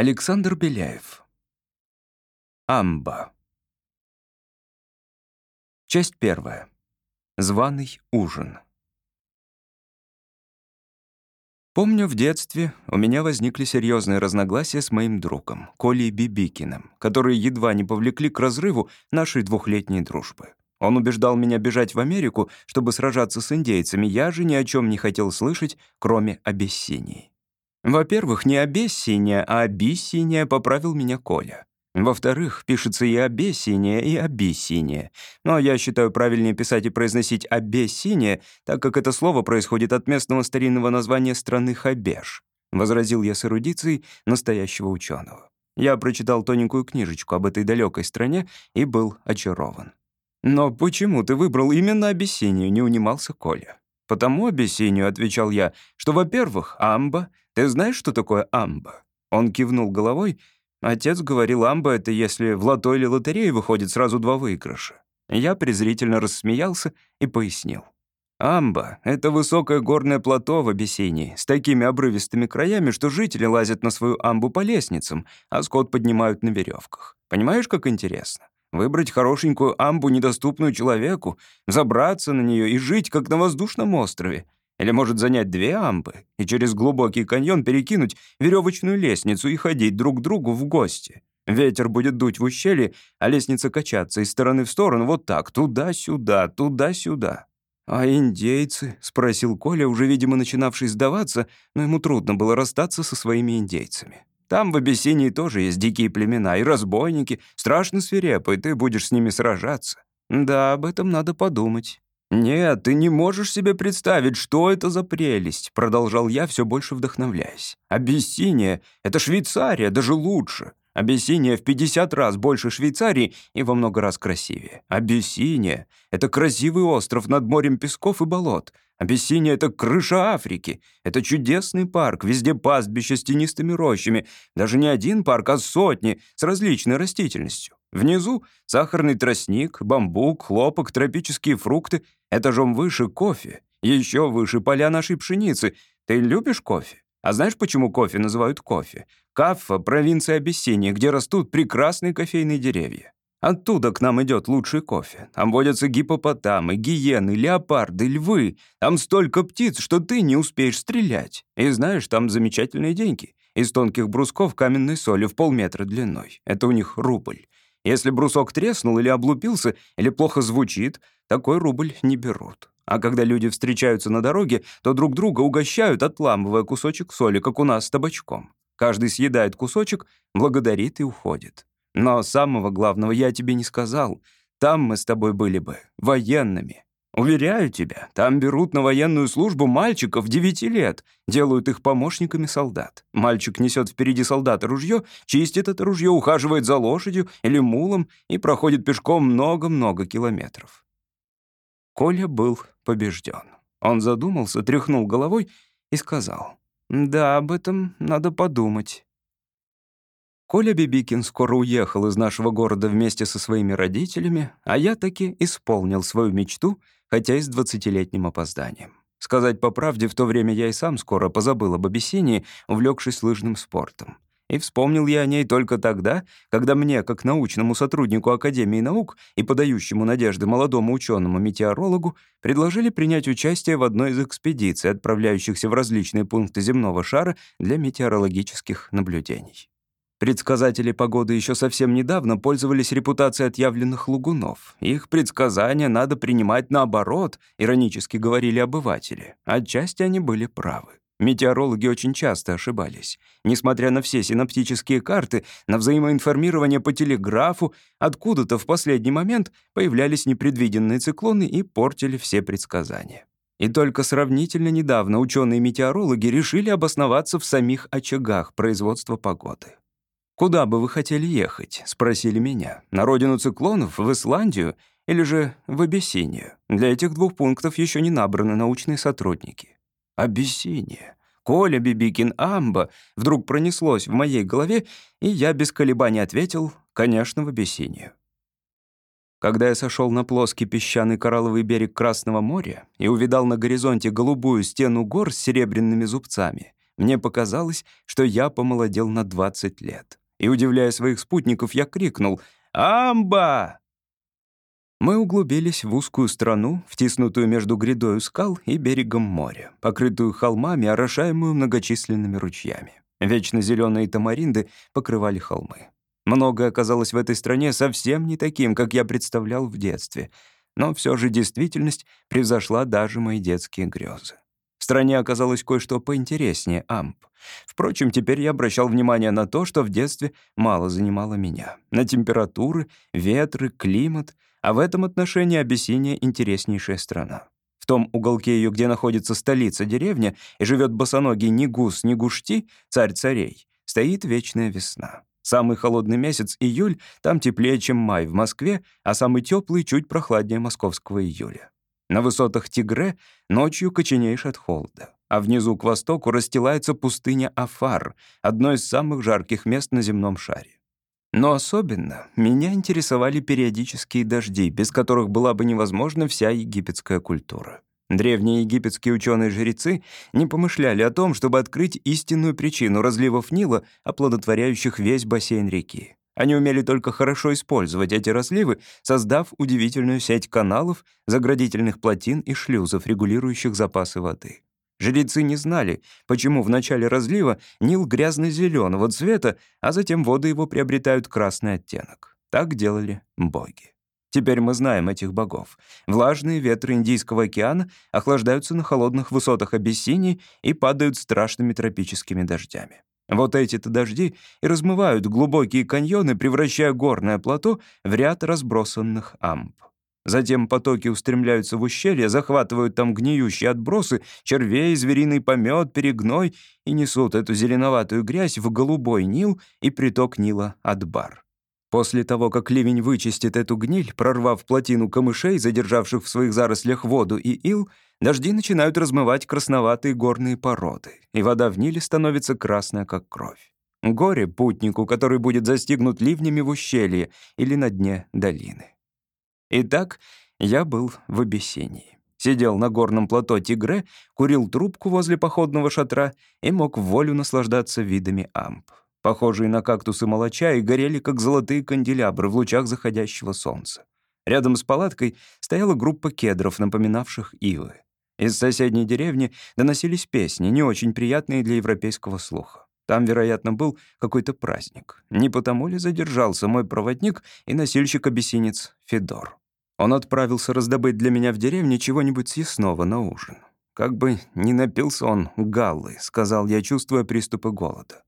Александр Беляев. Амба. Часть первая. Званый ужин. Помню, в детстве у меня возникли серьезные разногласия с моим другом, Колей Бибикиным, которые едва не повлекли к разрыву нашей двухлетней дружбы. Он убеждал меня бежать в Америку, чтобы сражаться с индейцами. Я же ни о чем не хотел слышать, кроме Абиссинии. Во-первых, не Абиссиния, а Абиссиния поправил меня Коля. Во-вторых, пишется и Абиссиния, и Абиссиния. Но я считаю правильнее писать и произносить Абиссиния, так как это слово происходит от местного старинного названия страны Хабеш. Возразил я с эрудицией настоящего ученого. Я прочитал тоненькую книжечку об этой далекой стране и был очарован. «Но почему ты выбрал именно Абиссинию?» — не унимался Коля. «Потому Абиссинию», — отвечал я, — «что, во-первых, амба. Ты знаешь, что такое амба?» Он кивнул головой. Отец говорил, амба — это если в лото или лотерее выходит сразу два выигрыша. Я презрительно рассмеялся и пояснил. Амба — это высокое горное плато в Абиссинии с такими обрывистыми краями, что жители лазят на свою амбу по лестницам, а скот поднимают на веревках. Понимаешь, как интересно? Выбрать хорошенькую амбу, недоступную человеку, забраться на нее и жить, как на воздушном острове. Или может занять две амбы и через глубокий каньон перекинуть веревочную лестницу и ходить друг к другу в гости. Ветер будет дуть в ущелье, а лестница качаться из стороны в сторону вот так, туда-сюда, туда-сюда. «А индейцы?» — спросил Коля, уже, видимо, начинавший сдаваться, но ему трудно было расстаться со своими индейцами. Там в Абиссинии тоже есть дикие племена и разбойники, страшно свирепые, ты будешь с ними сражаться. Да, об этом надо подумать. «Нет, ты не можешь себе представить, что это за прелесть», продолжал я, все больше вдохновляясь. «Абиссиния — это Швейцария, даже лучше. Абиссиния в 50 раз больше Швейцарии и во много раз красивее. Абиссиния — это красивый остров над морем песков и болот. Абиссиния — это крыша Африки. Это чудесный парк, везде пастбища с тенистыми рощами. Даже не один парк, а сотни, с различной растительностью. Внизу — сахарный тростник, бамбук, хлопок, тропические фрукты. Этажом выше — кофе. Еще выше — поля нашей пшеницы. Ты любишь кофе? А знаешь, почему кофе называют кофе? Каффа — провинция Абиссиния, где растут прекрасные кофейные деревья. Оттуда к нам идет лучший кофе. Там водятся гипопотамы, гиены, леопарды, львы. Там столько птиц, что ты не успеешь стрелять. И знаешь, там замечательные деньги. Из тонких брусков каменной соли в полметра длиной. Это у них рубль. Если брусок треснул или облупился, или плохо звучит, такой рубль не берут. А когда люди встречаются на дороге, то друг друга угощают, отламывая кусочек соли, как у нас с табачком. Каждый съедает кусочек, благодарит и уходит. Но самого главного я тебе не сказал. Там мы с тобой были бы военными. Уверяю тебя, там берут на военную службу мальчиков 9 лет, делают их помощниками солдат. Мальчик несет впереди солдата ружье, чистит это ружье, ухаживает за лошадью или мулом и проходит пешком много-много километров. Коля был побежден. Он задумался, тряхнул головой и сказал, «Да, об этом надо подумать». Коля Бибикин скоро уехал из нашего города вместе со своими родителями, а я таки исполнил свою мечту, хотя и с двадцатилетним опозданием. Сказать по правде, в то время я и сам скоро позабыл об Абиссинии, увлекшись лыжным спортом. И вспомнил я о ней только тогда, когда мне, как научному сотруднику Академии наук и подающему надежды молодому ученому-метеорологу, предложили принять участие в одной из экспедиций, отправляющихся в различные пункты земного шара для метеорологических наблюдений. Предсказатели погоды еще совсем недавно пользовались репутацией отъявленных лугунов. Их предсказания надо принимать наоборот, иронически говорили обыватели. Отчасти они были правы. Метеорологи очень часто ошибались. Несмотря на все синаптические карты, на взаимоинформирование по телеграфу, откуда-то в последний момент появлялись непредвиденные циклоны и портили все предсказания. И только сравнительно недавно ученые-метеорологи решили обосноваться в самих очагах производства погоды. «Куда бы вы хотели ехать?» — спросили меня. «На родину циклонов, в Исландию или же в Абиссинию? Для этих двух пунктов еще не набраны научные сотрудники». «Абиссиния». Коля Бибикин Амба вдруг пронеслось в моей голове, и я без колебаний ответил, конечно, в Абиссинию. Когда я сошел на плоский песчаный коралловый берег Красного моря и увидал на горизонте голубую стену гор с серебряными зубцами, Мне показалось, что я помолодел на 20 лет. И, удивляя своих спутников, я крикнул «Амба!». Мы углубились в узкую страну, втиснутую между грядою скал и берегом моря, покрытую холмами, орошаемую многочисленными ручьями. Вечно зеленые тамаринды покрывали холмы. Многое оказалось в этой стране совсем не таким, как я представлял в детстве, но все же действительность превзошла даже мои детские грезы. Стране оказалось кое-что поинтереснее амп. Впрочем, теперь я обращал внимание на то, что в детстве мало занимало меня. На температуры, ветры, климат. А в этом отношении Абиссиния — интереснейшая страна. В том уголке ее, где находится столица деревня и живет босоногий Нигус Нигушти, царь царей, стоит вечная весна. Самый холодный месяц — июль, там теплее, чем май в Москве, а самый теплый — чуть прохладнее московского июля. На высотах Тигре ночью коченеешь от холода, а внизу к востоку расстилается пустыня Афар, одно из самых жарких мест на земном шаре. Но особенно меня интересовали периодические дожди, без которых была бы невозможна вся египетская культура. Древние египетские ученые-жрецы не помышляли о том, чтобы открыть истинную причину разливов Нила, оплодотворяющих весь бассейн реки. Они умели только хорошо использовать эти разливы, создав удивительную сеть каналов, заградительных плотин и шлюзов, регулирующих запасы воды. Жрецы не знали, почему в начале разлива Нил грязно-зеленого цвета, а затем воды его приобретают красный оттенок. Так делали боги. Теперь мы знаем этих богов. Влажные ветры Индийского океана охлаждаются на холодных высотах Абиссинии и падают страшными тропическими дождями. Вот эти-то дожди и размывают глубокие каньоны, превращая горное плато в ряд разбросанных амп. Затем потоки устремляются в ущелье, захватывают там гниющие отбросы, червей, звериный помет, перегной и несут эту зеленоватую грязь в голубой Нил и приток Нила Адбар. После того, как ливень вычистит эту гниль, прорвав плотину камышей, задержавших в своих зарослях воду и ил, дожди начинают размывать красноватые горные породы, и вода в Ниле становится красная, как кровь. Горе путнику, который будет застигнут ливнями в ущелье или на дне долины. Итак, я был в Абиссинии. Сидел на горном плато Тигре, курил трубку возле походного шатра и мог в волю наслаждаться видами амп. Похожие на кактусы молоча и горели, как золотые канделябры в лучах заходящего солнца. Рядом с палаткой стояла группа кедров, напоминавших ивы. Из соседней деревни доносились песни, не очень приятные для европейского слуха. Там, вероятно, был какой-то праздник. Не потому ли задержался мой проводник и носильщик-обессинец Федор? Он отправился раздобыть для меня в деревне чего-нибудь съестного на ужин. Как бы не напился он галлы, сказал я, чувствуя приступы голода.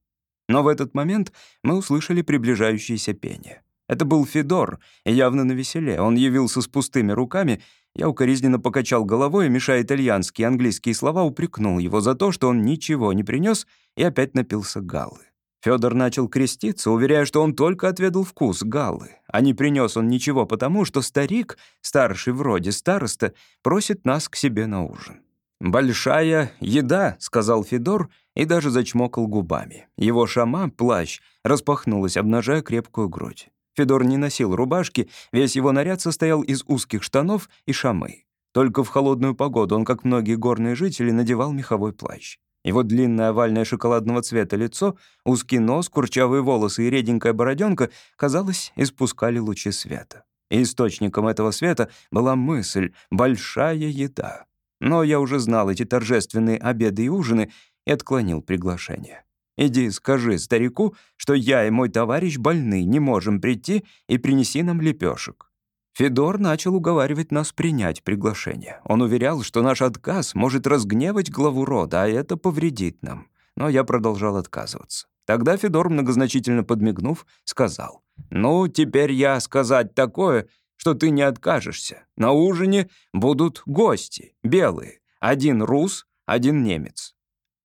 Но в этот момент мы услышали приближающееся пение. Это был Федор, явно на веселе. Он явился с пустыми руками. Я укоризненно покачал головой, мешая итальянские и английские слова, упрекнул его за то, что он ничего не принес и опять напился галлы. Федор начал креститься, уверяя, что он только отведал вкус галлы, а не принес он ничего потому, что старик, старший вроде староста, просит нас к себе на ужин. «Большая еда», — сказал Федор и даже зачмокал губами. Его шама, плащ, распахнулась, обнажая крепкую грудь. Федор не носил рубашки, весь его наряд состоял из узких штанов и шамы. Только в холодную погоду он, как многие горные жители, надевал меховой плащ. Его длинное овальное шоколадного цвета лицо, узкий нос, курчавые волосы и реденькая бороденка, казалось, испускали лучи света. И источником этого света была мысль «большая еда». Но я уже знал эти торжественные обеды и ужины и отклонил приглашение. «Иди скажи старику, что я и мой товарищ больны, не можем прийти, и принеси нам лепешек. Федор начал уговаривать нас принять приглашение. Он уверял, что наш отказ может разгневать главу рода, а это повредит нам. Но я продолжал отказываться. Тогда Федор, многозначительно подмигнув, сказал, «Ну, теперь я сказать такое, что ты не откажешься. На ужине будут гости, белые. Один рус, один немец».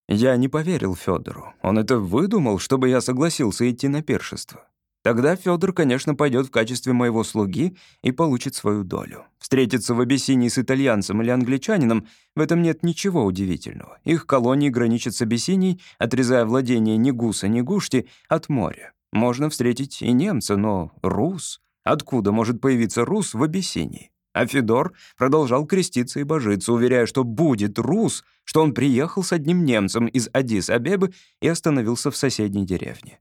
Я не поверил Федору. Он это выдумал, чтобы я согласился идти на пиршество. Тогда Федор, конечно, пойдет в качестве моего слуги и получит свою долю. Встретиться в Абиссинии с итальянцем или англичанином — в этом нет ничего удивительного. Их колонии граничат с Абиссинией, отрезая владение ни Гуса, ни Гушти от моря. Можно встретить и немца, но рус? Откуда может появиться рус в Абиссинии? А Федор продолжал креститься и божиться, уверяя, что будет рус, что он приехал с одним немцем из Адис-Абебы и остановился в соседней деревне.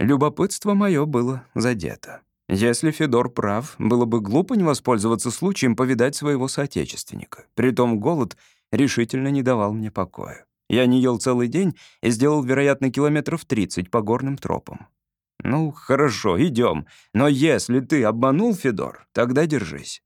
Любопытство мое было задето. Если Федор прав, было бы глупо не воспользоваться случаем повидать своего соотечественника. Притом голод решительно не давал мне покоя. Я не ел целый день и сделал, вероятно, километров 30 по горным тропам. «Ну, хорошо, идем. Но если ты обманул, Федор, тогда держись».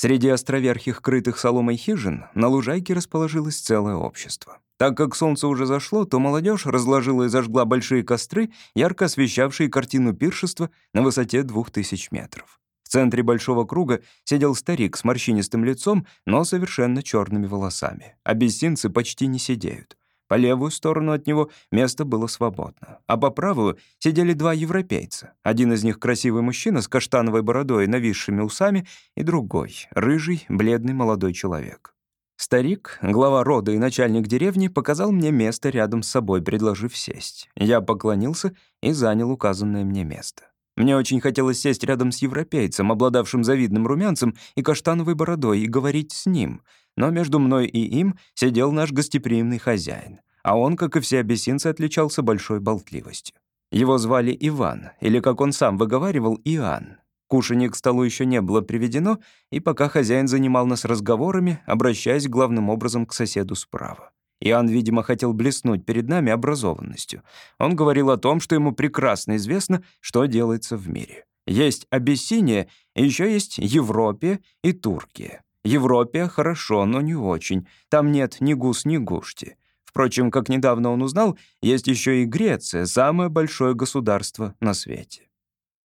Среди островерхих крытых соломой хижин на лужайке расположилось целое общество. Так как солнце уже зашло, то молодежь разложила и зажгла большие костры, ярко освещавшие картину пиршества на высоте двух тысяч метров. В центре большого круга сидел старик с морщинистым лицом, но совершенно черными волосами. Абиссинцы почти не сидеют. По левую сторону от него место было свободно, а по правую сидели два европейца. Один из них красивый мужчина с каштановой бородой и нависшими усами, и другой — рыжий, бледный молодой человек. Старик, глава рода и начальник деревни, показал мне место рядом с собой, предложив сесть. Я поклонился и занял указанное мне место. Мне очень хотелось сесть рядом с европейцем, обладавшим завидным румянцем и каштановой бородой, и говорить с ним. Но между мной и им сидел наш гостеприимный хозяин. А он, как и все абиссинцы, отличался большой болтливостью. Его звали Иван, или, как он сам выговаривал, Иоанн. Кушанье к столу еще не было приведено, и пока хозяин занимал нас разговорами, обращаясь главным образом к соседу справа. Иоанн, видимо, хотел блеснуть перед нами образованностью. Он говорил о том, что ему прекрасно известно, что делается в мире. Есть Абиссиния, еще есть Европия и Туркия. Европия хорошо, но не очень. Там нет ни гус, ни гушти. Впрочем, как недавно он узнал, есть еще и Греция, самое большое государство на свете.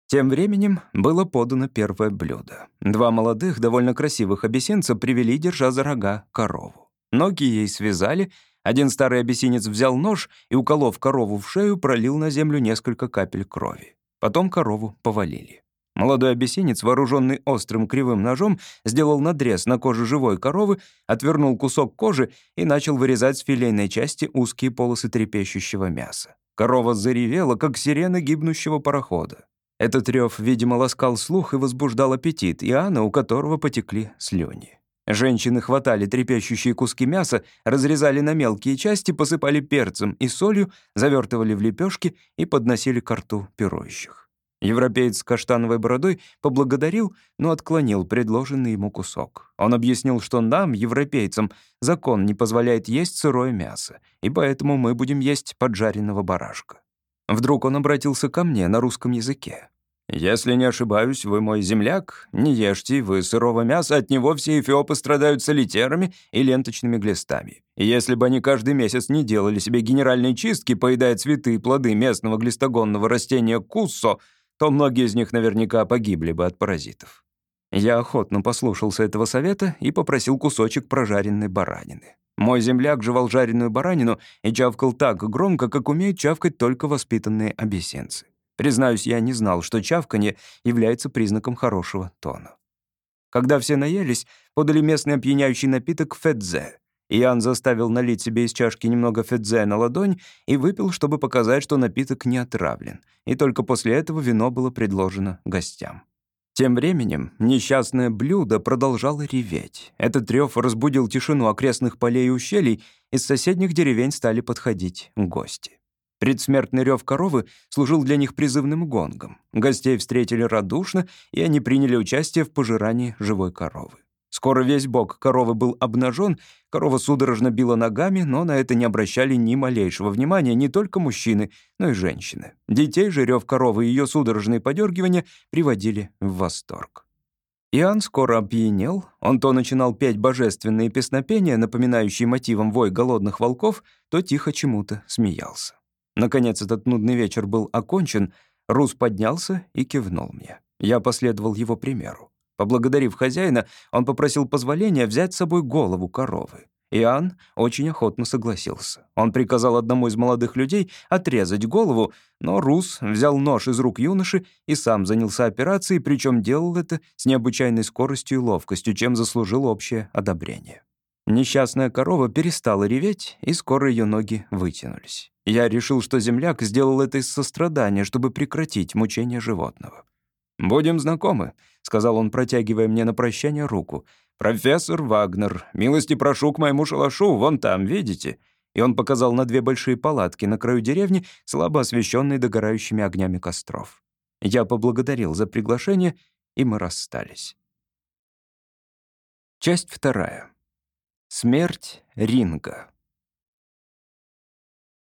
Тем временем было подано первое блюдо. Два молодых, довольно красивых абиссинца привели, держа за рога, корову. Ноги ей связали, один старый абиссинец взял нож и, уколов корову в шею, пролил на землю несколько капель крови. Потом корову повалили. Молодой абиссинец, вооруженный острым кривым ножом, сделал надрез на коже живой коровы, отвернул кусок кожи и начал вырезать с филейной части узкие полосы трепещущего мяса. Корова заревела, как сирена гибнущего парохода. Этот рев, видимо, ласкал слух и возбуждал аппетит Иоанна, у которого потекли слюни. Женщины хватали трепещущие куски мяса, разрезали на мелкие части, посыпали перцем и солью, завертывали в лепешки и подносили к рту пирующих. Европеец с каштановой бородой поблагодарил, но отклонил предложенный ему кусок. Он объяснил, что нам, европейцам, закон не позволяет есть сырое мясо, и поэтому мы будем есть поджаренного барашка. Вдруг он обратился ко мне на русском языке. «Если не ошибаюсь, вы мой земляк. Не ешьте вы сырого мяса, от него все эфиопы страдают солитерами и ленточными глистами. И если бы они каждый месяц не делали себе генеральные чистки, поедая цветы и плоды местного глистогонного растения куссо, то многие из них наверняка погибли бы от паразитов». Я охотно послушался этого совета и попросил кусочек прожаренной баранины. Мой земляк жевал жареную баранину и чавкал так громко, как умеют чавкать только воспитанные абиссинцы. Признаюсь, я не знал, что чавканье является признаком хорошего тона. Когда все наелись, подали местный опьяняющий напиток федзе. Иоанн заставил налить себе из чашки немного федзе на ладонь и выпил, чтобы показать, что напиток не отравлен. И только после этого вино было предложено гостям. Тем временем несчастное блюдо продолжало реветь. Этот рев разбудил тишину окрестных полей и ущелий, из соседних деревень стали подходить гости. Предсмертный рев коровы служил для них призывным гонгом. Гостей встретили радушно, и они приняли участие в пожирании живой коровы. Скоро весь бок коровы был обнажен, корова судорожно била ногами, но на это не обращали ни малейшего внимания не только мужчины, но и женщины. Детей же рев коровы и ее судорожные подергивания приводили в восторг. Иоанн скоро опьянел, он то начинал петь божественные песнопения, напоминающие мотивом вой голодных волков, то тихо чему-то смеялся. Наконец этот нудный вечер был окончен, Рус поднялся и кивнул мне. Я последовал его примеру. Поблагодарив хозяина, он попросил позволения взять с собой голову коровы. Иоанн очень охотно согласился. Он приказал одному из молодых людей отрезать голову, но Рус взял нож из рук юноши и сам занялся операцией, причем делал это с необычайной скоростью и ловкостью, чем заслужил общее одобрение. Несчастная корова перестала реветь, и скоро ее ноги вытянулись. Я решил, что земляк сделал это из сострадания, чтобы прекратить мучение животного. «Будем знакомы», —— сказал он, протягивая мне на прощание руку. «Профессор Вагнер, милости прошу к моему шалашу, вон там, видите?» И он показал на две большие палатки на краю деревни, слабо освещенные догорающими огнями костров. Я поблагодарил за приглашение, и мы расстались. Часть вторая. Смерть Ринга.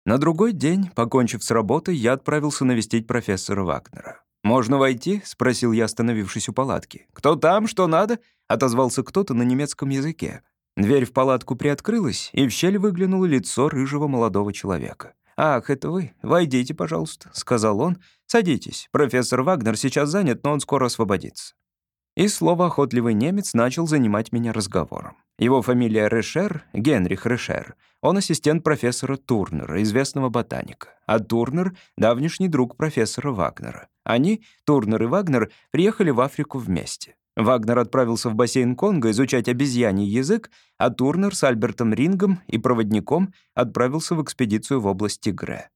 На другой день, покончив с работой, я отправился навестить профессора Вагнера. «Можно войти?» — спросил я, остановившись у палатки. «Кто там? Что надо?» — отозвался кто-то на немецком языке. Дверь в палатку приоткрылась, и в щель выглянуло лицо рыжего молодого человека. «Ах, это вы? Войдите, пожалуйста», — сказал он. «Садитесь. Профессор Вагнер сейчас занят, но он скоро освободится». И слово охотливый немец начал занимать меня разговором. Его фамилия Решер, Генрих Решер. Он ассистент профессора Турнера, известного ботаника. А Турнер — давнишний друг профессора Вагнера. Они, Турнер и Вагнер, приехали в Африку вместе. Вагнер отправился в бассейн Конго изучать обезьяний язык, а Турнер с Альбертом Рингом и проводником отправился в экспедицию в область Тигре.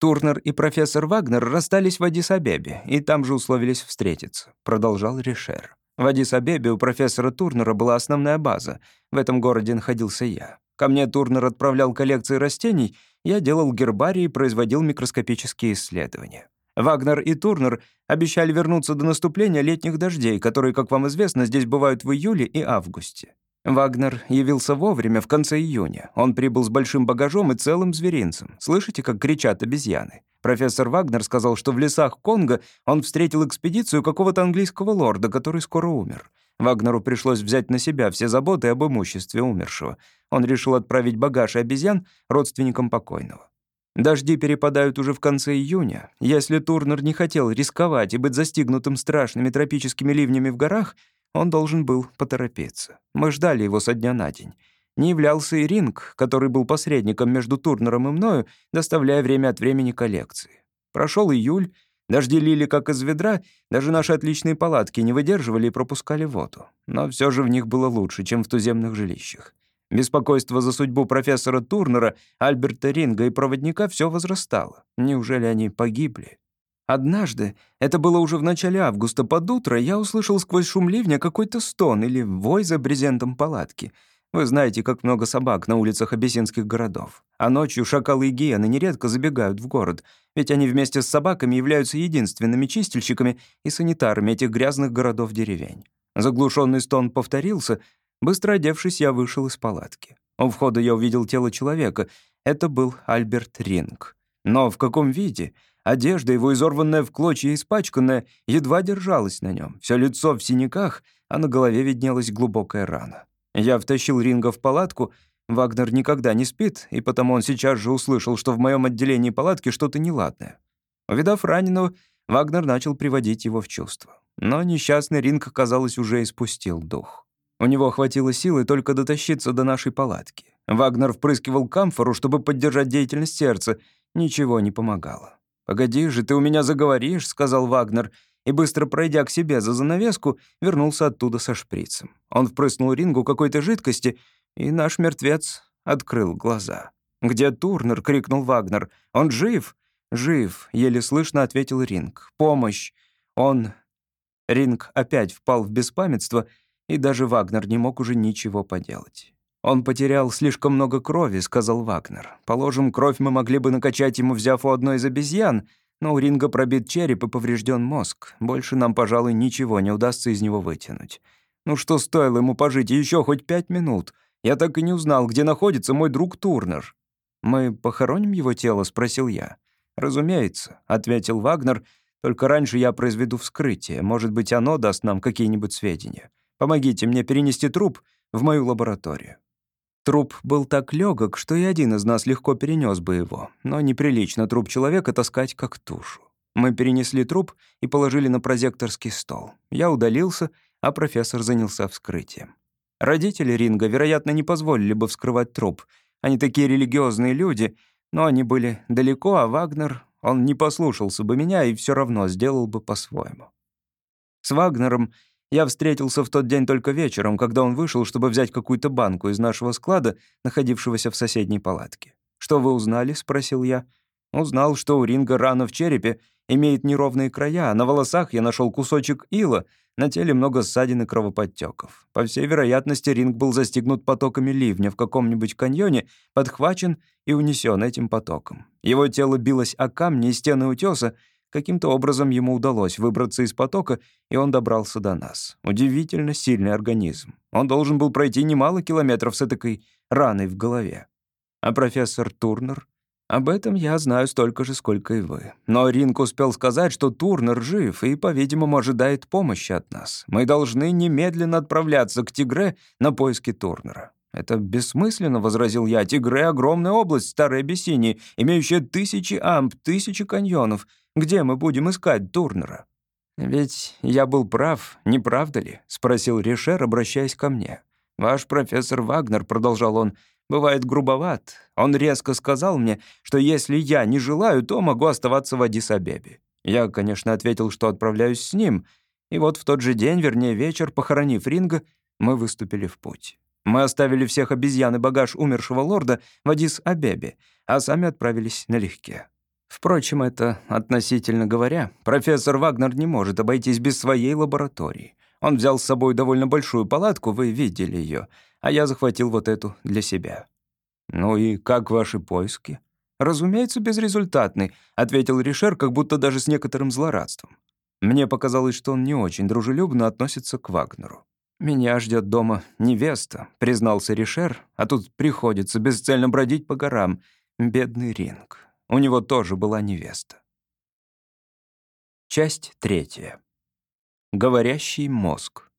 Турнер и профессор Вагнер расстались в Адис-Абебе и там же условились встретиться, продолжал Ришер. В Адис-Абебе у профессора Турнера была основная база. В этом городе находился я. Ко мне Турнер отправлял коллекции растений, я делал гербарий и производил микроскопические исследования. Вагнер и Турнер обещали вернуться до наступления летних дождей, которые, как вам известно, здесь бывают в июле и августе. Вагнер явился вовремя, в конце июня. Он прибыл с большим багажом и целым зверинцем. Слышите, как кричат обезьяны? Профессор Вагнер сказал, что в лесах Конго он встретил экспедицию какого-то английского лорда, который скоро умер. Вагнеру пришлось взять на себя все заботы об имуществе умершего. Он решил отправить багаж и обезьян родственникам покойного. Дожди перепадают уже в конце июня. Если Турнер не хотел рисковать и быть застигнутым страшными тропическими ливнями в горах, он должен был поторопиться. Мы ждали его со дня на день. Не являлся и Ринг, который был посредником между Турнером и мною, доставляя время от времени коллекции. Прошел июль, дожди лили как из ведра, даже наши отличные палатки не выдерживали и пропускали воду. Но все же в них было лучше, чем в туземных жилищах. Беспокойство за судьбу профессора Турнера, Альберта Ринга и проводника все возрастало. Неужели они погибли? Однажды, это было уже в начале августа, под утро, я услышал сквозь шум ливня какой-то стон или вой за брезентом палатки. Вы знаете, как много собак на улицах абиссинских городов. А ночью шакалы и гиены нередко забегают в город, ведь они вместе с собаками являются единственными чистильщиками и санитарами этих грязных городов-деревень. Заглушенный стон повторился. Быстро одевшись, я вышел из палатки. У входа я увидел тело человека. Это был Альберт Ринг. Но в каком виде? Одежда его, изорванная в клочья и испачканная, едва держалась на нем. Все лицо в синяках, а на голове виднелась глубокая рана. Я втащил Ринга в палатку. Вагнер никогда не спит, и потому он сейчас же услышал, что в моем отделении палатки что-то неладное. Увидав раненого, Вагнер начал приводить его в чувство. Но несчастный Ринг, казалось, уже испустил дух. У него хватило силы только дотащиться до нашей палатки. Вагнер впрыскивал камфору, чтобы поддержать деятельность сердца. Ничего не помогало. «Погоди же, ты у меня заговоришь», — сказал Вагнер, и, быстро пройдя к себе за занавеску, вернулся оттуда со шприцем. Он впрыснул рингу какой-то жидкости, и наш мертвец открыл глаза. «Где Турнер?» — крикнул Вагнер. «Он жив?» «Жив», — еле слышно ответил Ринг. «Помощь!» Он... Ринг опять впал в беспамятство, и даже Вагнер не мог уже ничего поделать. «Он потерял слишком много крови», — сказал Вагнер. «Положим, кровь мы могли бы накачать ему, взяв у одной из обезьян, но у Ринга пробит череп и поврежден мозг. Больше нам, пожалуй, ничего не удастся из него вытянуть. Ну что стоило ему пожить еще хоть пять минут? Я так и не узнал, где находится мой друг Турнер». «Мы похороним его тело?» — спросил я. «Разумеется», — ответил Вагнер. «Только раньше я произведу вскрытие. Может быть, оно даст нам какие-нибудь сведения. Помогите мне перенести труп в мою лабораторию». Труп был так легок, что и один из нас легко перенес бы его, но неприлично труп человека таскать как тушу. Мы перенесли труп и положили на прозекторский стол. Я удалился, а профессор занялся вскрытием. Родители Ринга, вероятно, не позволили бы вскрывать труп. Они такие религиозные люди, но они были далеко, а Вагнер, он не послушался бы меня и все равно сделал бы по-своему. С Вагнером я встретился в тот день только вечером, когда он вышел, чтобы взять какую-то банку из нашего склада, находившегося в соседней палатке. «Что вы узнали?» — спросил я. Узнал, что у Ринга рана в черепе, имеет неровные края, а на волосах я нашел кусочек ила. на теле много ссадин и кровоподтеков. По всей вероятности, ринг был застигнут потоками ливня в каком-нибудь каньоне, подхвачен и унесен этим потоком. Его тело билось о камни и стены утеса, Каким-то образом ему удалось выбраться из потока, и он добрался до нас. Удивительно сильный организм. Он должен был пройти немало километров с этой раной в голове. А профессор Турнер? Об этом я знаю столько же, сколько и вы. Но Ринг успел сказать, что Турнер жив и, по-видимому, ожидает помощи от нас. Мы должны немедленно отправляться к Тигре на поиски Турнера. «Это бессмысленно», — возразил я. «Тигре — огромная область Старой Абиссинии, имеющая тысячи амп, тысячи каньонов. Где мы будем искать Турнера?» «Ведь я был прав, не правда ли?» — спросил Ришер, обращаясь ко мне. «Ваш профессор Вагнер», — продолжал он, — «бывает грубоват. Он резко сказал мне, что если я не желаю, то могу оставаться в Адис-Абебе. Я, конечно, ответил, что отправляюсь с ним, и вот в тот же день, вернее вечер, похоронив Ринга, мы выступили в путь. Мы оставили всех обезьян и багаж умершего лорда в Адис-Абебе, а сами отправились налегке. Впрочем, это относительно говоря. Профессор Вагнер не может обойтись без своей лаборатории. Он взял с собой довольно большую палатку, вы видели ее, а я захватил вот эту для себя. «Ну и как ваши поиски?» «Разумеется, безрезультатный», — ответил Ришер, как будто даже с некоторым злорадством. Мне показалось, что он не очень дружелюбно относится к Вагнеру. «Меня ждет дома невеста», — признался Ришер, «а тут приходится бесцельно бродить по горам. Бедный Ринг». У него тоже была невеста. Часть третья. Говорящий мозг.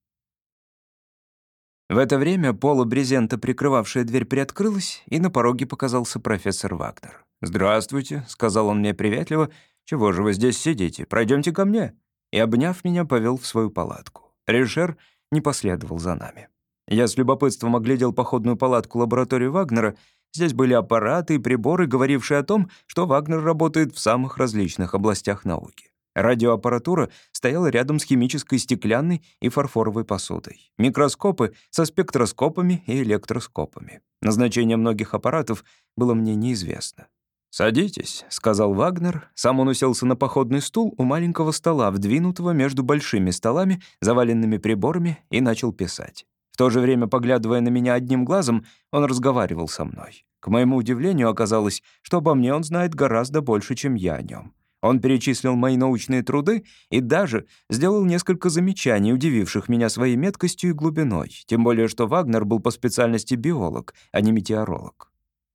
В это время пола брезента, прикрывавшая дверь, приоткрылась, и на пороге показался профессор Вагнер. «Здравствуйте», — сказал он мне приветливо. «Чего же вы здесь сидите? Пройдемте ко мне». И, обняв меня, повел в свою палатку. Режер не последовал за нами. Я с любопытством оглядел походную палатку лаборатории Вагнера — Здесь были аппараты и приборы, говорившие о том, что Вагнер работает в самых различных областях науки. Радиоаппаратура стояла рядом с химической стеклянной и фарфоровой посудой. Микроскопы со спектроскопами и электроскопами. Назначение многих аппаратов было мне неизвестно. «Садитесь», — сказал Вагнер. Сам он уселся на походный стул у маленького стола, вдвинутого между большими столами, заваленными приборами, и начал писать. В то же время, поглядывая на меня одним глазом, он разговаривал со мной. К моему удивлению оказалось, что обо мне он знает гораздо больше, чем я о нем. Он перечислил мои научные труды и даже сделал несколько замечаний, удививших меня своей меткостью и глубиной, тем более что Вагнер был по специальности биолог, а не метеоролог.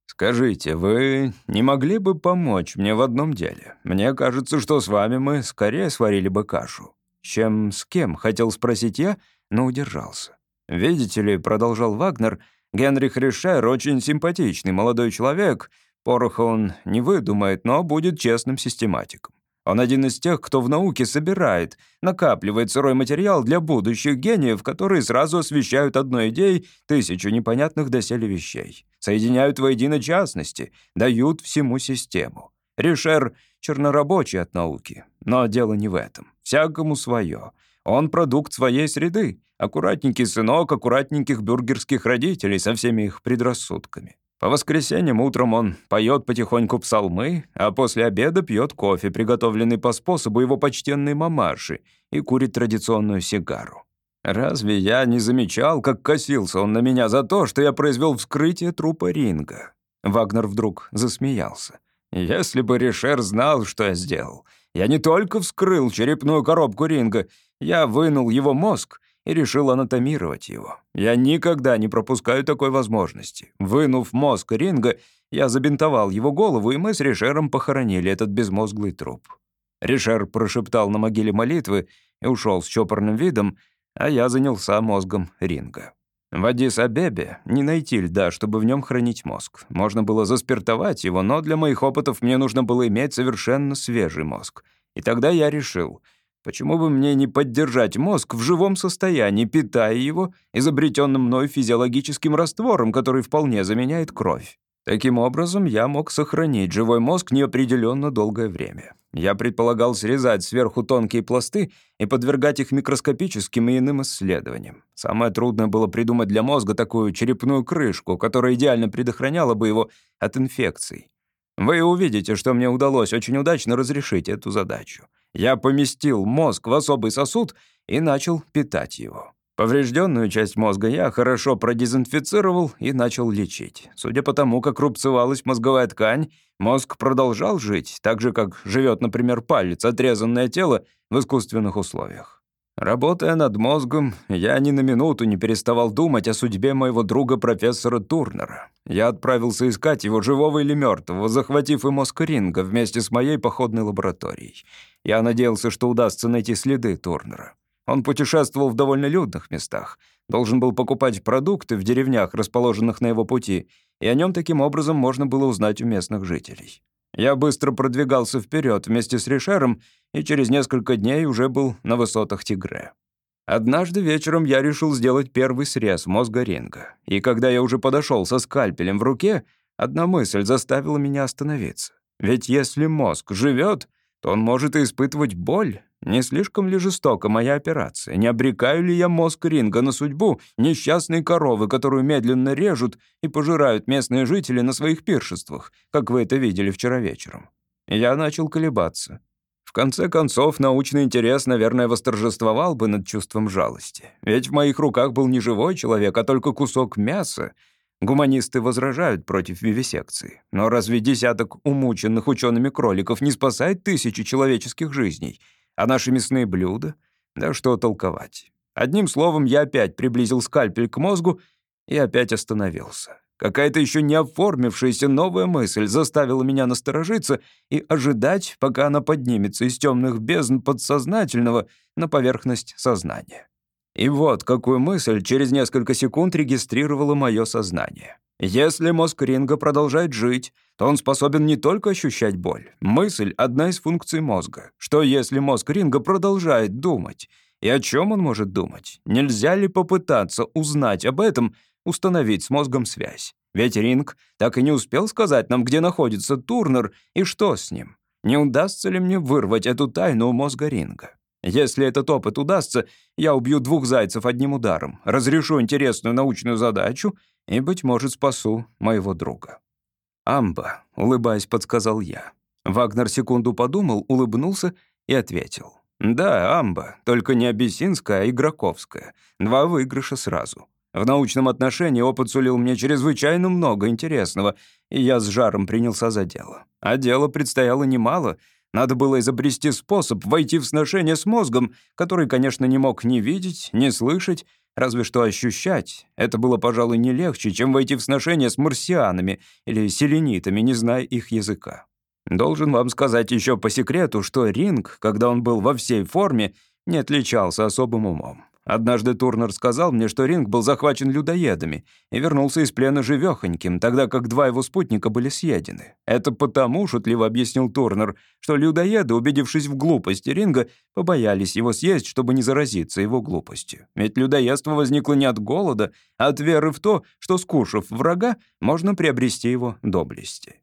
«Скажите, вы не могли бы помочь мне в одном деле? Мне кажется, что с вами мы скорее сварили бы кашу». «Чем с кем?» — хотел спросить я, но удержался. «Видите ли», — продолжал Вагнер, — «Генрих Ришер очень симпатичный молодой человек. Пороха он не выдумает, но будет честным систематиком. Он один из тех, кто в науке собирает, накапливает сырой материал для будущих гениев, которые сразу освещают одной идеей тысячу непонятных доселе вещей, соединяют воедино частности, дают всему систему. Ришер — чернорабочий от науки, но дело не в этом. Всякому свое. Он продукт своей среды. Аккуратненький сынок аккуратненьких бюргерских родителей со всеми их предрассудками. По воскресеньям утром он поет потихоньку псалмы, а после обеда пьет кофе, приготовленный по способу его почтенной мамаши, и курит традиционную сигару. Разве я не замечал, как косился он на меня за то, что я произвел вскрытие трупа Ринга? Вагнер вдруг засмеялся. Если бы Ришер знал, что я сделал. Я не только вскрыл черепную коробку Ринга, я вынул его мозг и решил анатомировать его. Я никогда не пропускаю такой возможности. Вынув мозг Ринга, я забинтовал его голову, и мы с Ришером похоронили этот безмозглый труп. Ришер прошептал на могиле молитвы и ушел с чопорным видом, а я занялся мозгом Ринга. В Адис-Абебе не найти льда, чтобы в нем хранить мозг. Можно было заспиртовать его, но для моих опытов мне нужно было иметь совершенно свежий мозг. И тогда я решил — Почему бы мне не поддержать мозг в живом состоянии, питая его изобретенным мной физиологическим раствором, который вполне заменяет кровь? Таким образом, я мог сохранить живой мозг неопределенно долгое время. Я предполагал срезать сверху тонкие пласты и подвергать их микроскопическим и иным исследованиям. Самое трудное было придумать для мозга такую черепную крышку, которая идеально предохраняла бы его от инфекций. Вы увидите, что мне удалось очень удачно разрешить эту задачу. Я поместил мозг в особый сосуд и начал питать его. Поврежденную часть мозга я хорошо продезинфицировал и начал лечить. Судя по тому, как рубцевалась мозговая ткань, мозг продолжал жить, так же, как живет, например, палец, отрезанное тело в искусственных условиях. Работая над мозгом, я ни на минуту не переставал думать о судьбе моего друга профессора Турнера. Я отправился искать его живого или мертвого, захватив и мозг Ринга вместе с моей походной лабораторией. Я надеялся, что удастся найти следы Турнера. Он путешествовал в довольно людных местах, должен был покупать продукты в деревнях, расположенных на его пути, и о нем таким образом можно было узнать у местных жителей. Я быстро продвигался вперед вместе с Ришером и через несколько дней уже был на высотах Тигре. Однажды вечером я решил сделать первый срез мозга ринга, и когда я уже подошел со скальпелем в руке, одна мысль заставила меня остановиться. Ведь если мозг живет, то он может и испытывать боль. Не слишком ли жестока моя операция? Не обрекаю ли я мозг Ринга на судьбу несчастной коровы, которую медленно режут и пожирают местные жители на своих пиршествах, как вы это видели вчера вечером? Я начал колебаться. В конце концов, научный интерес, наверное, восторжествовал бы над чувством жалости. Ведь в моих руках был не живой человек, а только кусок мяса, Гуманисты возражают против вивисекции. Но разве десяток умученных учеными кроликов не спасает тысячи человеческих жизней? А наши мясные блюда? Да что толковать. Одним словом, я опять приблизил скальпель к мозгу и опять остановился. Какая-то еще не оформившаяся новая мысль заставила меня насторожиться и ожидать, пока она поднимется из темных бездн подсознательного на поверхность сознания. И вот какую мысль через несколько секунд регистрировало мое сознание. Если мозг Ринга продолжает жить, то он способен не только ощущать боль. Мысль — одна из функций мозга. Что если мозг Ринга продолжает думать? И о чем он может думать? Нельзя ли попытаться узнать об этом, установить с мозгом связь? Ведь Ринг так и не успел сказать нам, где находится Турнер и что с ним. Не удастся ли мне вырвать эту тайну у мозга Ринга? Если этот опыт удастся, я убью двух зайцев одним ударом, разрешу интересную научную задачу и, быть может, спасу моего друга. «Амба», — улыбаясь, подсказал я. Вагнер секунду подумал, улыбнулся и ответил. «Да, амба, только не абиссинская, а игроковская. Два выигрыша сразу. В научном отношении опыт сулил мне чрезвычайно много интересного, и я с жаром принялся за дело. А дело предстояло немало — надо было изобрести способ войти в сношение с мозгом, который, конечно, не мог ни видеть, ни слышать, разве что ощущать. Это было, пожалуй, не легче, чем войти в сношение с марсианами или селенитами, не зная их языка. Должен вам сказать еще по секрету, что Ринг, когда он был во всей форме, не отличался особым умом. Однажды Турнер сказал мне, что Ринг был захвачен людоедами и вернулся из плена живёхоньким, тогда как два его спутника были съедены. Это потому, шутливо объяснил Турнер, что людоеды, убедившись в глупости Ринга, побоялись его съесть, чтобы не заразиться его глупостью. Ведь людоедство возникло не от голода, а от веры в то, что, скушав врага, можно приобрести его доблести.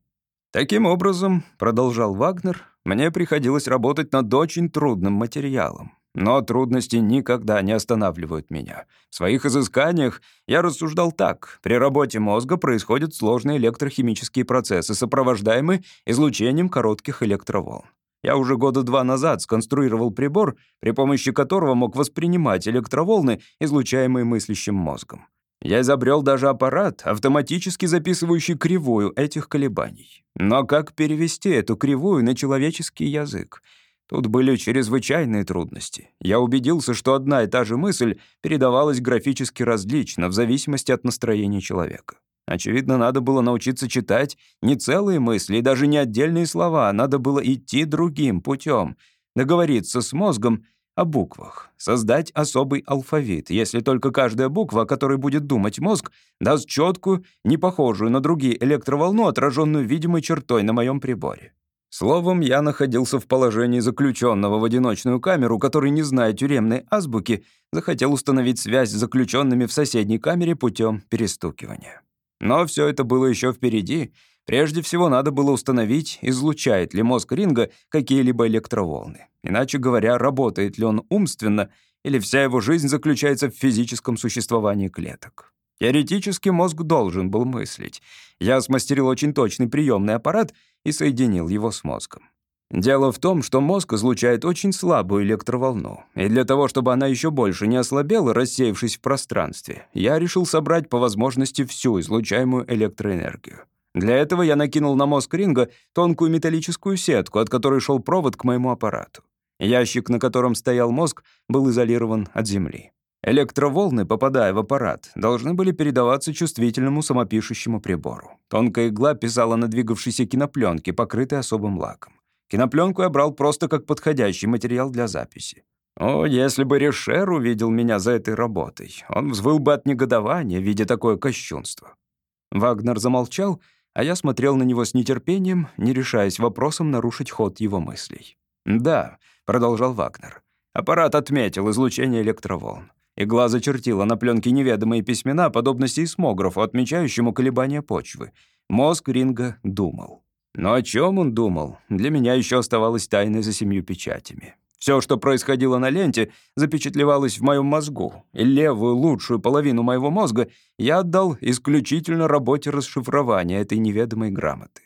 Таким образом, продолжал Вагнер, мне приходилось работать над очень трудным материалом. Но трудности никогда не останавливают меня. В своих изысканиях я рассуждал так. При работе мозга происходят сложные электрохимические процессы, сопровождаемые излучением коротких электроволн. Я уже года два назад сконструировал прибор, при помощи которого мог воспринимать электроволны, излучаемые мыслящим мозгом. Я изобрел даже аппарат, автоматически записывающий кривую этих колебаний. Но как перевести эту кривую на человеческий язык? Тут были чрезвычайные трудности. Я убедился, что одна и та же мысль передавалась графически различно в зависимости от настроения человека. Очевидно, надо было научиться читать не целые мысли и даже не отдельные слова, надо было идти другим путем, договориться с мозгом о буквах, создать особый алфавит, если только каждая буква, о которой будет думать мозг, даст четкую, не похожую на другие электроволну, отраженную видимой чертой на моем приборе. Словом, я находился в положении заключенного в одиночную камеру, который, не зная тюремной азбуки, захотел установить связь с заключенными в соседней камере путем перестукивания. Но все это было еще впереди. Прежде всего, надо было установить, излучает ли мозг Ринга какие-либо электроволны. Иначе говоря, работает ли он умственно, или вся его жизнь заключается в физическом существовании клеток. Теоретически мозг должен был мыслить. Я смастерил очень точный приемный аппарат и соединил его с мозгом. Дело в том, что мозг излучает очень слабую электроволну, и для того, чтобы она еще больше не ослабела, рассеявшись в пространстве, я решил собрать по возможности всю излучаемую электроэнергию. Для этого я накинул на мозг ринга тонкую металлическую сетку, от которой шел провод к моему аппарату. Ящик, на котором стоял мозг, был изолирован от Земли. Электроволны, попадая в аппарат, должны были передаваться чувствительному самопишущему прибору. Тонкая игла писала на двигавшейся кинопленке, покрытой особым лаком. Кинопленку я брал просто как подходящий материал для записи. О, если бы Решер увидел меня за этой работой, он взвыл бы от негодования, видя такое кощунство. Вагнер замолчал, а я смотрел на него с нетерпением, не решаясь вопросом нарушить ход его мыслей. «Да», — продолжал Вагнер, — «аппарат отметил излучение электроволн. Игла зачертила на пленке неведомые письмена, подобно сейсмографу, отмечающему колебания почвы. Мозг Ринга думал. Но о чем он думал, для меня еще оставалось тайной за семью печатями. Все, что происходило на ленте, запечатлевалось в моем мозгу, и левую лучшую половину моего мозга я отдал исключительно работе расшифрования этой неведомой грамоты.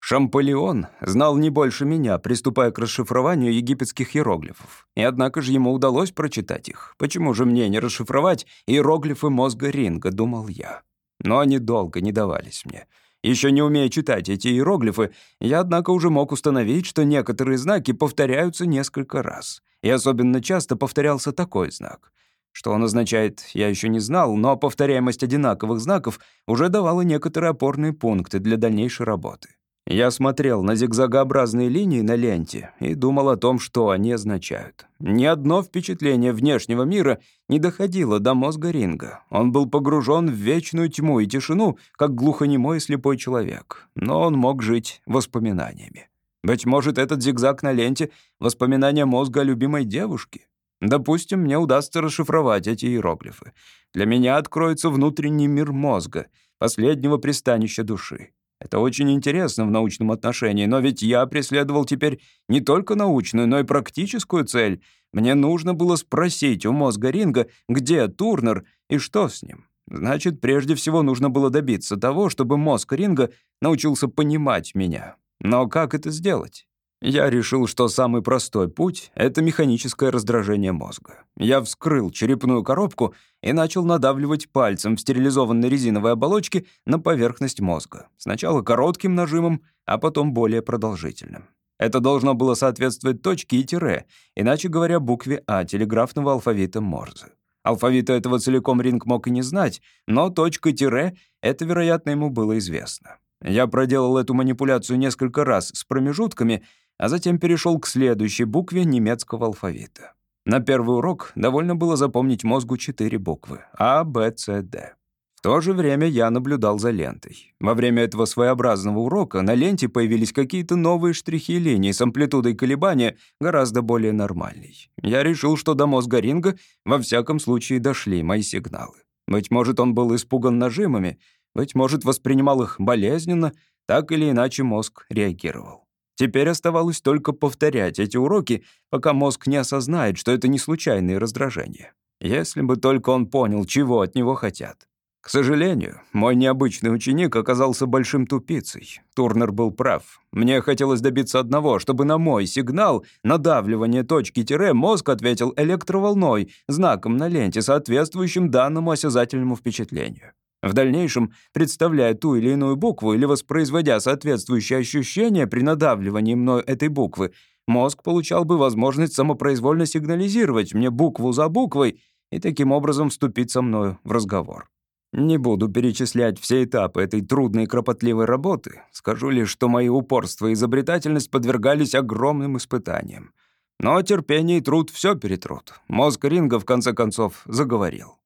Шамполеон знал не больше меня, приступая к расшифрованию египетских иероглифов. И однако же ему удалось прочитать их. Почему же мне не расшифровать иероглифы мозга Ринга, думал я. Но они долго не давались мне. Еще не умея читать эти иероглифы, я, однако, уже мог установить, что некоторые знаки повторяются несколько раз. И особенно часто повторялся такой знак. Что он означает, я еще не знал, но повторяемость одинаковых знаков уже давала некоторые опорные пункты для дальнейшей работы. Я смотрел на зигзагообразные линии на ленте и думал о том, что они означают. Ни одно впечатление внешнего мира не доходило до мозга Ринга. Он был погружен в вечную тьму и тишину, как глухонемой и слепой человек. Но он мог жить воспоминаниями. Быть может, этот зигзаг на ленте — воспоминания мозга о любимой девушке? Допустим, мне удастся расшифровать эти иероглифы. Для меня откроется внутренний мир мозга, последнего пристанища души. Это очень интересно в научном отношении, но ведь я преследовал теперь не только научную, но и практическую цель. Мне нужно было спросить у мозга Ринга, где Турнер и что с ним. Значит, прежде всего нужно было добиться того, чтобы мозг Ринга научился понимать меня. Но как это сделать? Я решил, что самый простой путь — это механическое раздражение мозга. Я вскрыл черепную коробку и начал надавливать пальцем в стерилизованной резиновой оболочке на поверхность мозга. Сначала коротким нажимом, а потом более продолжительным. Это должно было соответствовать точке и тире, иначе говоря, букве А телеграфного алфавита Морзе. Алфавита этого целиком Ринг мог и не знать, но точка-тире — это, вероятно, ему было известно. Я проделал эту манипуляцию несколько раз с промежутками — а затем перешел к следующей букве немецкого алфавита. На первый урок довольно было запомнить мозгу четыре буквы — А, Б, С, Д. В то же время я наблюдал за лентой. Во время этого своеобразного урока на ленте появились какие-то новые штрихи и линии с амплитудой колебания гораздо более нормальной. Я решил, что до мозга Ринга во всяком случае дошли мои сигналы. Быть может, он был испуган нажимами, быть может, воспринимал их болезненно, так или иначе мозг реагировал. Теперь оставалось только повторять эти уроки, пока мозг не осознает, что это не случайные раздражения. Если бы только он понял, чего от него хотят. К сожалению, мой необычный ученик оказался большим тупицей. Турнер был прав. Мне хотелось добиться одного, чтобы на мой сигнал надавливание точки тире мозг ответил электроволной, знаком на ленте, соответствующим данному осязательному впечатлению. В дальнейшем, представляя ту или иную букву или воспроизводя соответствующее ощущение при надавливании мной этой буквы, мозг получал бы возможность самопроизвольно сигнализировать мне букву за буквой и таким образом вступить со мною в разговор. Не буду перечислять все этапы этой трудной и кропотливой работы, скажу лишь, что мои упорство и изобретательность подвергались огромным испытаниям. Но терпение и труд все перетрут. Мозг Ринга, в конце концов, заговорил.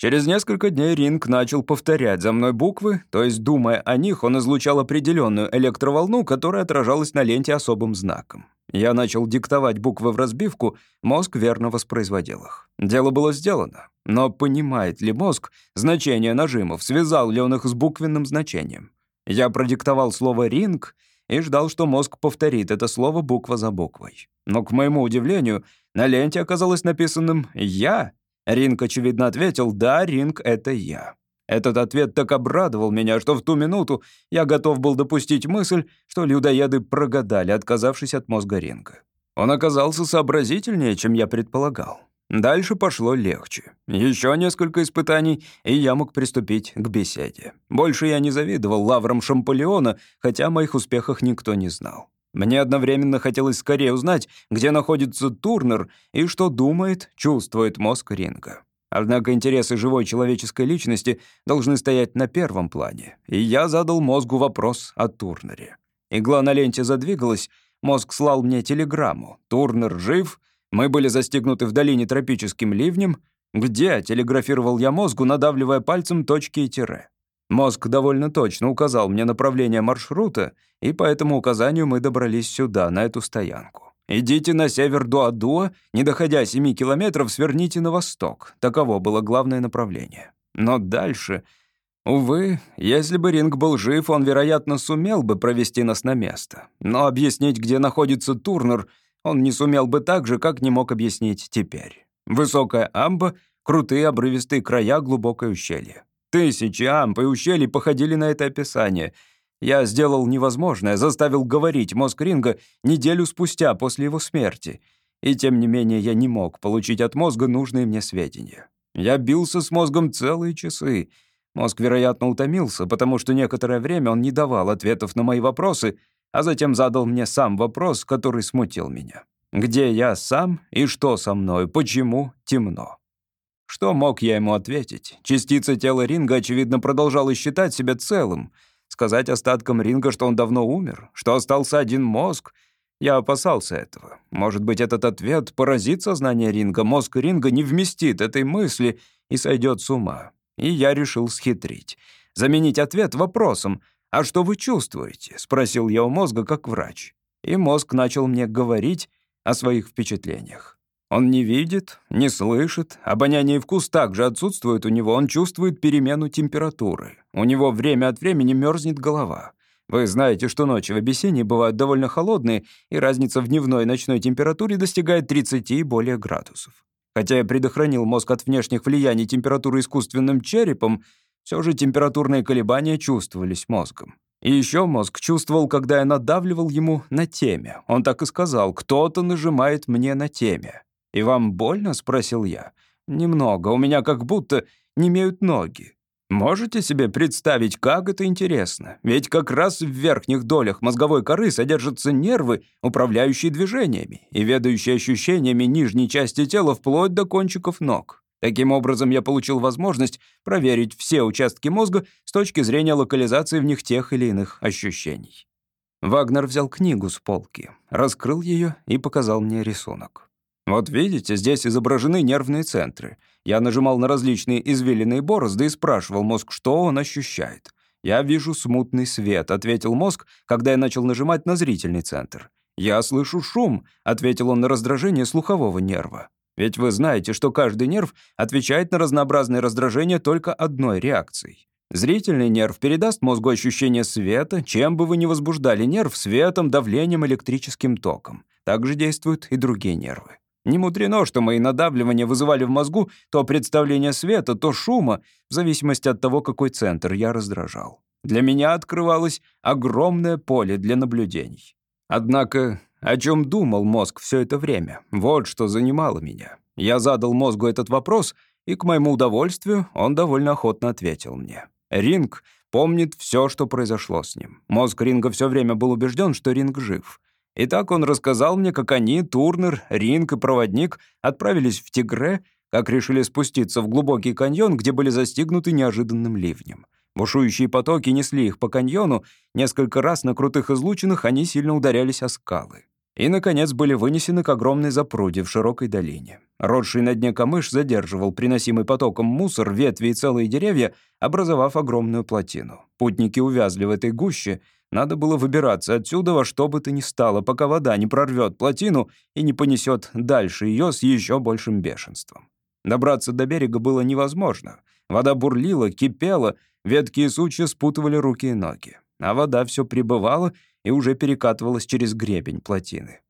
Через несколько дней Ринг начал повторять за мной буквы, то есть, думая о них, он излучал определенную электроволну, которая отражалась на ленте особым знаком. Я начал диктовать буквы в разбивку, мозг верно воспроизводил их. Дело было сделано. Но понимает ли мозг значение нажимов, связал ли он их с буквенным значением? Я продиктовал слово «ринг» и ждал, что мозг повторит это слово буква за буквой. Но, к моему удивлению, на ленте оказалось написанным «я», Ринг, очевидно, ответил «Да, Ринг, это я». Этот ответ так обрадовал меня, что в ту минуту я готов был допустить мысль, что людоеды прогадали, отказавшись от мозга ринга. Он оказался сообразительнее, чем я предполагал. Дальше пошло легче. Еще несколько испытаний, и я мог приступить к беседе. Больше я не завидовал лаврам Шамполеона, хотя о моих успехах никто не знал. Мне одновременно хотелось скорее узнать, где находится Турнер и что думает, чувствует мозг Ринга. Однако интересы живой человеческой личности должны стоять на первом плане, и я задал мозгу вопрос о Турнере. Игла на ленте задвигалась, мозг слал мне телеграмму. «Турнер жив», мы были застигнуты в долине тропическим ливнем. «Где?» — телеграфировал я мозгу, надавливая пальцем точки и тире. Мозг довольно точно указал мне направление маршрута, и по этому указанию мы добрались сюда, на эту стоянку. «Идите на север Дуадуа, не доходя 7 километров, сверните на восток». Таково было главное направление. Но дальше... Увы, если бы Ринг был жив, он, вероятно, сумел бы провести нас на место. Но объяснить, где находится Турнер, он не сумел бы так же, как не мог объяснить теперь. Высокая амба, крутые обрывистые края, глубокое ущелье. Тысячи амп и ущелий походили на это описание. Я сделал невозможное, заставил говорить мозг Ринга неделю спустя после его смерти. И тем не менее я не мог получить от мозга нужные мне сведения. Я бился с мозгом целые часы. Мозг, вероятно, утомился, потому что некоторое время он не давал ответов на мои вопросы, а затем задал мне сам вопрос, который смутил меня. Где я сам и что со мной, почему темно? Что мог я ему ответить? Частица тела Ринга, очевидно, продолжала считать себя целым. Сказать остаткам Ринга, что он давно умер, что остался один мозг. Я опасался этого. Может быть, этот ответ поразит сознание Ринга, мозг Ринга не вместит этой мысли и сойдет с ума. И я решил схитрить. Заменить ответ вопросом «А что вы чувствуете?» — спросил я у мозга как врач. И мозг начал мне говорить о своих впечатлениях. Он не видит, не слышит, обоняние и вкус также отсутствуют у него, он чувствует перемену температуры. У него время от времени мерзнет голова. Вы знаете, что ночи в Абиссинии бывают довольно холодные, и разница в дневной и ночной температуре достигает 30 и более градусов. Хотя я предохранил мозг от внешних влияний температуры искусственным черепом, все же температурные колебания чувствовались мозгом. И еще мозг чувствовал, когда я надавливал ему на теме. Он так и сказал, кто-то нажимает мне на теме. «И вам больно?» — спросил я. «Немного. У меня как будто не имеют ноги». Можете себе представить, как это интересно? Ведь как раз в верхних долях мозговой коры содержатся нервы, управляющие движениями и ведающие ощущениями нижней части тела вплоть до кончиков ног. Таким образом, я получил возможность проверить все участки мозга с точки зрения локализации в них тех или иных ощущений. Вагнер взял книгу с полки, раскрыл ее и показал мне рисунок. Вот видите, здесь изображены нервные центры. Я нажимал на различные извилины борозды и спрашивал мозг, что он ощущает. «Я вижу смутный свет», — ответил мозг, когда я начал нажимать на зрительный центр. «Я слышу шум», — ответил он на раздражение слухового нерва. Ведь вы знаете, что каждый нерв отвечает на разнообразные раздражения только одной реакцией. Зрительный нерв передаст мозгу ощущение света, чем бы вы ни возбуждали нерв светом, давлением, электрическим током. Также действуют и другие нервы. Не мудрено, что мои надавливания вызывали в мозгу то представление света, то шума, в зависимости от того, какой центр я раздражал. Для меня открывалось огромное поле для наблюдений. Однако, о чем думал мозг все это время? Вот что занимало меня. Я задал мозгу этот вопрос, и, к моему удовольствию, он довольно охотно ответил мне. Ринг помнит все, что произошло с ним. Мозг Ринга все время был убежден, что Ринг жив. И так он рассказал мне, как они, Турнер, Ринг и Проводник, отправились в Тигре, как решили спуститься в глубокий каньон, где были застигнуты неожиданным ливнем. Бушующие потоки несли их по каньону, несколько раз на крутых излучинах они сильно ударялись о скалы. И, наконец, были вынесены к огромной запруде в широкой долине. Росший на дне камыш задерживал приносимый потоком мусор, ветви и целые деревья, образовав огромную плотину. Путники увязли в этой гуще — надо было выбираться отсюда во что бы то ни стало, пока вода не прорвет плотину и не понесет дальше ее с еще большим бешенством. Добраться до берега было невозможно. Вода бурлила, кипела, ветки и сучья спутывали руки и ноги. А вода все прибывала и уже перекатывалась через гребень плотины.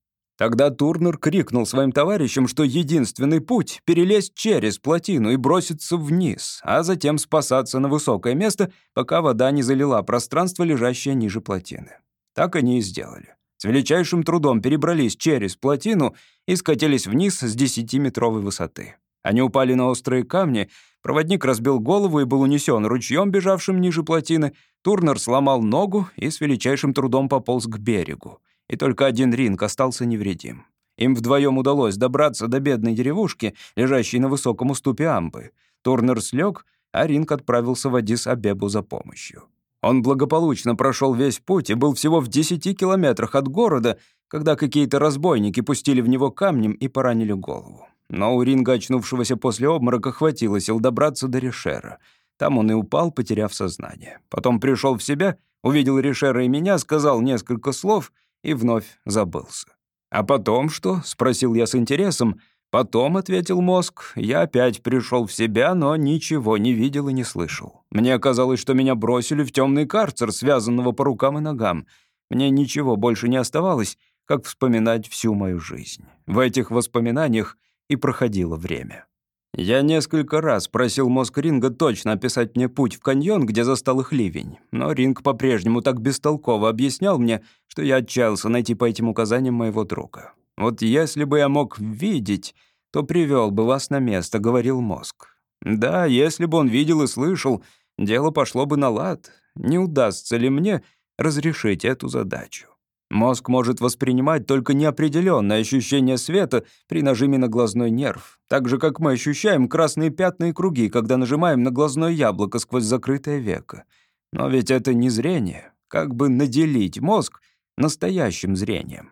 Тогда Турнер крикнул своим товарищам, что единственный путь — перелезть через плотину и броситься вниз, а затем спасаться на высокое место, пока вода не залила пространство, лежащее ниже плотины. Так они и сделали. С величайшим трудом перебрались через плотину и скатились вниз с десятиметровой высоты. Они упали на острые камни, проводник разбил голову и был унесен ручьем, бежавшим ниже плотины, Турнер сломал ногу и с величайшим трудом пополз к берегу и только один ринг остался невредим. Им вдвоем удалось добраться до бедной деревушки, лежащей на высоком уступе Амбы. Турнер слег, а ринг отправился в Адис-Абебу за помощью. Он благополучно прошел весь путь и был всего в 10 километрах от города, когда какие-то разбойники пустили в него камнем и поранили голову. Но у Ринга, очнувшегося после обморока, хватило сил добраться до Решера. Там он и упал, потеряв сознание. Потом пришел в себя, увидел Решера и меня, сказал несколько слов — и вновь забылся. «А потом что?» — спросил я с интересом. «Потом», — ответил мозг, — «я опять пришел в себя, но ничего не видел и не слышал. Мне казалось, что меня бросили в темный карцер, связанного по рукам и ногам. Мне ничего больше не оставалось, как вспоминать всю мою жизнь. В этих воспоминаниях и проходило время». Я несколько раз просил мозг Ринга точно описать мне путь в каньон, где застал их ливень, но Ринг по-прежнему так бестолково объяснял мне, что я отчаялся найти по этим указаниям моего друга. «Вот если бы я мог видеть, то привел бы вас на место», — говорил мозг. «Да, если бы он видел и слышал, дело пошло бы на лад. Не удастся ли мне разрешить эту задачу?» Мозг может воспринимать только неопределенное ощущение света при нажиме на глазной нерв, так же, как мы ощущаем красные пятна и круги, когда нажимаем на глазное яблоко сквозь закрытое веко. Но ведь это не зрение. Как бы наделить мозг настоящим зрением?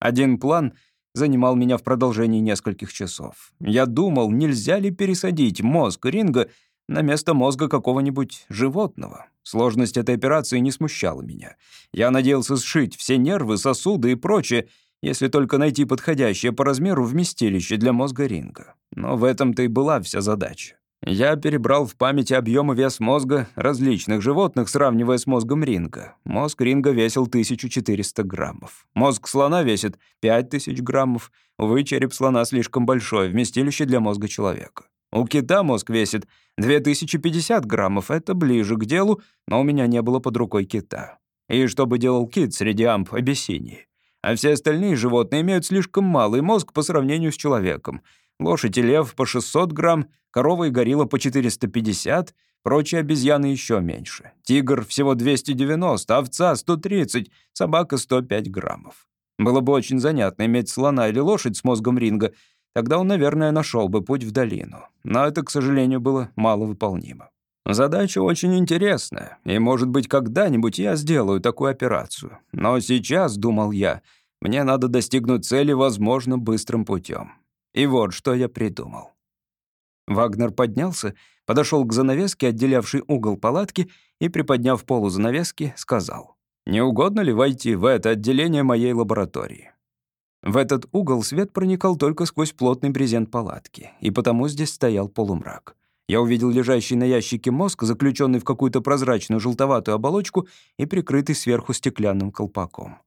Один план занимал меня в продолжении нескольких часов. Я думал, нельзя ли пересадить мозг Ринга на место мозга какого-нибудь животного. Сложность этой операции не смущала меня. Я надеялся сшить все нервы, сосуды и прочее, если только найти подходящее по размеру вместилище для мозга ринга. Но в этом-то и была вся задача. Я перебрал в памяти объем и вес мозга различных животных, сравнивая с мозгом ринга. Мозг ринга весил 1400 граммов. Мозг слона весит 5000 граммов. Увы, череп слона слишком большой, вместилище для мозга человека. У кита мозг весит 2050 граммов, это ближе к делу, но у меня не было под рукой кита. И что бы делал кит среди амп Абиссинии? А все остальные животные имеют слишком малый мозг по сравнению с человеком. Лошадь и лев по 600 грамм, корова и горилла по 450, прочие обезьяны еще меньше. Тигр всего 290, овца 130, собака 105 граммов. Было бы очень занятно иметь слона или лошадь с мозгом ринга — Тогда он, наверное, нашел бы путь в долину. Но это, к сожалению, было маловыполнимо. Задача очень интересная, и, может быть, когда-нибудь я сделаю такую операцию. Но сейчас, думал я, мне надо достигнуть цели, возможно, быстрым путем. И вот что я придумал. Вагнер поднялся, подошел к занавеске, отделявшей угол палатки, и, приподняв полу занавески, сказал, «Не угодно ли войти в это отделение моей лаборатории? В этот угол свет проникал только сквозь плотный брезент палатки, и потому здесь стоял полумрак. Я увидел лежащий на ящике мозг, заключенный в какую-то прозрачную желтоватую оболочку и прикрытый сверху стеклянным колпаком.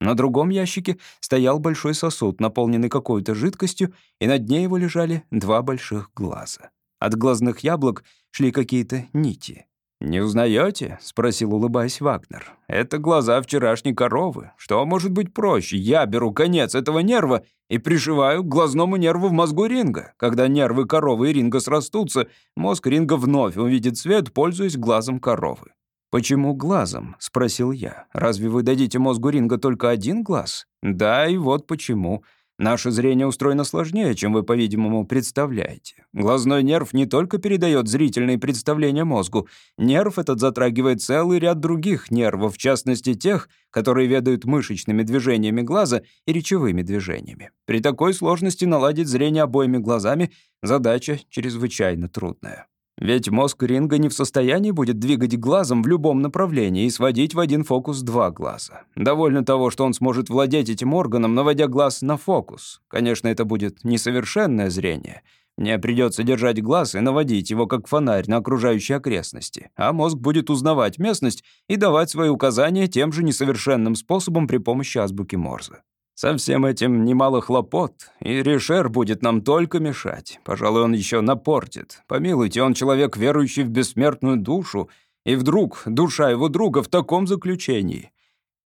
На другом ящике стоял большой сосуд, наполненный какой-то жидкостью, и на дне его лежали два больших глаза. От глазных яблок шли какие-то нити. «Не узнаете?» — спросил, улыбаясь Вагнер. «Это глаза вчерашней коровы. Что может быть проще? Я беру конец этого нерва и пришиваю к глазному нерву в мозгу ринга. Когда нервы коровы и ринга срастутся, мозг ринга вновь увидит свет, пользуясь глазом коровы». «Почему глазом?» — спросил я. «Разве вы дадите мозгу ринга только один глаз?» «Да, и вот почему. Наше зрение устроено сложнее, чем вы, по-видимому, представляете. Глазной нерв не только передает зрительные представления мозгу. Нерв этот затрагивает целый ряд других нервов, в частности тех, которые ведают мышечными движениями глаза и речевыми движениями. При такой сложности наладить зрение обоими глазами — задача чрезвычайно трудная. Ведь мозг ринга не в состоянии будет двигать глазом в любом направлении и сводить в один фокус два глаза. Довольно того, что он сможет владеть этим органом, наводя глаз на фокус. Конечно, это будет несовершенное зрение. Мне придется держать глаз и наводить его как фонарь на окружающие окрестности, а мозг будет узнавать местность и давать свои указания тем же несовершенным способом при помощи азбуки Морзе. Со всем этим немало хлопот, и Ришер будет нам только мешать. Пожалуй, он еще напортит. Помилуйте, он человек, верующий в бессмертную душу, и вдруг душа его друга в таком заключении.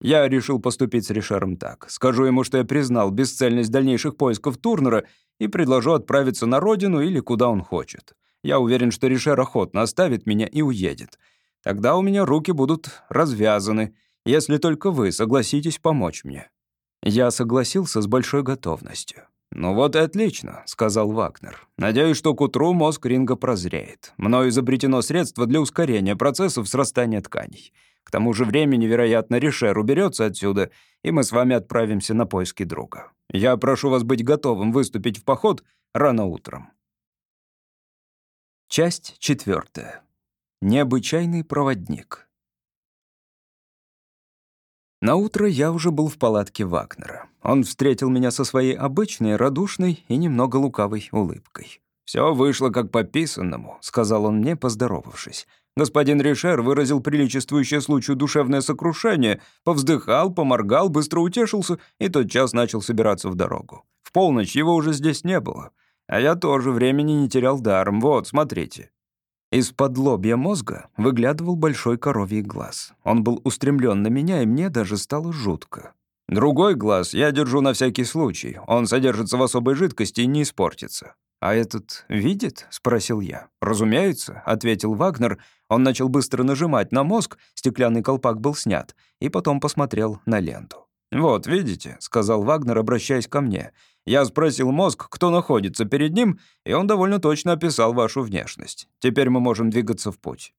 Я решил поступить с Ришером так. Скажу ему, что я признал бесцельность дальнейших поисков Турнера и предложу отправиться на родину или куда он хочет. Я уверен, что Ришер охотно оставит меня и уедет. Тогда у меня руки будут развязаны, если только вы согласитесь помочь мне». Я согласился с большой готовностью. «Ну вот и отлично», — сказал Вагнер. «Надеюсь, что к утру мозг Ринга прозреет. Мною изобретено средство для ускорения процессов срастания тканей. К тому же времени, вероятно, Ришер уберется отсюда, и мы с вами отправимся на поиски друга. Я прошу вас быть готовым выступить в поход рано утром». Часть четвертая. Необычайный проводник. На утро я уже был в палатке Вагнера. Он встретил меня со своей обычной, радушной и немного лукавой улыбкой. «Все вышло как по писанному», — сказал он мне, поздоровавшись. Господин Ришер выразил приличествующее случаю душевное сокрушение, повздыхал, поморгал, быстро утешился и тотчас начал собираться в дорогу. В полночь его уже здесь не было. А я тоже времени не терял даром. Вот, смотрите. Из-под лобья мозга выглядывал большой коровий глаз. Он был устремлен на меня, и мне даже стало жутко. Другой глаз я держу на всякий случай. Он содержится в особой жидкости и не испортится. «А этот видит?» — спросил я. «Разумеется», — ответил Вагнер. Он начал быстро нажимать на мозг, стеклянный колпак был снят, и потом посмотрел на ленту. «Вот, видите», — сказал Вагнер, обращаясь ко мне. Я спросил мозг, кто находится перед ним, и он довольно точно описал вашу внешность. Теперь мы можем двигаться в путь».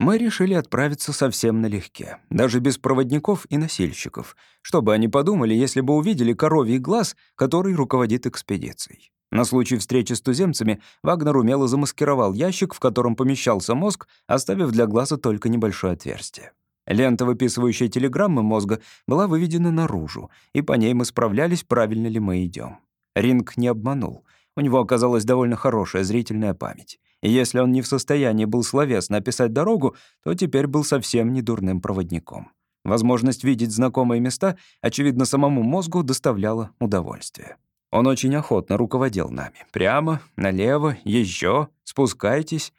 Мы решили отправиться совсем налегке, даже без проводников и носильщиков, чтобы они подумали, если бы увидели коровий глаз, который руководит экспедицией. На случай встречи с туземцами Вагнер умело замаскировал ящик, в котором помещался мозг, оставив для глаза только небольшое отверстие. Лента, выписывающая телеграммы мозга, была выведена наружу, и по ней мы справлялись, правильно ли мы идем. Ринг не обманул. У него оказалась довольно хорошая зрительная память. И если он не в состоянии был словесно описать дорогу, то теперь был совсем не дурным проводником. Возможность видеть знакомые места, очевидно, самому мозгу доставляла удовольствие. Он очень охотно руководил нами. Прямо, налево, еще, спускайтесь.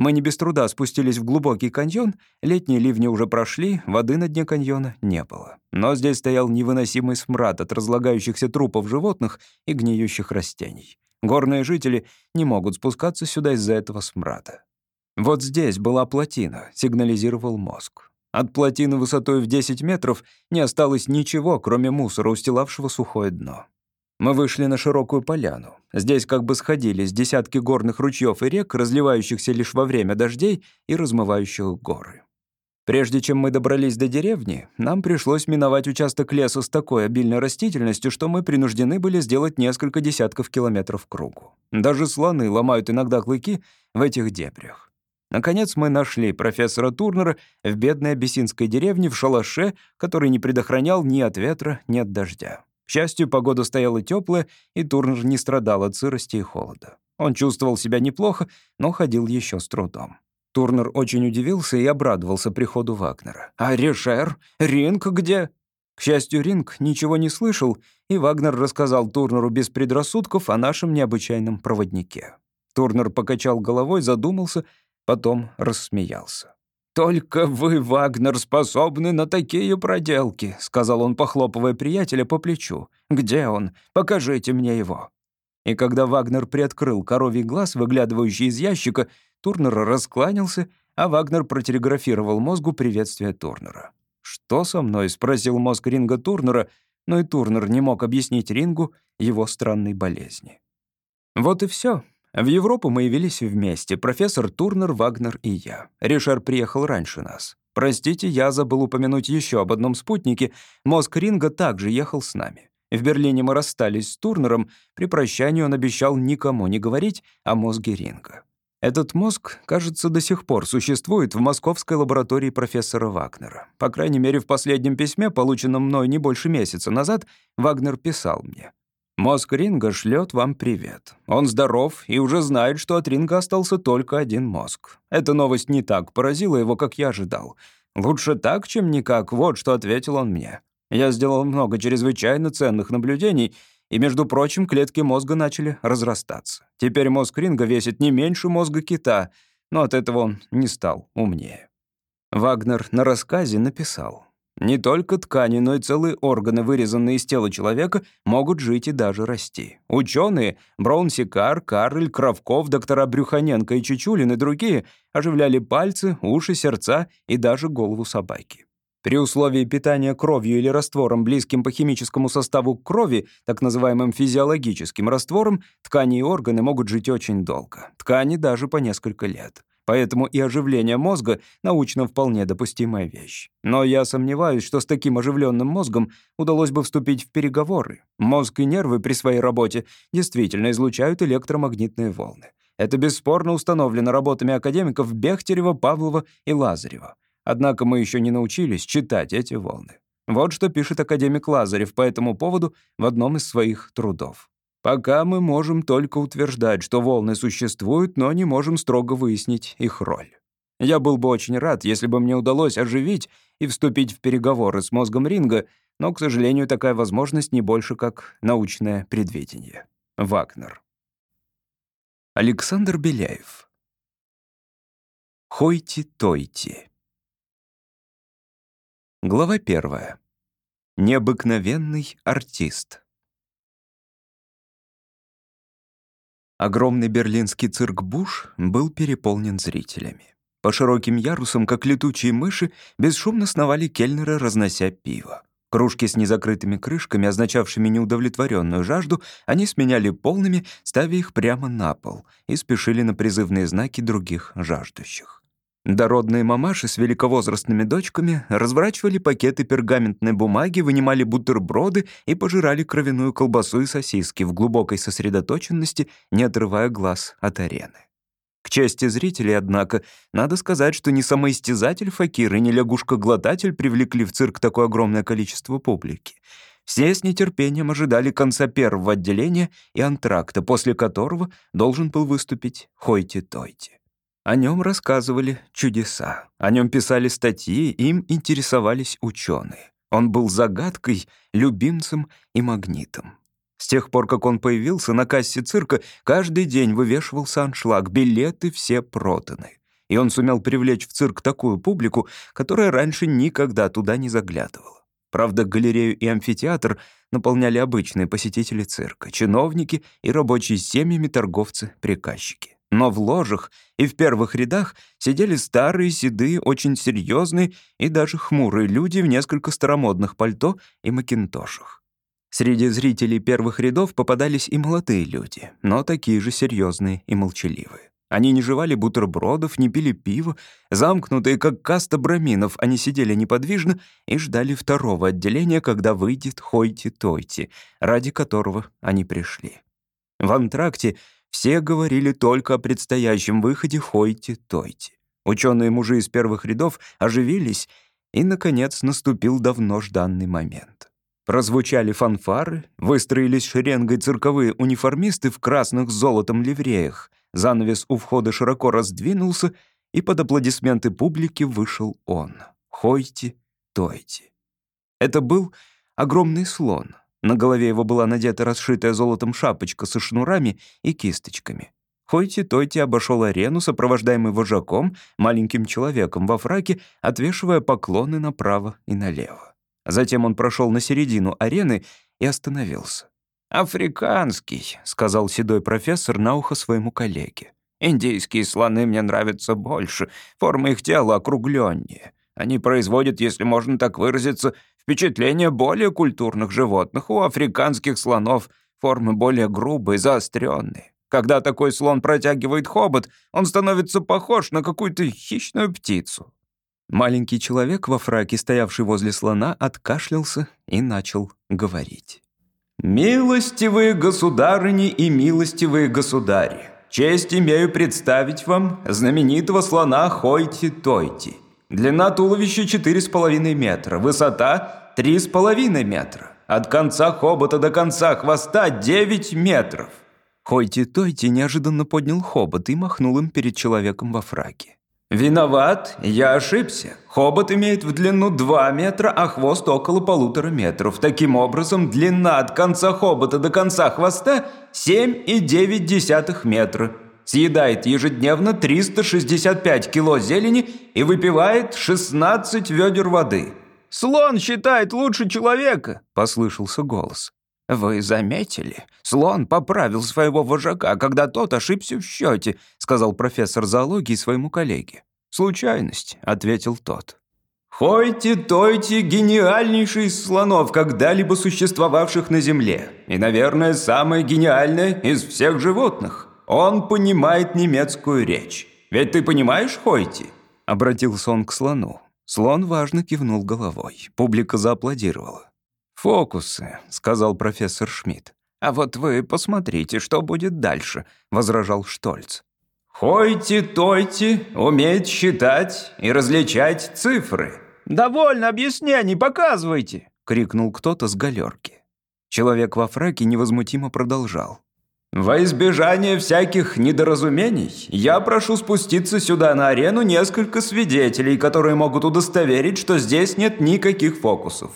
Мы не без труда спустились в глубокий каньон, летние ливни уже прошли, воды на дне каньона не было. Но здесь стоял невыносимый смрад от разлагающихся трупов животных и гниющих растений. Горные жители не могут спускаться сюда из-за этого смрада. Вот здесь была плотина, сигнализировал мозг. От плотины высотой в 10 метров не осталось ничего, кроме мусора, устилавшего сухое дно. Мы вышли на широкую поляну. Здесь как бы сходились десятки горных ручьев и рек, разливающихся лишь во время дождей и размывающих горы. Прежде чем мы добрались до деревни, нам пришлось миновать участок леса с такой обильной растительностью, что мы принуждены были сделать несколько десятков километров кругу. Даже слоны ломают иногда клыки в этих дебрях. Наконец мы нашли профессора Турнера в бедной абиссинской деревне в шалаше, который не предохранял ни от ветра, ни от дождя. К счастью, погода стояла теплая, и Турнер не страдал от сырости и холода. Он чувствовал себя неплохо, но ходил еще с трудом. Турнер очень удивился и обрадовался приходу Вагнера. «А Решер? Ринг где?» К счастью, Ринг ничего не слышал, и Вагнер рассказал Турнеру без предрассудков о нашем необычайном проводнике. Турнер покачал головой, задумался, потом рассмеялся. «Только вы, Вагнер, способны на такие проделки», — сказал он, похлопывая приятеля по плечу. «Где он? Покажите мне его». И когда Вагнер приоткрыл коровий глаз, выглядывающий из ящика, Турнер раскланялся, а Вагнер протелеграфировал мозгу приветствие Турнера. «Что со мной?» — спросил мозг Ринга Турнера, но и Турнер не мог объяснить Рингу его странной болезни. Вот и все. В Европу мы явились вместе, профессор Турнер, Вагнер и я. Ришар приехал раньше нас. Простите, я забыл упомянуть еще об одном спутнике. Мозг Ринга также ехал с нами. В Берлине мы расстались с Турнером. При прощании он обещал никому не говорить о мозге Ринга. Этот мозг, кажется, до сих пор существует в московской лаборатории профессора Вагнера. По крайней мере, в последнем письме, полученном мной не больше месяца назад, Вагнер писал мне. Мозг Ринга шлет вам привет. Он здоров и уже знает, что от Ринга остался только один мозг. Эта новость не так поразила его, как я ожидал. Лучше так, чем никак, вот что ответил он мне. Я сделал много чрезвычайно ценных наблюдений, и, между прочим, клетки мозга начали разрастаться. Теперь мозг Ринга весит не меньше мозга кита, но от этого он не стал умнее. Вагнер на рассказе написал. Не только ткани, но и целые органы, вырезанные из тела человека, могут жить и даже расти. Ученые Браунсикар, Карль, Кравков, доктора Брюханенко и Чичулин и другие оживляли пальцы, уши, сердца и даже голову собаки. При условии питания кровью или раствором, близким по химическому составу к крови, так называемым физиологическим раствором, ткани и органы могут жить очень долго. Ткани даже по несколько лет. Поэтому и оживление мозга научно вполне допустимая вещь. Но я сомневаюсь, что с таким оживленным мозгом удалось бы вступить в переговоры. Мозг и нервы при своей работе действительно излучают электромагнитные волны. Это бесспорно установлено работами академиков Бехтерева, Павлова и Лазарева. Однако мы еще не научились читать эти волны. Вот что пишет академик Лазарев по этому поводу в одном из своих трудов. Пока мы можем только утверждать, что волны существуют, но не можем строго выяснить их роль. Я был бы очень рад, если бы мне удалось оживить и вступить в переговоры с мозгом Ринга, но, к сожалению, такая возможность не больше как научное предвидение. Вагнер. Александр Беляев. Хойти-тойти. Глава первая. Необыкновенный артист. Огромный берлинский цирк «Буш» был переполнен зрителями. По широким ярусам, как летучие мыши, бесшумно сновали кельнеры, разнося пиво. Кружки с незакрытыми крышками, означавшими неудовлетворенную жажду, они сменяли полными, ставя их прямо на пол, и спешили на призывные знаки других жаждущих. Дородные мамаши с великовозрастными дочками разворачивали пакеты пергаментной бумаги, вынимали бутерброды и пожирали кровяную колбасу и сосиски в глубокой сосредоточенности, не отрывая глаз от арены. К чести зрителей, однако, надо сказать, что ни самоистязатель Факир и ни лягушка-глотатель привлекли в цирк такое огромное количество публики. Все с нетерпением ожидали конца первого отделения и антракта, после которого должен был выступить Хойти-Тойти. О нем рассказывали чудеса, о нем писали статьи, им интересовались ученые. Он был загадкой, любимцем и магнитом. С тех пор, как он появился на кассе цирка, каждый день вывешивался аншлаг, билеты все проданы. И он сумел привлечь в цирк такую публику, которая раньше никогда туда не заглядывала. Правда, галерею и амфитеатр наполняли обычные посетители цирка, чиновники и рабочие семьями торговцы-приказчики. Но в ложах и в первых рядах сидели старые, седые, очень серьезные и даже хмурые люди в несколько старомодных пальто и макинтошах. Среди зрителей первых рядов попадались и молодые люди, но такие же серьезные и молчаливые. Они не жевали бутербродов, не пили пиво, замкнутые, как каста браминов, они сидели неподвижно и ждали второго отделения, когда выйдет Хойти-Тойти, ради которого они пришли. В антракте все говорили только о предстоящем выходе Хойти-Тойти. Ученые мужи из первых рядов оживились, и, наконец, наступил давно жданный момент. Прозвучали фанфары, выстроились шеренгой цирковые униформисты в красных с золотом ливреях, занавес у входа широко раздвинулся, и под аплодисменты публики вышел он — Хойти-Тойти. Это был огромный слон, на голове его была надета расшитая золотом шапочка со шнурами и кисточками. Хойти-Тойти обошел арену, сопровождаемый вожаком, маленьким человеком во фраке, отвешивая поклоны направо и налево. Затем он прошел на середину арены и остановился. «Африканский», — сказал седой профессор на ухо своему коллеге. «Индийские слоны мне нравятся больше, форма их тела округленнее. Они производят, если можно так выразиться, впечатление более культурных животных. У африканских слонов формы более грубые, заостренные. Когда такой слон протягивает хобот, он становится похож на какую-то хищную птицу. Маленький человек во фраке, стоявший возле слона, откашлялся и начал говорить. «Милостивые государыни и милостивые государи, честь имею представить вам знаменитого слона Хойти-Тойти». Длина туловища 4,5 метра, высота 3,5 метра. От конца хобота до конца хвоста 9 метров. Хойти-Тойти неожиданно поднял хобот и махнул им перед человеком во фраке. «Виноват, я ошибся. Хобот имеет в длину 2 метра, а хвост около полутора метров. Таким образом, длина от конца хобота до конца хвоста 7,9 метра. Съедает ежедневно 365 кило зелени и выпивает 16 ведер воды». «Слон считает лучше человека», — послышался голос. «Вы заметили? Слон поправил своего вожака, когда тот ошибся в счете», сказал профессор зоологии своему коллеге. «Случайность», — ответил тот. «Хойте-тойте гениальнейший из слонов, когда-либо существовавших на Земле. И, наверное, самое гениальное из всех животных. Он понимает немецкую речь. Ведь ты понимаешь, Хойти?» Обратился он к слону. Слон важно кивнул головой. Публика зааплодировала. «Фокусы», — сказал профессор Шмидт. «А вот вы посмотрите, что будет дальше», — возражал Штольц. «Хойти-тойти умеет считать и различать цифры». «Довольно объяснений, показывайте!» — крикнул кто-то с галерки. Человек во фраке невозмутимо продолжал. «Во избежание всяких недоразумений, я прошу спуститься сюда на арену несколько свидетелей, которые могут удостоверить, что здесь нет никаких фокусов.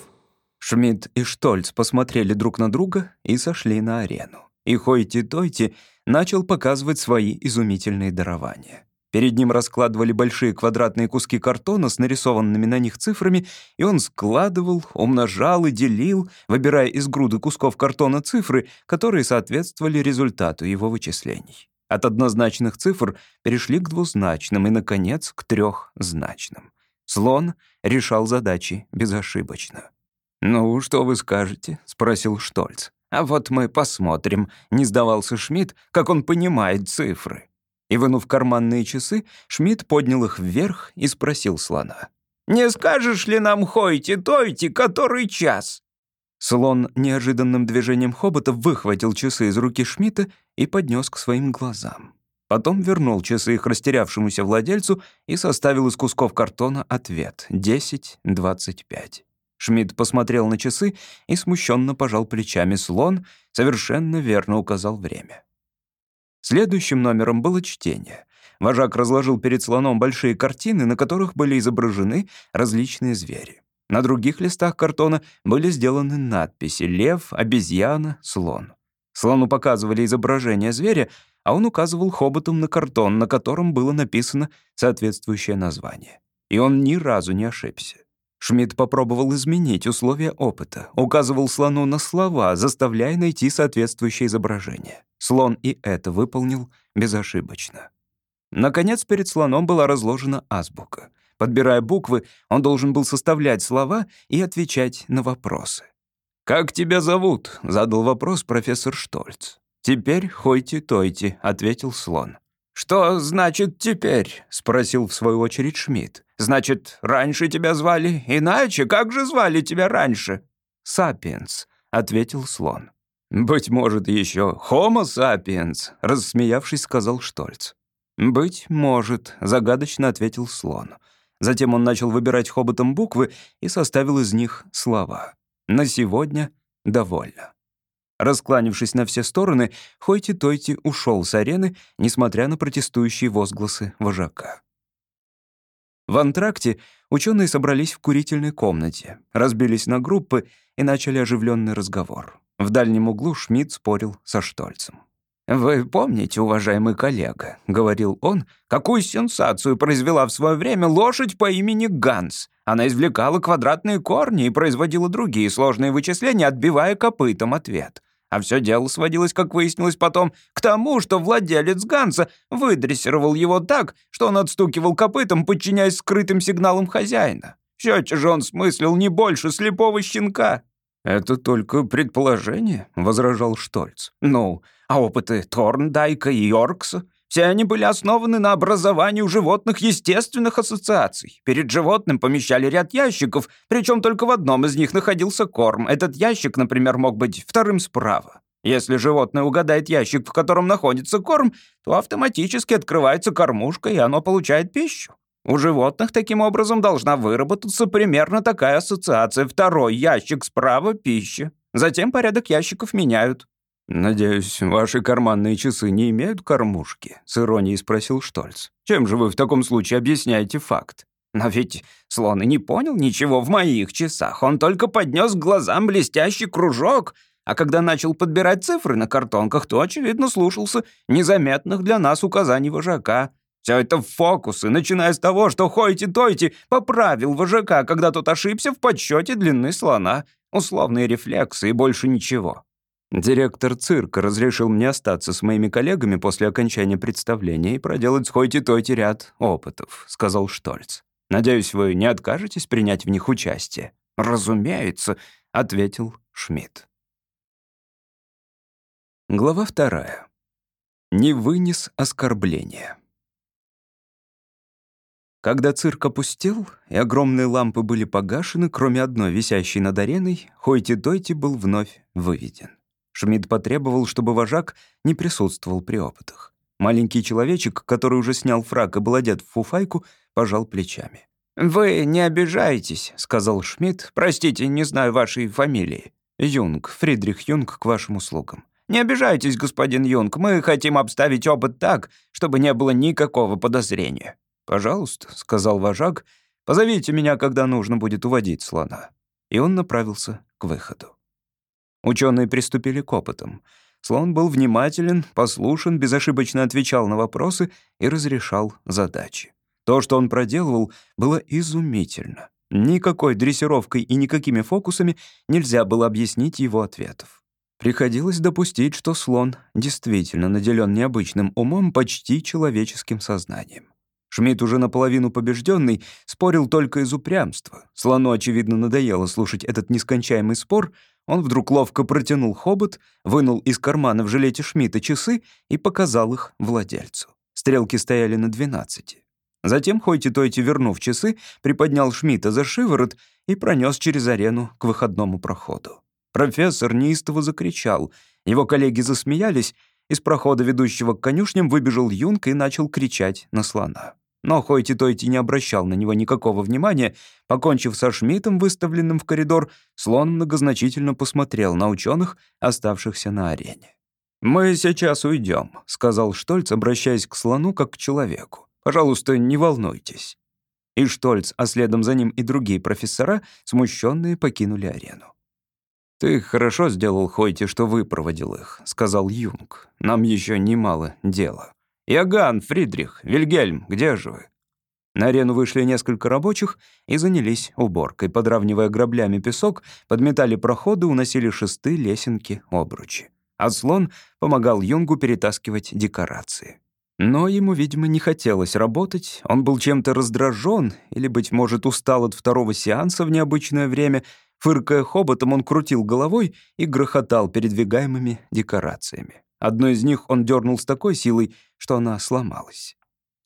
Шмидт и Штольц посмотрели друг на друга и сошли на арену. И Хойти-Тойти начал показывать свои изумительные дарования. Перед ним раскладывали большие квадратные куски картона с нарисованными на них цифрами, и он складывал, умножал и делил, выбирая из груды кусков картона цифры, которые соответствовали результату его вычислений. От однозначных цифр перешли к двузначным и, наконец, к трехзначным. Слон решал задачи безошибочно. «Ну, что вы скажете?» — спросил Штольц. «А вот мы посмотрим», — не сдавался Шмидт, как он понимает цифры. И, вынув карманные часы, Шмидт поднял их вверх и спросил слона. «Не скажешь ли нам, Хойти-Тойти, который час?» Слон неожиданным движением хобота выхватил часы из руки Шмидта и поднес к своим глазам. Потом вернул часы их растерявшемуся владельцу и составил из кусков картона ответ — десять двадцать пять. Шмидт посмотрел на часы и смущенно пожал плечами. Слон совершенно верно указал время. Следующим номером было чтение. Вожак разложил перед слоном большие картины, на которых были изображены различные звери. На других листах картона были сделаны надписи «Лев», «Обезьяна», «Слон». Слону показывали изображение зверя, а он указывал хоботом на картон, на котором было написано соответствующее название. И он ни разу не ошибся. Шмидт попробовал изменить условия опыта, указывал слону на слова, заставляя найти соответствующее изображение. Слон и это выполнил безошибочно. Наконец, перед слоном была разложена азбука. Подбирая буквы, он должен был составлять слова и отвечать на вопросы. «Как тебя зовут?» — задал вопрос профессор Штольц. «Теперь хойти-тойти», — ответил слон. «Что значит «теперь»?» — спросил в свою очередь Шмидт. «Значит, раньше тебя звали иначе? Как же звали тебя раньше?» «Сапиенс», — ответил слон. «Быть может, еще Homo sapiens», — рассмеявшись, сказал Штольц. «Быть может», — загадочно ответил слон. Затем он начал выбирать хоботом буквы и составил из них слова. «На сегодня довольно». Раскланившись на все стороны, Хойти-Тойти ушел с арены, несмотря на протестующие возгласы вожака. В антракте ученые собрались в курительной комнате, разбились на группы и начали оживленный разговор. В дальнем углу Шмидт спорил со Штольцем. «Вы помните, уважаемый коллега», — говорил он, «какую сенсацию произвела в свое время лошадь по имени Ганс? Она извлекала квадратные корни и производила другие сложные вычисления, отбивая копытом ответ. А все дело сводилось, как выяснилось потом, к тому, что владелец Ганса выдрессировал его так, что он отстукивал копытом, подчиняясь скрытым сигналам хозяина. Все же он смыслил не больше слепого щенка». «Это только предположение», — возражал Штольц. «Ну, а опыты Торндайка и Йоркса? Все они были основаны на образовании у животных естественных ассоциаций. Перед животным помещали ряд ящиков, причем только в одном из них находился корм. Этот ящик, например, мог быть вторым справа. Если животное угадает ящик, в котором находится корм, то автоматически открывается кормушка, и оно получает пищу. У животных таким образом должна выработаться примерно такая ассоциация. Второй ящик справа — пища. Затем порядок ящиков меняют. «Надеюсь, ваши карманные часы не имеют кормушки?» — с иронией спросил Штольц. «Чем же вы в таком случае объясняете факт?» «Но ведь слон и не понял ничего в моих часах. Он только поднес к глазам блестящий кружок, а когда начал подбирать цифры на картонках, то, очевидно, слушался незаметных для нас указаний вожака. Все это фокусы, начиная с того, что Хойти-Тойти поправил вожака, когда тот ошибся в подсчете длины слона. Условные рефлексы и больше ничего». Директор цирка разрешил мне остаться с моими коллегами после окончания представления и проделать с Хойти-Тойти ряд опытов», — сказал Штольц. «Надеюсь, вы не откажетесь принять в них участие?» «Разумеется», — ответил Шмидт. Глава вторая. Не вынес оскорбления. Когда цирк опустел, и огромные лампы были погашены, кроме одной, висящей над ареной, Хойти-Дойти был вновь выведен. Шмидт потребовал, чтобы вожак не присутствовал при опытах. Маленький человечек, который уже снял фрак и был одет в фуфайку, пожал плечами. «Вы не обижаетесь», — сказал Шмидт. «Простите, не знаю вашей фамилии». «Юнг, Фридрих Юнг, к вашим услугам». «Не обижайтесь, господин Юнг, мы хотим обставить опыт так, чтобы не было никакого подозрения». «Пожалуйста», — сказал вожак, — «позовите меня, когда нужно будет уводить слона». И он направился к выходу. Ученые приступили к опытам. Слон был внимателен, послушен, безошибочно отвечал на вопросы и разрешал задачи. То, что он проделывал, было изумительно. Никакой дрессировкой и никакими фокусами нельзя было объяснить его ответов. Приходилось допустить, что слон действительно наделен необычным умом, почти человеческим сознанием. Шмидт, уже наполовину побежденный, спорил только из упрямства. Слону, очевидно, надоело слушать этот нескончаемый спор. Он вдруг ловко протянул хобот, вынул из кармана в жилете Шмидта часы и показал их владельцу. Стрелки стояли на двенадцати. Затем Хойти-Тойти, вернув часы, приподнял Шмидта за шиворот и пронес через арену к выходному проходу. Профессор неистово закричал. Его коллеги засмеялись. Из прохода, ведущего к конюшням, выбежал Юнг и начал кричать на слона. Но Хойти-Тойти не обращал на него никакого внимания. Покончив со Шмидтом, выставленным в коридор, слон многозначительно посмотрел на ученых, оставшихся на арене. «Мы сейчас уйдем», — сказал Штольц, обращаясь к слону как к человеку. «Пожалуйста, не волнуйтесь». И Штольц, а следом за ним и другие профессора, смущенные, покинули арену. «Ты хорошо сделал, Хойти, что выпроводил их», — сказал Юнг. «Нам еще немало дела». «Иоганн, Фридрих, Вильгельм, где же вы?» На арену вышли несколько рабочих и занялись уборкой. Подравнивая граблями песок, подметали проходы, уносили шесты, лесенки, обручи. А слон помогал Юнгу перетаскивать декорации. Но ему, видимо, не хотелось работать, он был чем-то раздражен или, быть может, устал от второго сеанса в необычное время — Фыркая хоботом, он крутил головой и грохотал передвигаемыми декорациями. Одну из них он дернул с такой силой, что она сломалась.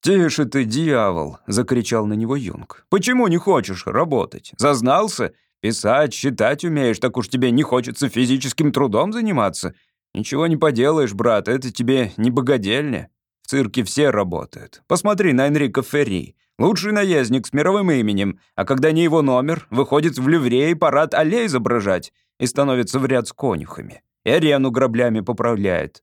«Тише ты, дьявол!» — закричал на него Юнг. «Почему не хочешь работать? Зазнался? Писать, считать умеешь, так уж тебе не хочется физическим трудом заниматься? Ничего не поделаешь, брат, это тебе не богадельня. В цирке все работают. Посмотри на Энрико Ферри. Лучший наездник с мировым именем, а когда не его номер, выходит в ливрее парад аллей изображать и становится в ряд с конюхами. И арену граблями поправляет.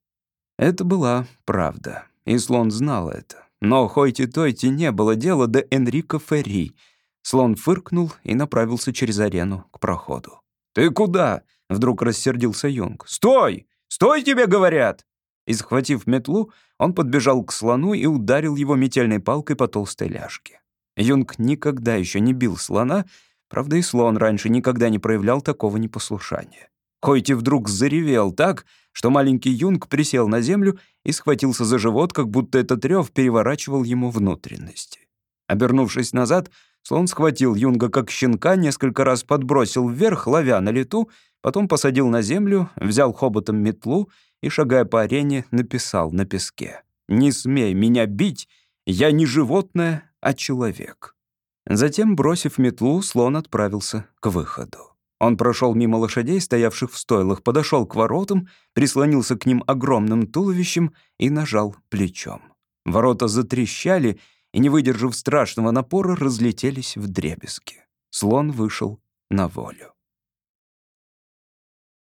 Это была правда, и слон знал это. Но Хойти-Тойти не было дела до Энрико Ферри. Слон фыркнул и направился через арену к проходу. «Ты куда?» — вдруг рассердился Юнг. «Стой! Стой, тебе говорят!» И, схватив метлу, он подбежал к слону и ударил его метельной палкой по толстой ляжке. Юнг никогда еще не бил слона, правда и слон раньше никогда не проявлял такого непослушания. Хойти вдруг заревел так, что маленький Юнг присел на землю и схватился за живот, как будто этот рев переворачивал ему внутренности. Обернувшись назад, слон схватил Юнга как щенка, несколько раз подбросил вверх, ловя на лету, потом посадил на землю, взял хоботом метлу и, шагая по арене, написал на песке «Не смей меня бить, я не животное, а человек». Затем, бросив метлу, слон отправился к выходу. Он прошел мимо лошадей, стоявших в стойлах, подошел к воротам, прислонился к ним огромным туловищем и нажал плечом. Ворота затрещали и, не выдержав страшного напора, разлетелись в дребезги. Слон вышел на волю.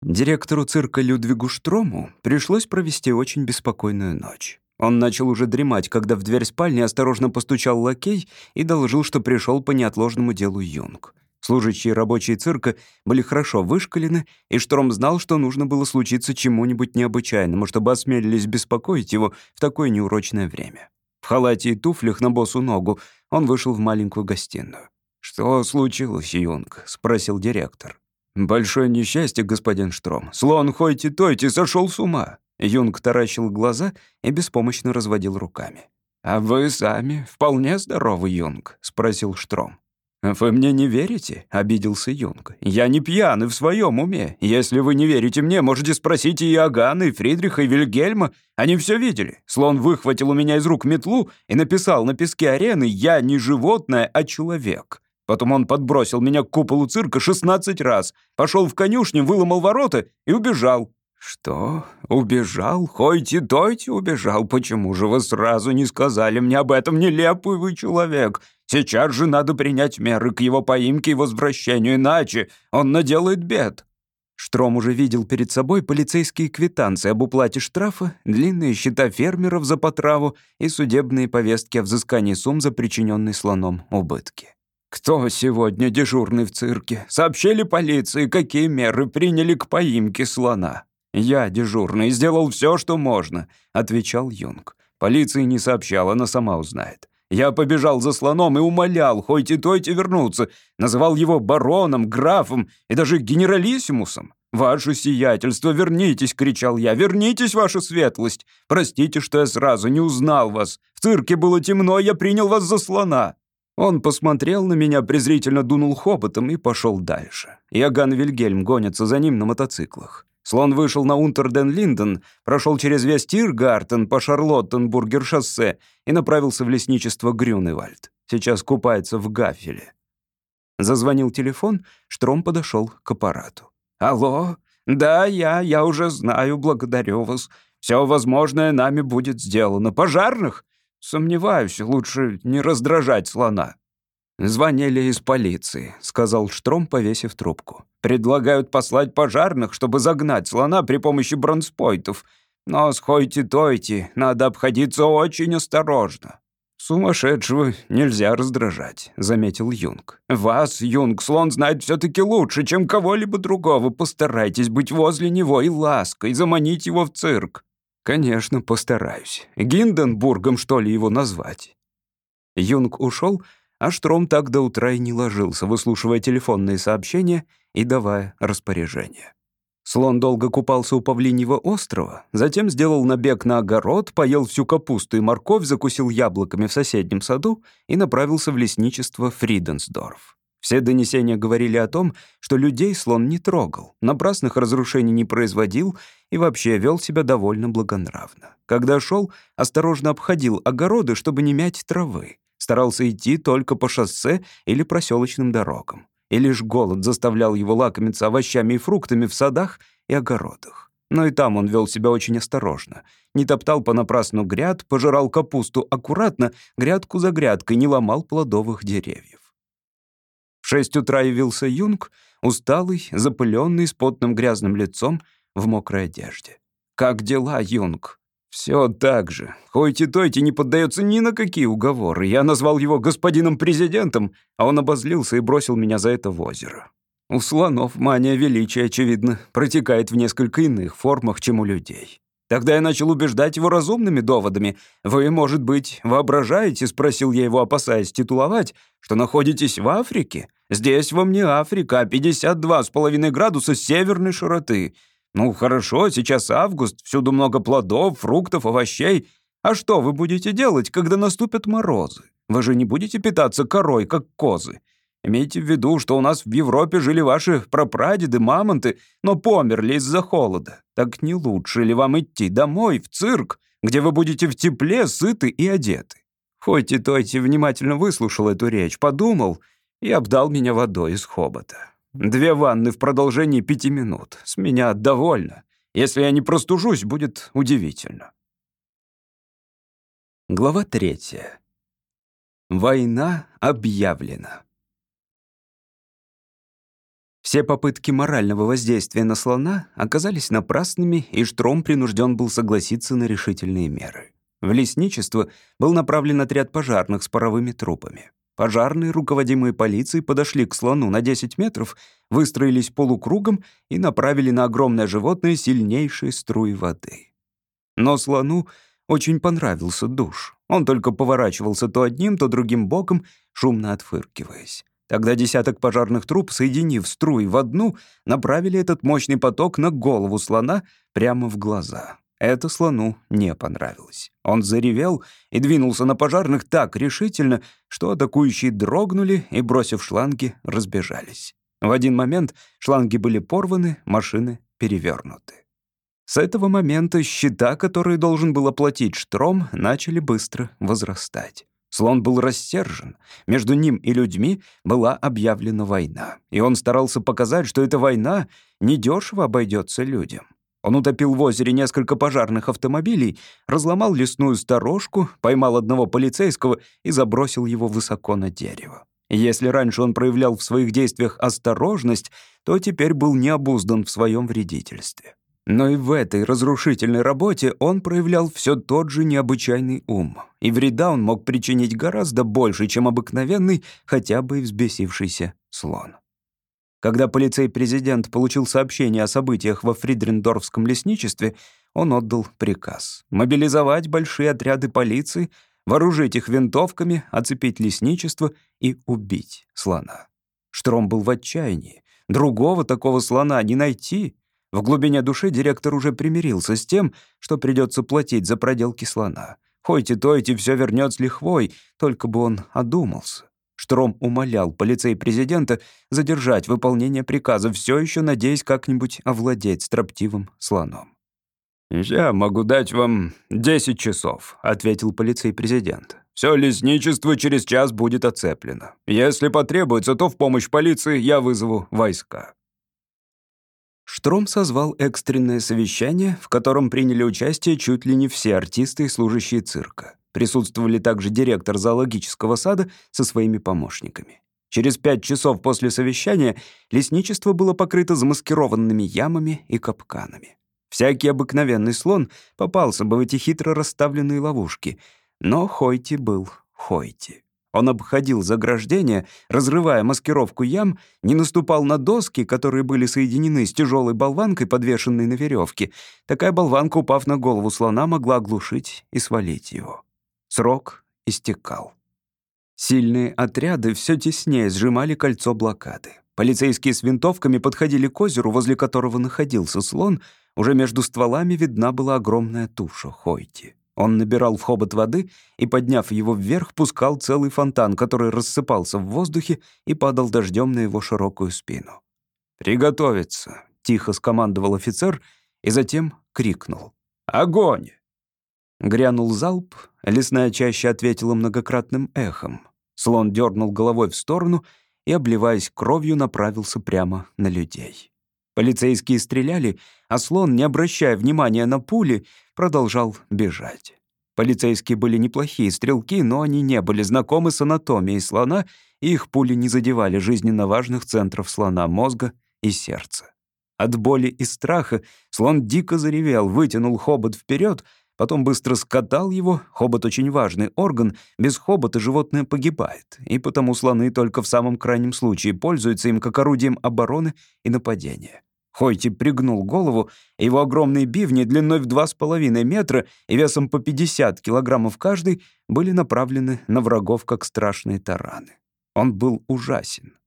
Директору цирка Людвигу Штрому пришлось провести очень беспокойную ночь. Он начал уже дремать, когда в дверь спальни осторожно постучал лакей и доложил, что пришел по неотложному делу Юнг. Служащие рабочие цирка были хорошо вышкалены, и Штром знал, что нужно было случиться чему-нибудь необычайному, чтобы осмелились беспокоить его в такое неурочное время. В халате и туфлях на босу ногу он вышел в маленькую гостиную. «Что случилось, Юнг?» — спросил директор. «Большое несчастье, господин Штром. Слон Хойти-Тойти сошел с ума». Юнг таращил глаза и беспомощно разводил руками. «А вы сами вполне здоровы, Юнг?» — спросил Штром. «Вы мне не верите?» — обиделся Юнг. «Я не пьяный в своем уме. Если вы не верите мне, можете спросить и Иоганна, и Фридриха, и Вильгельма. Они все видели. Слон выхватил у меня из рук метлу и написал на песке арены «Я не животное, а человек». Потом он подбросил меня к куполу цирка 16 раз, пошел в конюшню, выломал ворота и убежал. «Что? Убежал? Хойти-дойти убежал? Почему же вы сразу не сказали мне об этом, нелепый вы человек? Сейчас же надо принять меры к его поимке и возвращению, иначе он наделает бед». Штром уже видел перед собой полицейские квитанции об уплате штрафа, длинные счета фермеров за потраву и судебные повестки о взыскании сумм за причиненные слоном убытки. «Кто сегодня дежурный в цирке? Сообщили полиции, какие меры приняли к поимке слона?» «Я дежурный, сделал все, что можно», — отвечал Юнг. Полиции не сообщал, она сама узнает. Я побежал за слоном и умолял Хойти-Тойти вернуться, называл его бароном, графом и даже генералиссимусом. «Ваше сиятельство, вернитесь!» — кричал я. «Вернитесь, ваша светлость! Простите, что я сразу не узнал вас. В цирке было темно, я принял вас за слона. Он посмотрел на меня, презрительно дунул хоботом и пошел дальше. Яган Вильгельм гонится за ним на мотоциклах. Слон вышел на Унтерден-Линден, прошел через весь Тиргартен по Шарлоттенбургер-шоссе и направился в лесничество Грюневальд. Сейчас купается в Гафеле. Зазвонил телефон, Штром подошел к аппарату. «Алло? Да, я, я уже знаю, благодарю вас. Все возможное нами будет сделано. Пожарных? «Сомневаюсь, лучше не раздражать слона». «Звонили из полиции», — сказал Штром, повесив трубку. «Предлагают послать пожарных, чтобы загнать слона при помощи бронспойтов. Но с Хойти-Тойти надо обходиться очень осторожно». «Сумасшедшего нельзя раздражать», — заметил Юнг. «Вас, Юнг, слон знает все-таки лучше, чем кого-либо другого. Постарайтесь быть возле него и лаской, заманить его в цирк». «Конечно, постараюсь. Гинденбургом, что ли, его назвать?» Юнг ушел, а Штром так до утра и не ложился, выслушивая телефонные сообщения и давая распоряжения. Слон долго купался у Павлиньего острова, затем сделал набег на огород, поел всю капусту и морковь, закусил яблоками в соседнем саду и направился в лесничество Фриденсдорф. Все донесения говорили о том, что людей слон не трогал, напрасных разрушений не производил и вообще вел себя довольно благонравно. Когда шел, осторожно обходил огороды, чтобы не мять травы. Старался идти только по шоссе или проселочным дорогам. И лишь голод заставлял его лакомиться овощами и фруктами в садах и огородах. Но и там он вел себя очень осторожно. Не топтал понапрасну гряд, пожирал капусту аккуратно, грядку за грядкой, не ломал плодовых деревьев. В шесть утра явился Юнг, усталый, запыленный, с потным грязным лицом, в мокрой одежде. «Как дела, Юнг?» «Все так же. Хойти-тойти не поддается ни на какие уговоры. Я назвал его господином президентом, а он обозлился и бросил меня за это в озеро. У слонов мания величия, очевидно, протекает в несколько иных формах, чем у людей. Тогда я начал убеждать его разумными доводами. «Вы, может быть, воображаете?» — спросил я его, опасаясь титуловать, «что находитесь в Африке? Здесь вам не Африка, а 52,5 градуса северной широты. Ну, хорошо, сейчас август, всюду много плодов, фруктов, овощей. А что вы будете делать, когда наступят морозы? Вы же не будете питаться корой, как козы. Имейте в виду, что у нас в Европе жили ваши прапрадеды, мамонты, но померли из-за холода. Так не лучше ли вам идти домой, в цирк, где вы будете в тепле, сыты и одеты?» Хоть и Тойти внимательно выслушал эту речь, подумал и обдал меня водой из хобота. Две ванны в продолжении пяти минут. С меня довольно. Если я не простужусь, будет удивительно. Глава третья. Война объявлена. Все попытки морального воздействия на слона оказались напрасными, и Штром принужден был согласиться на решительные меры. В лесничество был направлен отряд пожарных с паровыми трупами. Пожарные, руководимые полицией, подошли к слону на 10 метров, выстроились полукругом и направили на огромное животное сильнейшие струи воды. Но слону очень понравился душ. Он только поворачивался то одним, то другим боком, шумно отфыркиваясь. Тогда десяток пожарных труб, соединив струи в одну, направили этот мощный поток на голову слона прямо в глаза. Это слону не понравилось. Он заревел и двинулся на пожарных так решительно, что атакующие дрогнули и, бросив шланги, разбежались. В один момент шланги были порваны, машины перевернуты. С этого момента счета, которые должен был оплатить Штром, начали быстро возрастать. Слон был рассержен. Между ним и людьми была объявлена война. И он старался показать, что эта война недешево обойдется людям. Он утопил в озере несколько пожарных автомобилей, разломал лесную сторожку, поймал одного полицейского и забросил его высоко на дерево. Если раньше он проявлял в своих действиях осторожность, то теперь был необуздан в своем вредительстве. Но и в этой разрушительной работе он проявлял все тот же необычайный ум, и вреда он мог причинить гораздо больше, чем обыкновенный, хотя бы и взбесившийся слон. Когда полицей-президент получил сообщение о событиях во Фридрендорфском лесничестве, он отдал приказ мобилизовать большие отряды полиции, вооружить их винтовками, оцепить лесничество и убить слона. Штром был в отчаянии. Другого такого слона не найти — в глубине души директор уже примирился с тем, что придется платить за проделки слона. Хоть и то, и все вернет с лихвой, только бы он одумался. Штром умолял полицей президента задержать выполнение приказа, все еще надеясь как-нибудь овладеть строптивым слоном. «Я могу дать вам 10 часов», — ответил полицей президент. «Все лесничество через час будет оцеплено. Если потребуется, то в помощь полиции я вызову войска». Штром созвал экстренное совещание, в котором приняли участие чуть ли не все артисты и служащие цирка. Присутствовали также директор зоологического сада со своими помощниками. Через пять часов после совещания лесничество было покрыто замаскированными ямами и капканами. Всякий обыкновенный слон попался бы в эти хитро расставленные ловушки, но Хойти был Хойти. Он обходил заграждение, разрывая маскировку ям, не наступал на доски, которые были соединены с тяжелой болванкой, подвешенной на веревке. Такая болванка, упав на голову слона, могла оглушить и свалить его. Срок истекал. Сильные отряды все теснее сжимали кольцо блокады. Полицейские с винтовками подходили к озеру, возле которого находился слон. Уже между стволами видна была огромная туша Хойти. Он набирал в хобот воды и, подняв его вверх, пускал целый фонтан, который рассыпался в воздухе и падал дождем на его широкую спину. «Приготовиться!» — тихо скомандовал офицер и затем крикнул. «Огонь!» Грянул залп, лесная чаща ответила многократным эхом. Слон дернул головой в сторону и, обливаясь кровью, направился прямо на людей. Полицейские стреляли, а слон, не обращая внимания на пули, продолжал бежать. Полицейские были неплохие стрелки, но они не были знакомы с анатомией слона, и их пули не задевали жизненно важных центров слона, мозга и сердца. От боли и страха слон дико заревел, вытянул хобот вперед, потом быстро скатал его. Хобот — очень важный орган, без хобота животное погибает, и потому слоны только в самом крайнем случае пользуются им как орудием обороны и нападения. Хойти пригнул голову, его огромные бивни длиной в два с половиной метра и весом по 50 килограммов каждый были направлены на врагов, как страшные тараны. Он был ужасен.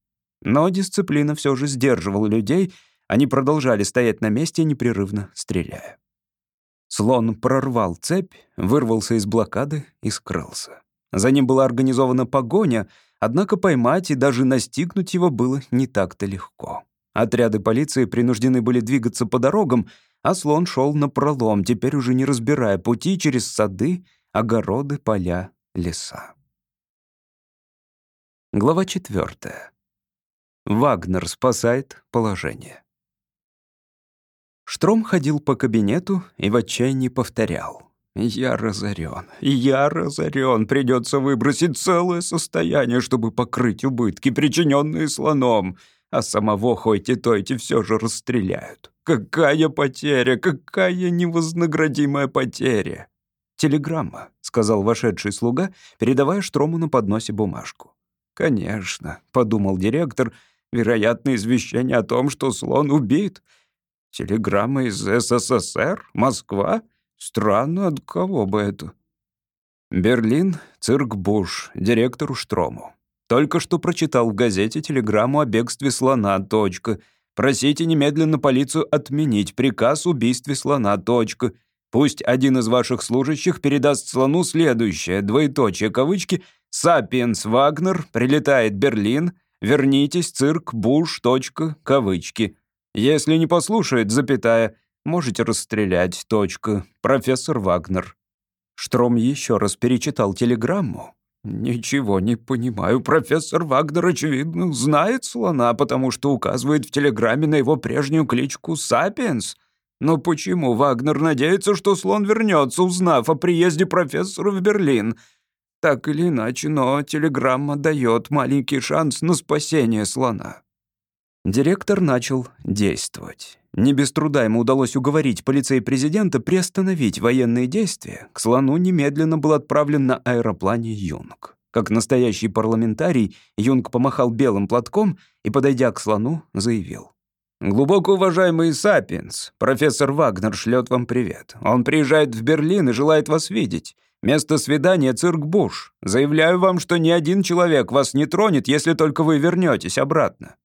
Но дисциплина все же сдерживала людей, они продолжали стоять на месте, непрерывно стреляя. Слон прорвал цепь, вырвался из блокады и скрылся. За ним была организована погоня, однако поймать и даже настигнуть его было не так-то легко. Отряды полиции принуждены были двигаться по дорогам, а слон шел на пролом, теперь уже не разбирая пути через сады, огороды, поля, леса. Глава четвертая. Вагнер спасает положение. Штром ходил по кабинету и в отчаянии повторял. «Я разорен, я разорен. Придется выбросить целое состояние, чтобы покрыть убытки, причиненные слоном. а самого хоть и то эти все же расстреляют. Какая потеря, какая невознаградимая потеря!» «Телеграмма», — сказал вошедший слуга, передавая Штрому на подносе бумажку. «Конечно», — подумал директор, — «вероятно, извещение о том, что слон убит. Телеграмма из СССР? Москва? Странно, от кого бы это?» Берлин, цирк Буш, директору Штрому. Только что прочитал в газете телеграмму о бегстве слона. Точка. Просите немедленно полицию отменить приказ о убийстве слона. Точка. Пусть один из ваших служащих передаст слону следующее, двоеточие, кавычки, «Сапиенс Вагнер, прилетает Берлин, вернитесь, цирк, Буш, точка, кавычки». Если не послушает, запятая, можете расстрелять, точка, профессор Вагнер. Штром еще раз перечитал телеграмму. «Ничего не понимаю. Профессор Вагнер, очевидно, знает слона, потому что указывает в телеграмме на его прежнюю кличку «Сапиенс». Но почему Вагнер надеется, что слон вернется, узнав о приезде профессора в Берлин? Так или иначе, но телеграмма дает маленький шанс на спасение слона». Директор начал действовать. Не без труда ему удалось уговорить полицей президента приостановить военные действия. К слону немедленно был отправлен на аэроплане Юнг. Как настоящий парламентарий, Юнг помахал белым платком и, подойдя к слону, заявил. «Глубоко уважаемый Сапиенс, профессор Вагнер шлет вам привет. Он приезжает в Берлин и желает вас видеть. Место свидания — цирк Буш. Заявляю вам, что ни один человек вас не тронет, если только вы вернетесь обратно.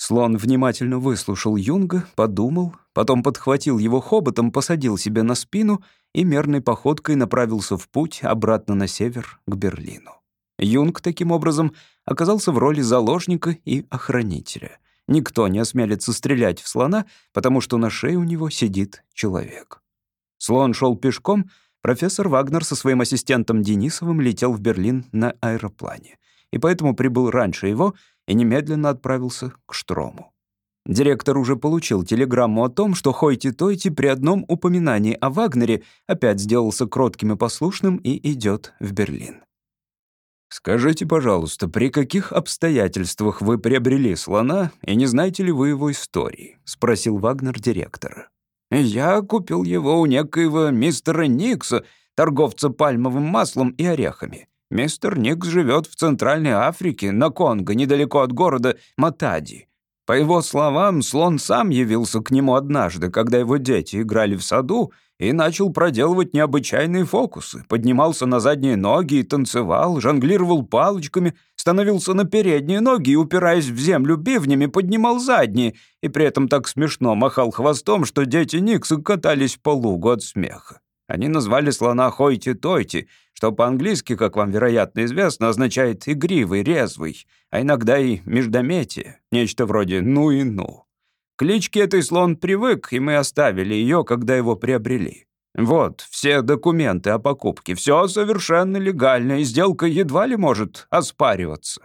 Слон внимательно выслушал Юнга, подумал, потом подхватил его хоботом, посадил себе на спину и мерной походкой направился в путь обратно на север, к Берлину. Юнг, таким образом, оказался в роли заложника и охранителя. Никто не осмелится стрелять в слона, потому что на шее у него сидит человек. Слон шел пешком, профессор Вагнер со своим ассистентом Денисовым летел в Берлин на аэроплане, и поэтому прибыл раньше его — и немедленно отправился к Штрому. Директор уже получил телеграмму о том, что Хойти-Тойти при одном упоминании о Вагнере опять сделался кротким и послушным и идет в Берлин. «Скажите, пожалуйста, при каких обстоятельствах вы приобрели слона, и не знаете ли вы его истории?» — спросил Вагнер директора. «Я купил его у некоего мистера Никса, торговца пальмовым маслом и орехами. Мистер Никс живет в Центральной Африке, на Конго, недалеко от города Матади. По его словам, слон сам явился к нему однажды, когда его дети играли в саду, и начал проделывать необычайные фокусы. Поднимался на задние ноги и танцевал, жонглировал палочками, становился на передние ноги и, упираясь в землю бивнями, поднимал задние, и при этом так смешно махал хвостом, что дети Никса катались по лугу от смеха. Они назвали слона Хойти-Тойти, что по-английски, как вам, вероятно, известно, означает «игривый», «резвый», а иногда и «междометие», нечто вроде «ну и ну». Кличке этой слон привык, и мы оставили ее, когда его приобрели. Вот, все документы о покупке, все совершенно легально, и сделка едва ли может оспариваться.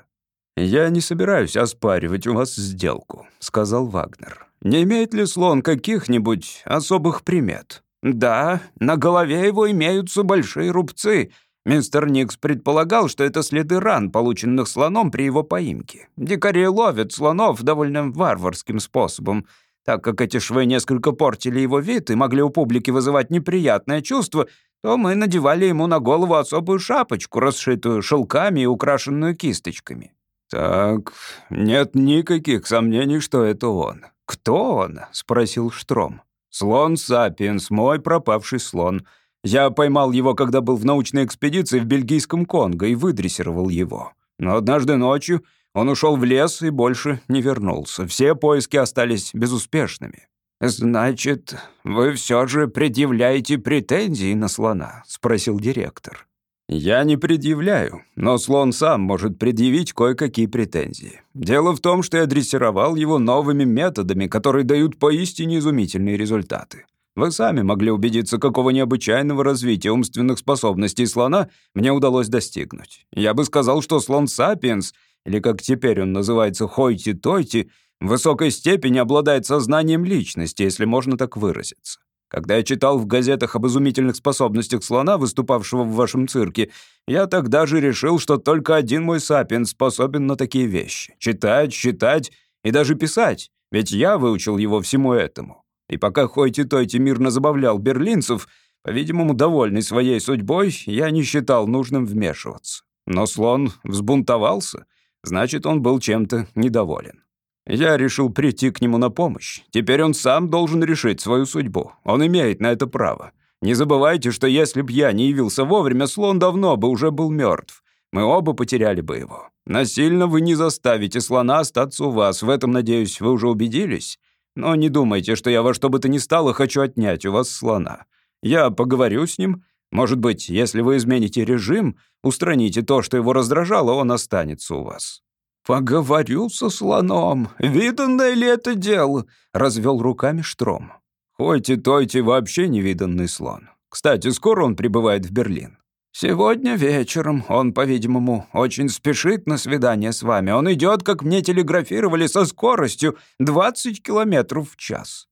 «Я не собираюсь оспаривать у вас сделку», — сказал Вагнер. «Не имеет ли слон каких-нибудь особых примет?» «Да, на голове его имеются большие рубцы. Мистер Никс предполагал, что это следы ран, полученных слоном при его поимке. Дикари ловят слонов довольно варварским способом. Так как эти швы несколько портили его вид и могли у публики вызывать неприятное чувство, то мы надевали ему на голову особую шапочку, расшитую шелками и украшенную кисточками. «Так, нет никаких сомнений, что это он». «Кто он?» — спросил Штром. «Слон Сапиенс, мой пропавший слон. Я поймал его, когда был в научной экспедиции в бельгийском Конго и выдрессировал его. Но однажды ночью он ушел в лес и больше не вернулся. Все поиски остались безуспешными». «Значит, вы все же предъявляете претензии на слона?» — спросил директор. «Я не предъявляю, но слон сам может предъявить кое-какие претензии. Дело в том, что я дрессировал его новыми методами, которые дают поистине изумительные результаты. Вы сами могли убедиться, какого необычайного развития умственных способностей слона мне удалось достигнуть. Я бы сказал, что слон Сапиенс, или как теперь он называется Хойти-Тойти, в высокой степени обладает сознанием личности, если можно так выразиться. Когда я читал в газетах об изумительных способностях слона, выступавшего в вашем цирке, я тогда же решил, что только один мой сапиен способен на такие вещи. Читать, считать и даже писать, ведь я выучил его всему этому. И пока Хойти-Тойти мирно забавлял берлинцев, по-видимому, довольный своей судьбой, я не считал нужным вмешиваться. Но слон взбунтовался, значит, он был чем-то недоволен. Я решил прийти к нему на помощь. Теперь он сам должен решить свою судьбу. Он имеет на это право. Не забывайте, что если б я не явился вовремя, слон давно бы уже был мертв. Мы оба потеряли бы его. Насильно вы не заставите слона остаться у вас. В этом, надеюсь, вы уже убедились. Но не думайте, что я во что бы то ни стало хочу отнять у вас слона. Я поговорю с ним. Может быть, если вы измените режим, устраните то, что его раздражало, он останется у вас». «Поговорю со слоном. Виданное ли это дело?» — развел руками Штром. «Хоть и тойте вообще невиданный слон. Кстати, скоро он прибывает в Берлин». «Сегодня вечером. Он, по-видимому, очень спешит на свидание с вами. Он идет, как мне телеграфировали, со скоростью 20 километров в час».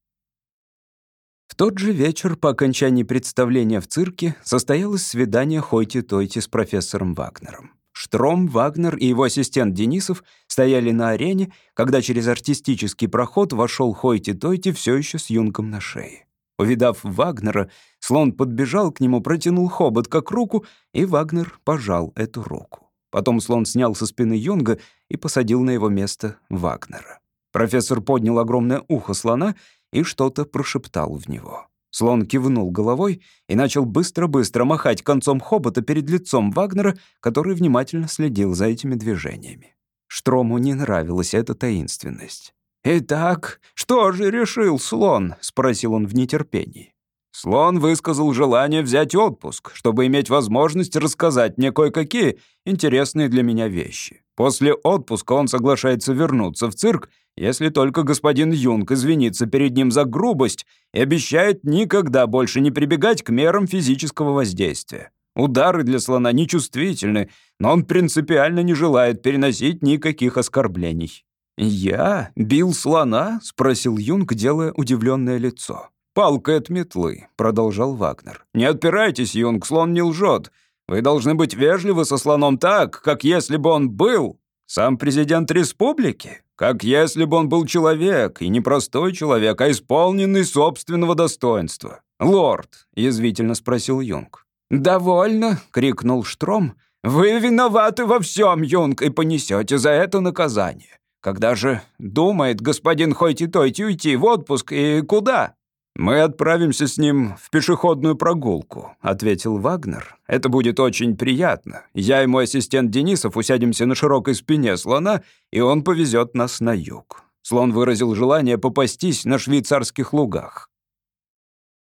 В тот же вечер по окончании представления в цирке состоялось свидание Хойти-Тойти с профессором Вагнером. Штром, Вагнер и его ассистент Денисов стояли на арене, когда через артистический проход вошел Хойти-Тойти все еще с юнком на шее. Увидав Вагнера, слон подбежал к нему, протянул хобот как руку, и Вагнер пожал эту руку. Потом слон снял со спины юнга и посадил на его место Вагнера. Профессор поднял огромное ухо слона и что-то прошептал в него. Слон кивнул головой и начал быстро-быстро махать концом хобота перед лицом Вагнера, который внимательно следил за этими движениями. Штрому не нравилась эта таинственность. «Итак, что же решил слон?» — спросил он в нетерпении. Слон высказал желание взять отпуск, чтобы иметь возможность рассказать мне кое-какие интересные для меня вещи. После отпуска он соглашается вернуться в цирк, если только господин Юнг извинится перед ним за грубость и обещает никогда больше не прибегать к мерам физического воздействия. Удары для слона нечувствительны, но он принципиально не желает переносить никаких оскорблений. «Я? Бил слона?» — спросил Юнг, делая удивленное лицо. «Палкой от метлы», — продолжал Вагнер. «Не отпирайтесь, Юнг, слон не лжет. Вы должны быть вежливы со слоном так, как если бы он был сам президент республики, как если бы он был человек, и не простой человек, а исполненный собственного достоинства. «Лорд», — язвительно спросил Юнг. «Довольно», — крикнул Штром. «Вы виноваты во всем, Юнг, и понесете за это наказание. Когда же думает господин Хойти-Тойти уйти в отпуск и куда?» «Мы отправимся с ним в пешеходную прогулку», — ответил Вагнер. «Это будет очень приятно. Я и мой ассистент Денисов усядемся на широкой спине слона, и он повезет нас на юг». Слон выразил желание попастись на швейцарских лугах.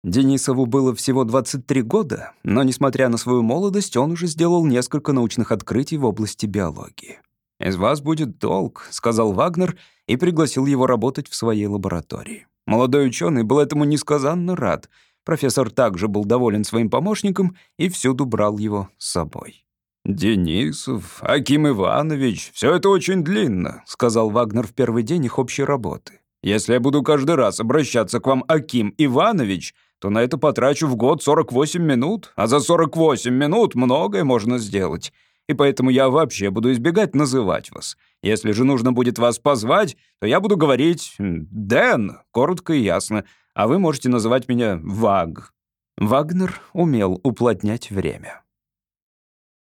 Денисову было всего 23 года, но, несмотря на свою молодость, он уже сделал несколько научных открытий в области биологии. «Из вас будет долг», — сказал Вагнер и пригласил его работать в своей лаборатории. Молодой ученый был этому несказанно рад. Профессор также был доволен своим помощником и всюду брал его с собой. «Денисов, Аким Иванович, все это очень длинно», — сказал Вагнер в первый день их общей работы. «Если я буду каждый раз обращаться к вам Аким Иванович, то на это потрачу в год 48 минут, а за 48 минут многое можно сделать и поэтому я вообще буду избегать называть вас. Если же нужно будет вас позвать, то я буду говорить «Дэн», коротко и ясно, а вы можете называть меня Ваг». Вагнер умел уплотнять время.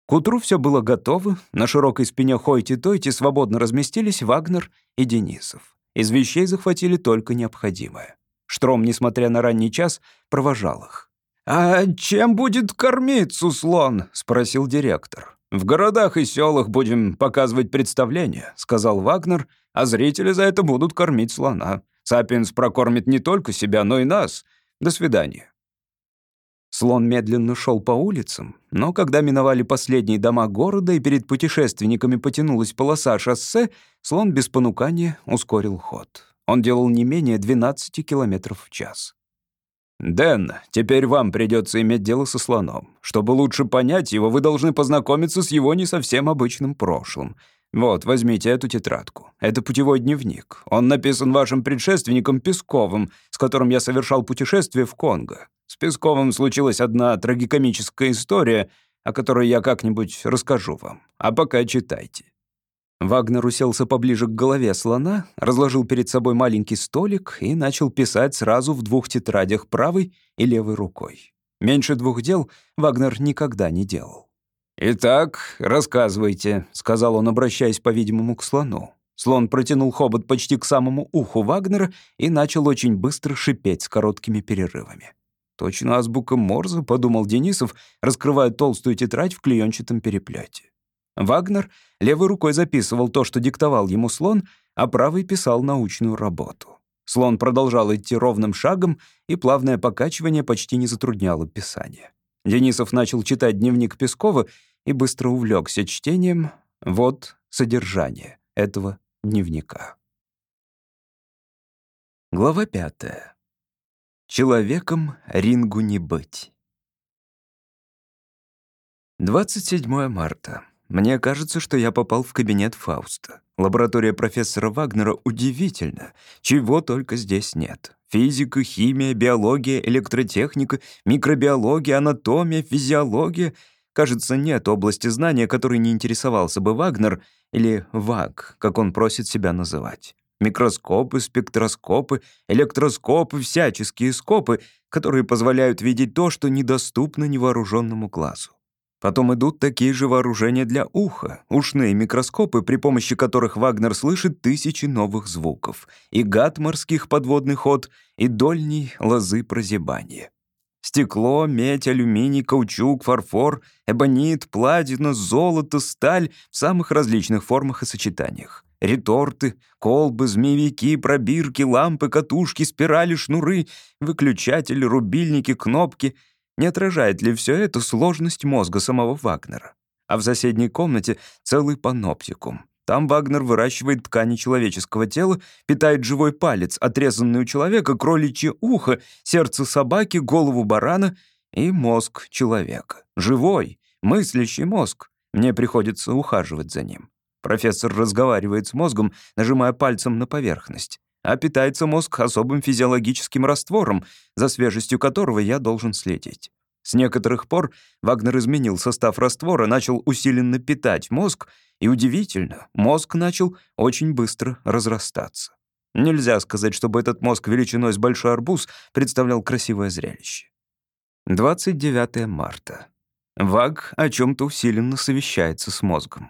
К утру все было готово, на широкой спине Хойти-Тойти свободно разместились Вагнер и Денисов. Из вещей захватили только необходимое. Штром, несмотря на ранний час, провожал их. «А чем будет кормиться слон?» — спросил директор. «В городах и селах будем показывать представления», — сказал Вагнер, «а зрители за это будут кормить слона. Сапиенс прокормит не только себя, но и нас. До свидания». Слон медленно шел по улицам, но когда миновали последние дома города и перед путешественниками потянулась полоса шоссе, слон без понукания ускорил ход. Он делал не менее 12 километров в час. «Дэн, теперь вам придется иметь дело со слоном. Чтобы лучше понять его, вы должны познакомиться с его не совсем обычным прошлым. Вот, возьмите эту тетрадку. Это путевой дневник. Он написан вашим предшественником Песковым, с которым я совершал путешествие в Конго. С Песковым случилась одна трагикомическая история, о которой я как-нибудь расскажу вам. А пока читайте». Вагнер уселся поближе к голове слона, разложил перед собой маленький столик и начал писать сразу в двух тетрадях правой и левой рукой. Меньше двух дел Вагнер никогда не делал. «Итак, рассказывайте», — сказал он, обращаясь, по-видимому, к слону. Слон протянул хобот почти к самому уху Вагнера и начал очень быстро шипеть с короткими перерывами. «Точно азбука Морзе», — подумал Денисов, раскрывая толстую тетрадь в клеенчатом переплете. Вагнер левой рукой записывал то, что диктовал ему слон, а правой писал научную работу. Слон продолжал идти ровным шагом, и плавное покачивание почти не затрудняло писание. Денисов начал читать дневник Пескова и быстро увлекся чтением. Вот содержание этого дневника. Глава пятая. Человеком рингу не быть. 27 марта. Мне кажется, что я попал в кабинет Фауста. Лаборатория профессора Вагнера удивительна. Чего только здесь нет. Физика, химия, биология, электротехника, микробиология, анатомия, физиология. Кажется, нет области знания, которой не интересовался бы Вагнер, или ВАГ, как он просит себя называть. Микроскопы, спектроскопы, электроскопы, всяческие скопы, которые позволяют видеть то, что недоступно невооруженному глазу. Потом идут такие же вооружения для уха, ушные микроскопы, при помощи которых Вагнер слышит тысячи новых звуков, и гад морских подводных ход, и дольней лозы прозябания. Стекло, медь, алюминий, каучук, фарфор, эбонит, платина, золото, сталь в самых различных формах и сочетаниях. Реторты, колбы, змеевики, пробирки, лампы, катушки, спирали, шнуры, выключатели, рубильники, кнопки — не отражает ли все это сложность мозга самого Вагнера? А в соседней комнате целый паноптикум. Там Вагнер выращивает ткани человеческого тела, питает живой палец, отрезанный у человека, кроличье ухо, сердце собаки, голову барана и мозг человека. Живой, мыслящий мозг. Мне приходится ухаживать за ним. Профессор разговаривает с мозгом, нажимая пальцем на поверхность а питается мозг особым физиологическим раствором, за свежестью которого я должен следить. С некоторых пор Вагнер изменил состав раствора, начал усиленно питать мозг, и удивительно, мозг начал очень быстро разрастаться. Нельзя сказать, чтобы этот мозг величиной с большой арбуз представлял красивое зрелище. 29 марта. Ваг о чем то усиленно совещается с мозгом.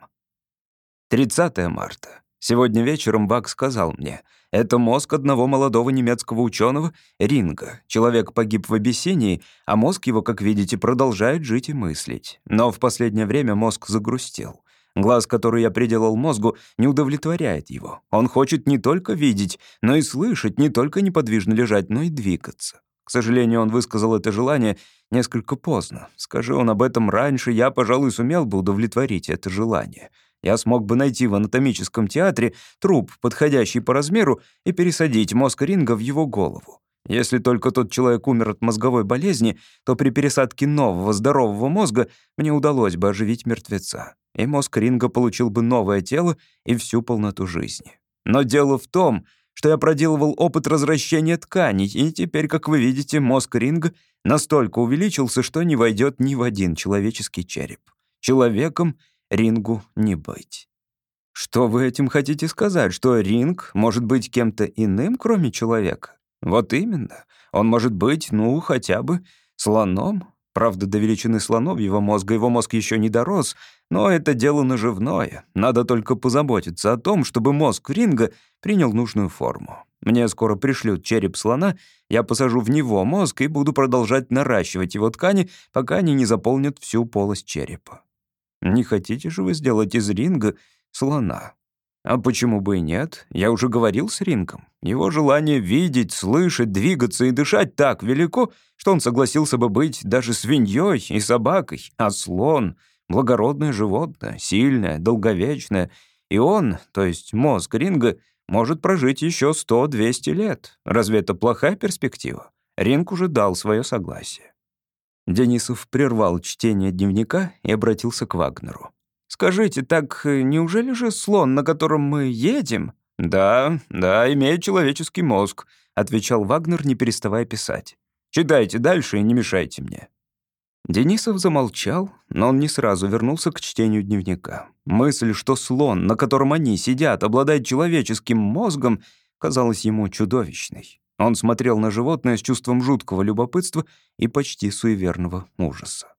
30 марта. Сегодня вечером Ваг сказал мне — это мозг одного молодого немецкого ученого Ринга. Человек погиб в Абиссинии, а мозг его, как видите, продолжает жить и мыслить. Но в последнее время мозг загрустил. Глаз, который я приделал мозгу, не удовлетворяет его. Он хочет не только видеть, но и слышать, не только неподвижно лежать, но и двигаться. К сожалению, он высказал это желание несколько поздно. Скажи он об этом раньше, я, пожалуй, сумел бы удовлетворить это желание я смог бы найти в анатомическом театре труп, подходящий по размеру, и пересадить мозг Ринга в его голову. Если только тот человек умер от мозговой болезни, то при пересадке нового здорового мозга мне удалось бы оживить мертвеца, и мозг Ринга получил бы новое тело и всю полноту жизни. Но дело в том, что я проделывал опыт возвращения тканей, и теперь, как вы видите, мозг Ринга настолько увеличился, что не войдет ни в один человеческий череп. Человеком рингу не быть. Что вы этим хотите сказать? Что ринг может быть кем-то иным, кроме человека? Вот именно. Он может быть, ну, хотя бы слоном. Правда, до величины слоновьего мозга его мозг еще не дорос, но это дело наживное. Надо только позаботиться о том, чтобы мозг ринга принял нужную форму. Мне скоро пришлют череп слона, я посажу в него мозг и буду продолжать наращивать его ткани, пока они не заполнят всю полость черепа. Не хотите же вы сделать из ринга слона? А почему бы и нет? Я уже говорил с Рингом. Его желание видеть, слышать, двигаться и дышать так велико, что он согласился бы быть даже свиньей и собакой. А слон — благородное животное, сильное, долговечное. И он, то есть мозг Ринга, может прожить еще 100-200 лет. Разве это плохая перспектива? Ринг уже дал свое согласие. Денисов прервал чтение дневника и обратился к Вагнеру. «Скажите, так э, неужели же слон, на котором мы едем?» «Да, да, имеет человеческий мозг», — отвечал Вагнер, не переставая писать. «Читайте дальше и не мешайте мне». Денисов замолчал, но он не сразу вернулся к чтению дневника. Мысль, что слон, на котором они сидят, обладает человеческим мозгом, казалась ему чудовищной. Он смотрел на животное с чувством жуткого любопытства и почти суеверного ужаса.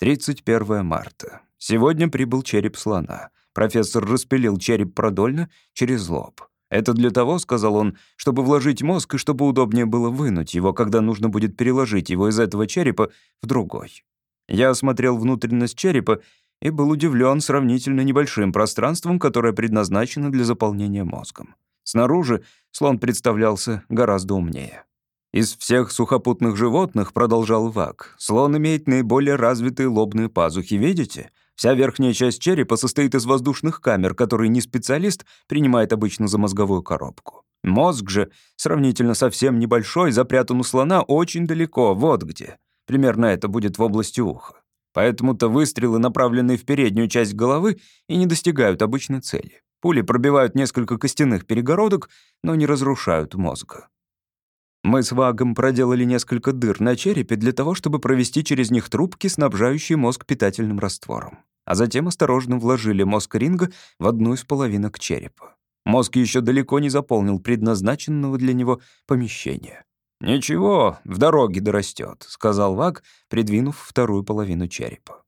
31 марта. Сегодня прибыл череп слона. Профессор распилил череп продольно через лоб. «Это для того, — сказал он, — чтобы вложить мозг и чтобы удобнее было вынуть его, когда нужно будет переложить его из этого черепа в другой». Я осмотрел внутренность черепа и был удивлен сравнительно небольшим пространством, которое предназначено для заполнения мозгом. Снаружи слон представлялся гораздо умнее. Из всех сухопутных животных, продолжал Вак, слон имеет наиболее развитые лобные пазухи, видите? Вся верхняя часть черепа состоит из воздушных камер, которые не специалист принимает обычно за мозговую коробку. Мозг же, сравнительно совсем небольшой, запрятан у слона очень далеко, вот где. Примерно это будет в области уха. Поэтому-то выстрелы, направленные в переднюю часть головы, и не достигают обычной цели. Пули пробивают несколько костяных перегородок, но не разрушают мозга. Мы с Вагом проделали несколько дыр на черепе для того, чтобы провести через них трубки, снабжающие мозг питательным раствором а затем осторожно вложили мозг Ринга в одну из половинок черепа. Мозг еще далеко не заполнил предназначенного для него помещения. «Ничего, в дороге дорастет», — сказал Ваг, придвинув вторую половину черепа.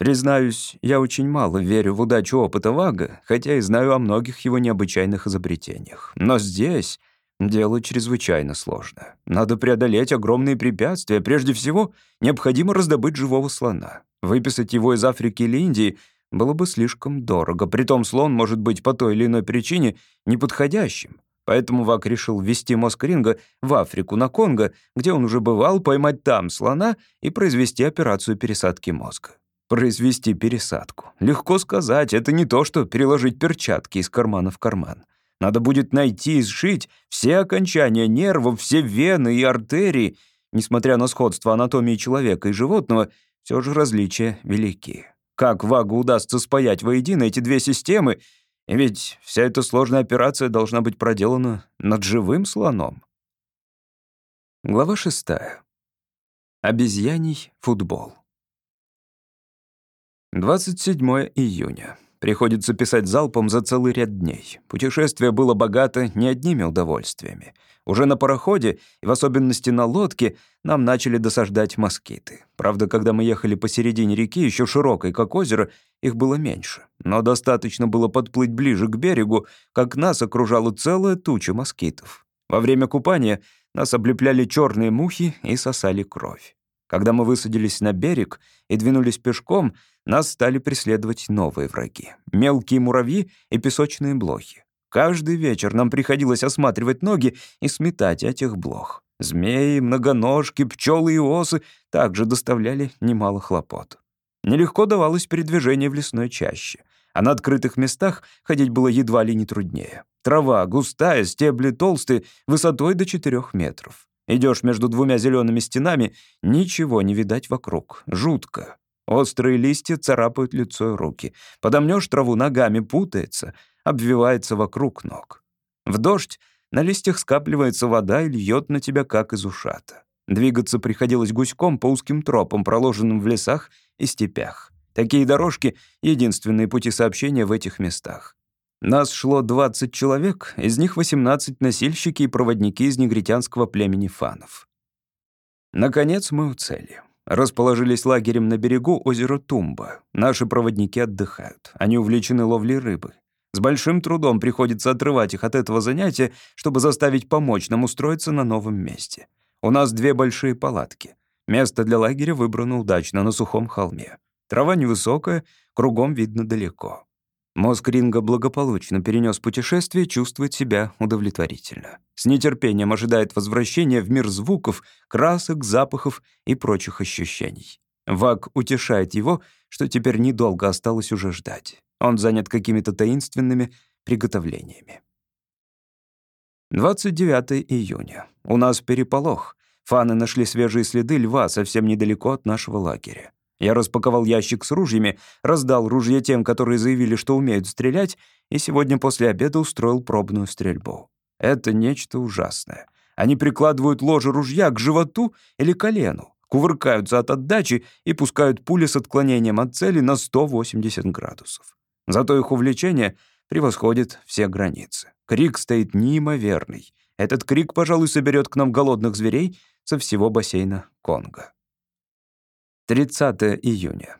Признаюсь, я очень мало верю в удачу опыта Вага, хотя и знаю о многих его необычайных изобретениях. Но здесь дело чрезвычайно сложное. Надо преодолеть огромные препятствия. Прежде всего, необходимо раздобыть живого слона. Выписать его из Африки или Индии было бы слишком дорого. Притом слон может быть по той или иной причине неподходящим. Поэтому Вак решил ввести мозг Ринга в Африку, на Конго, где он уже бывал, поймать там слона и произвести операцию пересадки мозга. Произвести пересадку. Легко сказать, это не то, что переложить перчатки из кармана в карман. Надо будет найти и сшить все окончания нервов, все вены и артерии. Несмотря на сходство анатомии человека и животного, все же различия велики. Как Вагу удастся спаять воедино эти две системы, ведь вся эта сложная операция должна быть проделана над живым слоном. Глава шестая. Обезьяний футбол. 27 июня. Приходится писать залпом за целый ряд дней. Путешествие было богато не одними удовольствиями. Уже на пароходе, и в особенности на лодке, нам начали досаждать москиты. Правда, когда мы ехали посередине реки, еще широкой, как озеро, их было меньше. Но достаточно было подплыть ближе к берегу, как нас окружала целая туча москитов. Во время купания нас облепляли черные мухи и сосали кровь. Когда мы высадились на берег и двинулись пешком, нас стали преследовать новые враги — мелкие муравьи и песочные блохи. Каждый вечер нам приходилось осматривать ноги и сметать этих блох. Змеи, многоножки, пчелы и осы также доставляли немало хлопот. Нелегко давалось передвижение в лесной чаще, а на открытых местах ходить было едва ли не труднее. Трава густая, стебли толстые, высотой до 4 метров. Идешь между двумя зелеными стенами, ничего не видать вокруг. Жутко. Острые листья царапают лицо и руки. Подомнешь траву ногами, путается, обвивается вокруг ног. В дождь на листьях скапливается вода и льет на тебя, как из ушата. Двигаться приходилось гуськом по узким тропам, проложенным в лесах и степях. Такие дорожки — единственные пути сообщения в этих местах. Нас шло 20 человек, из них 18 носильщики и проводники из негритянского племени фанов. Наконец мы у цели. Расположились лагерем на берегу озера Тумба. Наши проводники отдыхают. Они увлечены ловлей рыбы. С большим трудом приходится отрывать их от этого занятия, чтобы заставить помочь нам устроиться на новом месте. У нас две большие палатки. Место для лагеря выбрано удачно на сухом холме. Трава невысокая, кругом видно далеко. Мозг Ринга благополучно перенес путешествие, чувствует себя удовлетворительно. С нетерпением ожидает возвращения в мир звуков, красок, запахов и прочих ощущений. Вак утешает его, что теперь недолго осталось уже ждать. Он занят какими-то таинственными приготовлениями. 29 июня. У нас переполох. Фаны нашли свежие следы льва совсем недалеко от нашего лагеря. Я распаковал ящик с ружьями, раздал ружья тем, которые заявили, что умеют стрелять, и сегодня после обеда устроил пробную стрельбу. Это нечто ужасное. Они прикладывают ложе ружья к животу или колену. кувыркаются от отдачи и пускают пули с отклонением от цели на 180 градусов. Зато их увлечение превосходит все границы. Крик стоит неимоверный. Этот крик, пожалуй, соберет к нам голодных зверей со всего бассейна Конго. 30 июня.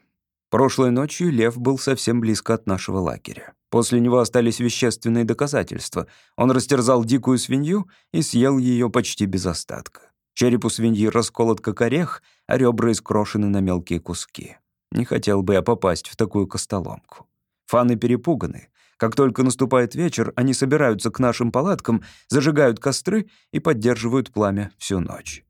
Прошлой ночью лев был совсем близко от нашего лагеря. После него остались вещественные доказательства. Он растерзал дикую свинью и съел ее почти без остатка. Череп у свиньи расколот как орех, а ребра искрошены на мелкие куски. Не хотел бы я попасть в такую костоломку. Фаны перепуганы. Как только наступает вечер, они собираются к нашим палаткам, зажигают костры и поддерживают пламя всю ночь.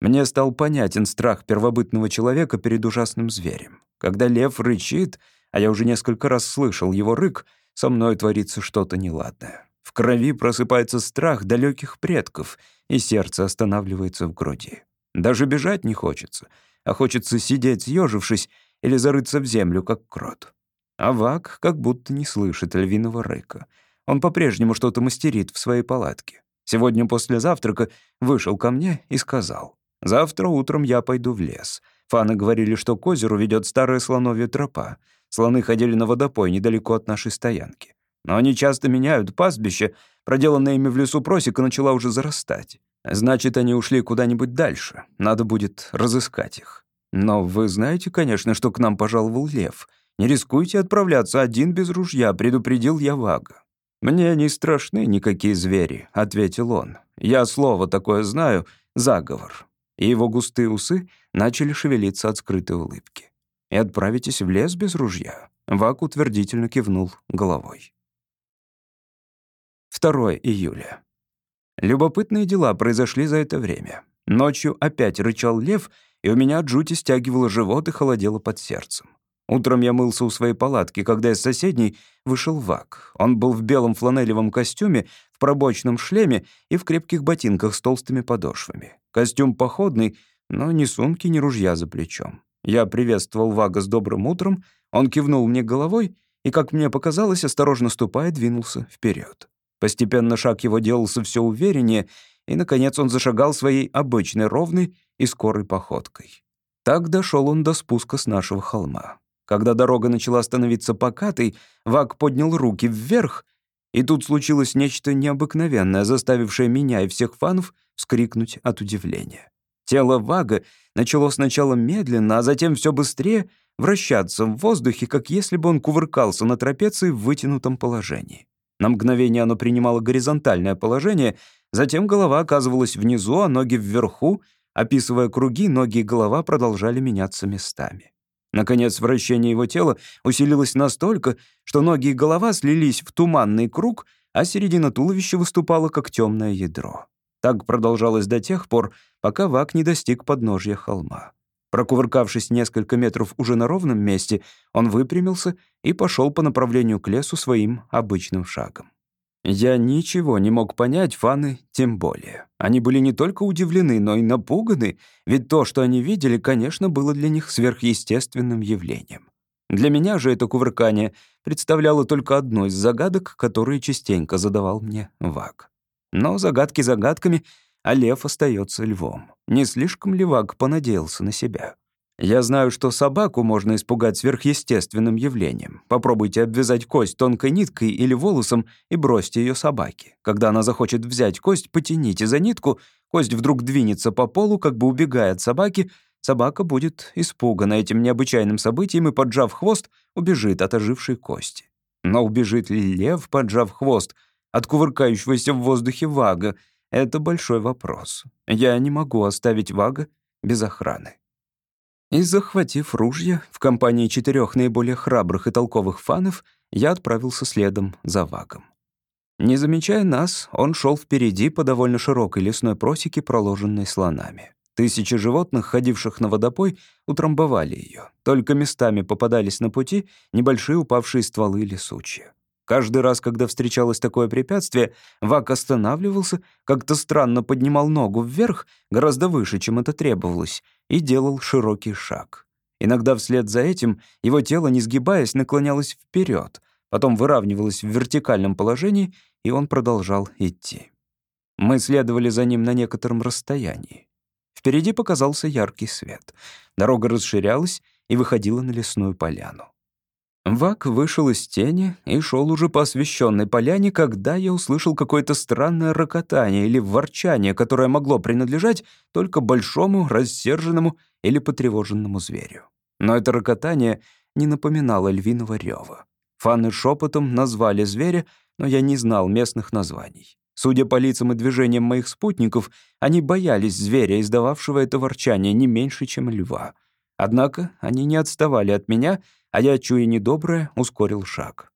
Мне стал понятен страх первобытного человека перед ужасным зверем. Когда лев рычит, а я уже несколько раз слышал его рык, со мной творится что-то неладное. В крови просыпается страх далеких предков, и сердце останавливается в груди. Даже бежать не хочется, а хочется сидеть, съежившись, или зарыться в землю, как крот. А Вак как будто не слышит львиного рыка. Он по-прежнему что-то мастерит в своей палатке. Сегодня после завтрака вышел ко мне и сказал, «Завтра утром я пойду в лес. Фаны говорили, что к озеру ведет старая слоновья тропа. Слоны ходили на водопой недалеко от нашей стоянки. Но они часто меняют пастбище, проделанная ими в лесу просека начала уже зарастать. Значит, они ушли куда-нибудь дальше. Надо будет разыскать их. Но вы знаете, конечно, что к нам пожаловал лев. Не рискуйте отправляться один без ружья, предупредил я Вага. «Мне не страшны никакие звери», — ответил он. «Я слово такое знаю — заговор и его густые усы начали шевелиться от скрытой улыбки. «И отправитесь в лес без ружья?» Вак утвердительно кивнул головой. 2 июля. Любопытные дела произошли за это время. Ночью опять рычал лев, и у меня от жути стягивало живот и холодело под сердцем. Утром я мылся у своей палатки, когда из соседней вышел Вак. Он был в белом фланелевом костюме, в пробочном шлеме и в крепких ботинках с толстыми подошвами. Костюм походный, но ни сумки, ни ружья за плечом. Я приветствовал Вага с добрым утром, он кивнул мне головой и, как мне показалось, осторожно ступая, двинулся вперед. Постепенно шаг его делался все увереннее, и, наконец, он зашагал своей обычной ровной и скорой походкой. Так дошел он до спуска с нашего холма. Когда дорога начала становиться покатой, Ваг поднял руки вверх, и тут случилось нечто необыкновенное, заставившее меня и всех фанов вскрикнуть от удивления. Тело Вага начало сначала медленно, а затем все быстрее вращаться в воздухе, как если бы он кувыркался на трапеции в вытянутом положении. На мгновение оно принимало горизонтальное положение, затем голова оказывалась внизу, а ноги вверху. Описывая круги, ноги и голова продолжали меняться местами. Наконец, вращение его тела усилилось настолько, что ноги и голова слились в туманный круг, а середина туловища выступала как темное ядро. Так продолжалось до тех пор, пока Вак не достиг подножья холма. Прокувыркавшись несколько метров уже на ровном месте, он выпрямился и пошел по направлению к лесу своим обычным шагом. Я ничего не мог понять, фаны тем более. Они были не только удивлены, но и напуганы, ведь то, что они видели, конечно, было для них сверхъестественным явлением. Для меня же это кувыркание представляло только одну из загадок, которые частенько задавал мне Вак. Но загадки загадками, а лев остается львом. Не слишком ли Вак понадеялся на себя? Я знаю, что собаку можно испугать сверхъестественным явлением. Попробуйте обвязать кость тонкой ниткой или волосом и бросьте ее собаке. Когда она захочет взять кость, потяните за нитку, кость вдруг двинется по полу, как бы убегая от собаки, собака будет испугана этим необычайным событием и, поджав хвост, убежит от ожившей кости. Но убежит ли лев, поджав хвост, от кувыркающегося в воздухе вага? Это большой вопрос. Я не могу оставить вага без охраны. И захватив ружья, в компании четырех наиболее храбрых и толковых фанов, я отправился следом за вагом. Не замечая нас, он шел впереди по довольно широкой лесной просеке, проложенной слонами. Тысячи животных, ходивших на водопой, утрамбовали ее. Только местами попадались на пути небольшие упавшие стволы или сучья. Каждый раз, когда встречалось такое препятствие, Вак останавливался, как-то странно поднимал ногу вверх, гораздо выше, чем это требовалось, и делал широкий шаг. Иногда вслед за этим его тело, не сгибаясь, наклонялось вперед, потом выравнивалось в вертикальном положении, и он продолжал идти. Мы следовали за ним на некотором расстоянии. Впереди показался яркий свет. Дорога расширялась и выходила на лесную поляну. Вак вышел из тени и шел уже по освещенной поляне, когда я услышал какое-то странное рокотание или ворчание, которое могло принадлежать только большому, рассерженному или потревоженному зверю. Но это рокотание не напоминало львиного рева. Фаны шепотом назвали зверя, но я не знал местных названий. Судя по лицам и движениям моих спутников, они боялись зверя, издававшего это ворчание не меньше, чем льва. Однако они не отставали от меня — а я, чуя недоброе, ускорил шаг.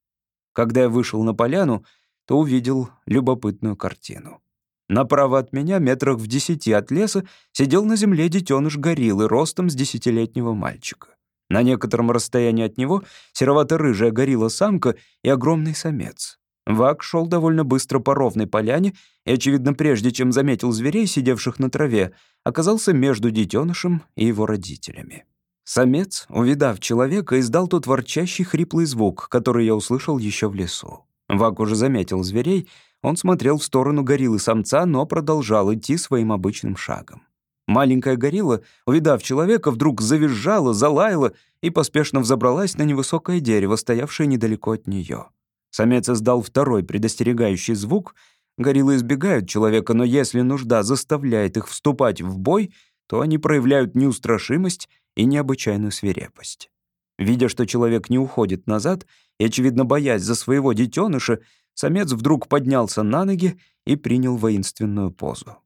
Когда я вышел на поляну, то увидел любопытную картину. Направо от меня, метрах в десяти от леса, сидел на земле детеныш гориллы ростом с десятилетнего мальчика. На некотором расстоянии от него серовато-рыжая горилла-самка и огромный самец. Вак шел довольно быстро по ровной поляне и, очевидно, прежде чем заметил зверей, сидевших на траве, оказался между детенышем и его родителями. Самец, увидав человека, издал тот ворчащий хриплый звук, который я услышал еще в лесу. Вак уже заметил зверей, он смотрел в сторону гориллы самца, но продолжал идти своим обычным шагом. Маленькая горилла, увидав человека, вдруг завизжала, залаяла и поспешно взобралась на невысокое дерево, стоявшее недалеко от нее. Самец издал второй предостерегающий звук. Гориллы избегают человека, но если нужда заставляет их вступать в бой, то они проявляют неустрашимость и необычайную свирепость. Видя, что человек не уходит назад, и, очевидно, боясь за своего детеныша, самец вдруг поднялся на ноги и принял воинственную позу.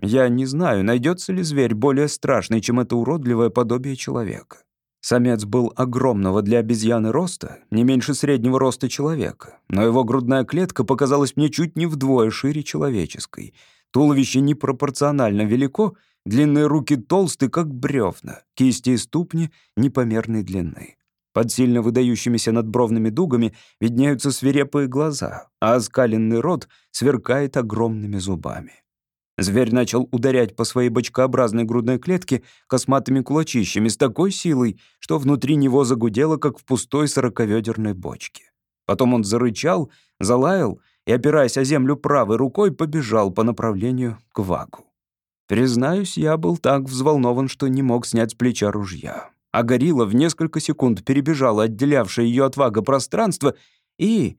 Я не знаю, найдется ли зверь более страшный, чем это уродливое подобие человека. Самец был огромного для обезьяны роста, не меньше среднего роста человека, но его грудная клетка показалась мне чуть не вдвое шире человеческой. Туловище непропорционально велико — Длинные руки толсты, как бревна, кисти и ступни непомерной длины. Под сильно выдающимися надбровными дугами виднеются свирепые глаза, а оскаленный рот сверкает огромными зубами. Зверь начал ударять по своей бочкообразной грудной клетке косматыми кулачищами с такой силой, что внутри него загудело, как в пустой сороковёдерной бочке. Потом он зарычал, залаял и, опираясь о землю правой рукой, побежал по направлению к Вагу. Признаюсь, я был так взволнован, что не мог снять с плеча ружья. А горилла в несколько секунд перебежала отделявшее ее от вага пространство, и...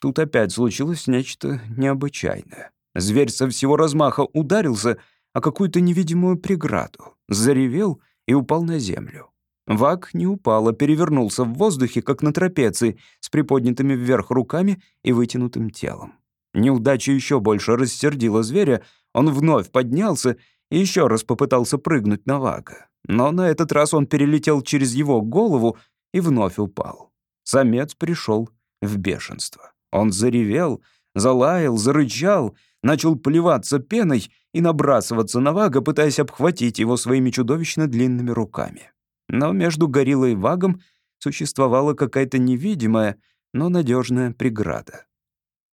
Тут опять случилось нечто необычайное. Зверь со всего размаха ударился о какую-то невидимую преграду, заревел и упал на землю. Ваг не упал, а перевернулся в воздухе, как на трапеции, с приподнятыми вверх руками и вытянутым телом. Неудача еще больше рассердила зверя, он вновь поднялся и еще раз попытался прыгнуть на Вага. Но на этот раз он перелетел через его голову и вновь упал. Самец пришел в бешенство. Он заревел, залаял, зарычал, начал плеваться пеной и набрасываться на Вага, пытаясь обхватить его своими чудовищно длинными руками. Но между гориллой и Вагом существовала какая-то невидимая, но надежная преграда.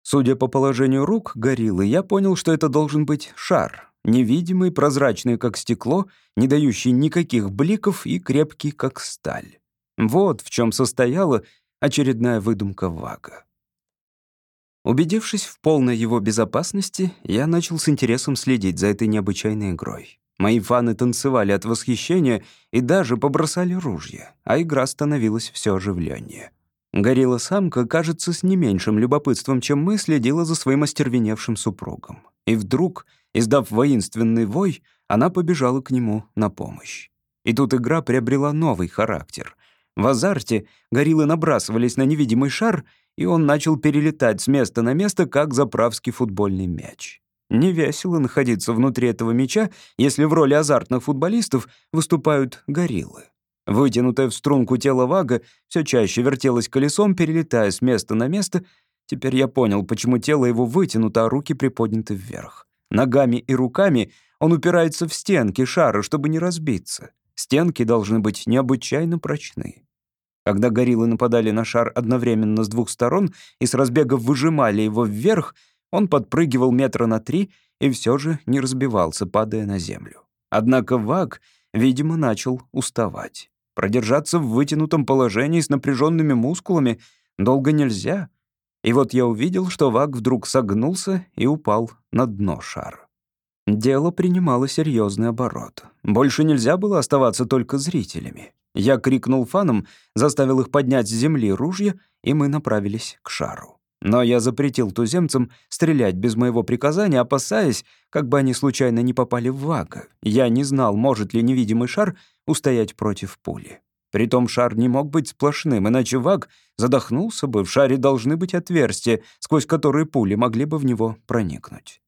Судя по положению рук гориллы, я понял, что это должен быть шар, невидимый, прозрачный, как стекло, не дающий никаких бликов и крепкий, как сталь. Вот в чем состояла очередная выдумка Вага. Убедившись в полной его безопасности, я начал с интересом следить за этой необычайной игрой. Мои фаны танцевали от восхищения и даже побросали ружья, а игра становилась все оживленнее. Горилла-самка, кажется, с не меньшим любопытством, чем мы, следила за своим остервеневшим супругом. И вдруг, издав воинственный вой, она побежала к нему на помощь. И тут игра приобрела новый характер. В азарте гориллы набрасывались на невидимый шар, и он начал перелетать с места на место, как заправский футбольный мяч. Не весело находиться внутри этого мяча, если в роли азартных футболистов выступают гориллы. Вытянутое в струнку тело Вага все чаще вертелось колесом, перелетая с места на место. Теперь я понял, почему тело его вытянуто, а руки приподняты вверх. Ногами и руками он упирается в стенки шара, чтобы не разбиться. Стенки должны быть необычайно прочны. Когда гориллы нападали на шар одновременно с двух сторон и с разбега выжимали его вверх, он подпрыгивал метра на три и все же не разбивался, падая на землю. Однако Ваг, видимо, начал уставать. Продержаться в вытянутом положении с напряженными мускулами долго нельзя. И вот я увидел, что Ваг вдруг согнулся и упал на дно шара. Дело принимало серьезный оборот. Больше нельзя было оставаться только зрителями. Я крикнул фанам, заставил их поднять с земли ружья, и мы направились к шару. Но я запретил туземцам стрелять без моего приказания, опасаясь, как бы они случайно не попали в вага. Я не знал, может ли невидимый шар устоять против пули. Притом шар не мог быть сплошным, иначе ваг задохнулся бы, в шаре должны быть отверстия, сквозь которые пули могли бы в него проникнуть.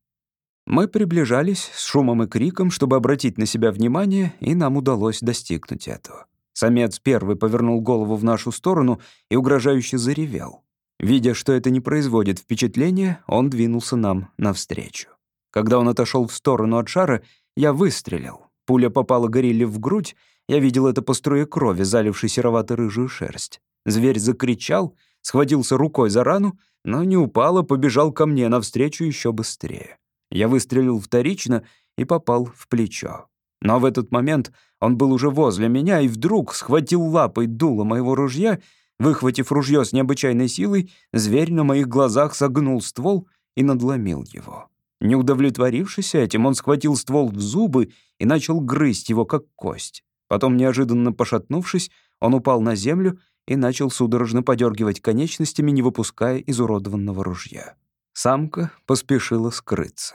Мы приближались с шумом и криком, чтобы обратить на себя внимание, и нам удалось достигнуть этого. Самец первый повернул голову в нашу сторону и угрожающе заревел. Видя, что это не производит впечатления, он двинулся нам навстречу. Когда он отошел в сторону от шара, я выстрелил. Пуля попала горилле в грудь, я видел это по струе крови, залившей серовато-рыжую шерсть. Зверь закричал, схватился рукой за рану, но не упал, а побежал ко мне навстречу еще быстрее. Я выстрелил вторично и попал в плечо. Но в этот момент он был уже возле меня и вдруг схватил лапой дуло моего ружья. Выхватив ружье с необычайной силой, зверь на моих глазах согнул ствол и надломил его. Не удовлетворившись этим, он схватил ствол в зубы и начал грызть его, как кость. Потом, неожиданно пошатнувшись, он упал на землю и начал судорожно подергивать конечностями, не выпуская изуродованного ружья. Самка поспешила скрыться.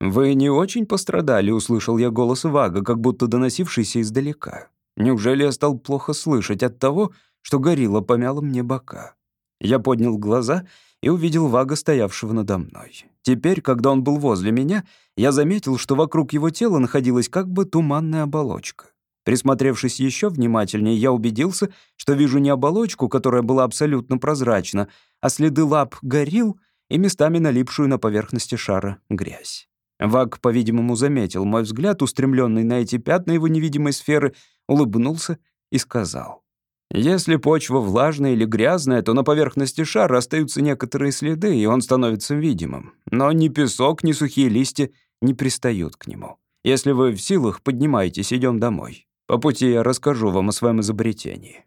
«Вы не очень пострадали?» — услышал я голос Вага, как будто доносившийся издалека. «Неужели я стал плохо слышать от того, что горилла помяла мне бока?» Я поднял глаза и увидел Вага, стоявшего надо мной. Теперь, когда он был возле меня, я заметил, что вокруг его тела находилась как бы туманная оболочка. Присмотревшись еще внимательнее, я убедился, что вижу не оболочку, которая была абсолютно прозрачна, а следы лап горил и местами налипшую на поверхности шара грязь. Ваг, по-видимому, заметил мой взгляд, устремленный на эти пятна его невидимой сферы, улыбнулся и сказал. «Если почва влажная или грязная, то на поверхности шара остаются некоторые следы, и он становится видимым. Но ни песок, ни сухие листья не пристают к нему. Если вы в силах, поднимайтесь, идем домой. По пути я расскажу вам о своем изобретении».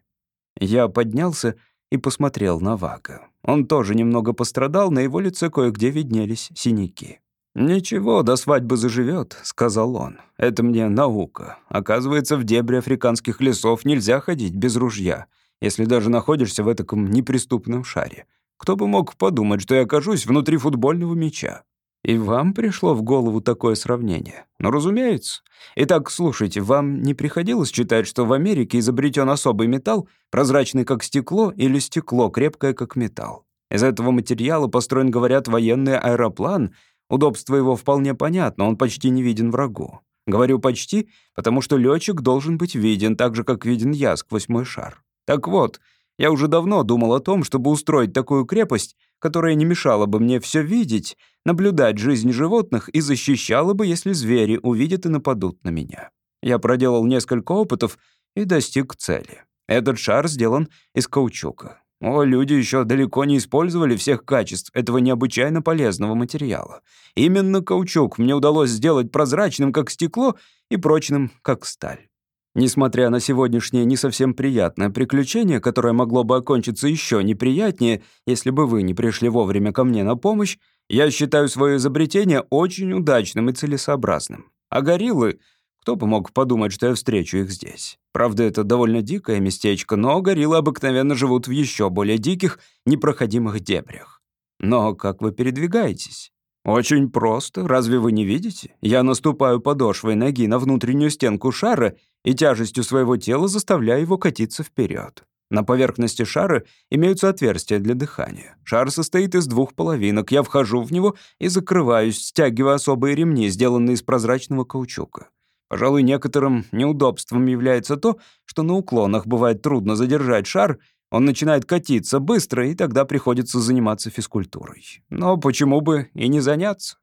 Я поднялся и посмотрел на Вага. Он тоже немного пострадал, на его лице кое-где виднелись синяки. «Ничего, до свадьбы заживет, сказал он. «Это мне наука. Оказывается, в дебри африканских лесов нельзя ходить без ружья, если даже находишься в этом неприступном шаре. Кто бы мог подумать, что я окажусь внутри футбольного мяча?» И вам пришло в голову такое сравнение? Ну, разумеется. Итак, слушайте, вам не приходилось читать, что в Америке изобретен особый металл, прозрачный как стекло или стекло, крепкое как металл? Из этого материала построен, говорят, военный аэроплан. Удобство его вполне понятно, он почти не виден врагу. Говорю «почти», потому что летчик должен быть виден так же, как виден я сквозь мой шар. Так вот, я уже давно думал о том, чтобы устроить такую крепость, которая не мешала бы мне все видеть, наблюдать жизнь животных и защищала бы, если звери увидят и нападут на меня. Я проделал несколько опытов и достиг цели. Этот шар сделан из каучука. О, люди еще далеко не использовали всех качеств этого необычайно полезного материала. Именно каучук мне удалось сделать прозрачным, как стекло, и прочным, как сталь. Несмотря на сегодняшнее не совсем приятное приключение, которое могло бы окончиться еще неприятнее, если бы вы не пришли вовремя ко мне на помощь, я считаю свое изобретение очень удачным и целесообразным. А гориллы... Кто бы мог подумать, что я встречу их здесь? Правда, это довольно дикое местечко, но гориллы обыкновенно живут в еще более диких, непроходимых дебрях. Но как вы передвигаетесь? Очень просто, разве вы не видите? Я наступаю подошвой ноги на внутреннюю стенку шара и тяжестью своего тела заставляю его катиться вперед. На поверхности шара имеются отверстия для дыхания. Шар состоит из двух половинок. Я вхожу в него и закрываюсь, стягивая особые ремни, сделанные из прозрачного каучука. Пожалуй, некоторым неудобством является то, что на уклонах бывает трудно задержать шар, он начинает катиться быстро, и тогда приходится заниматься физкультурой. Но почему бы и не заняться?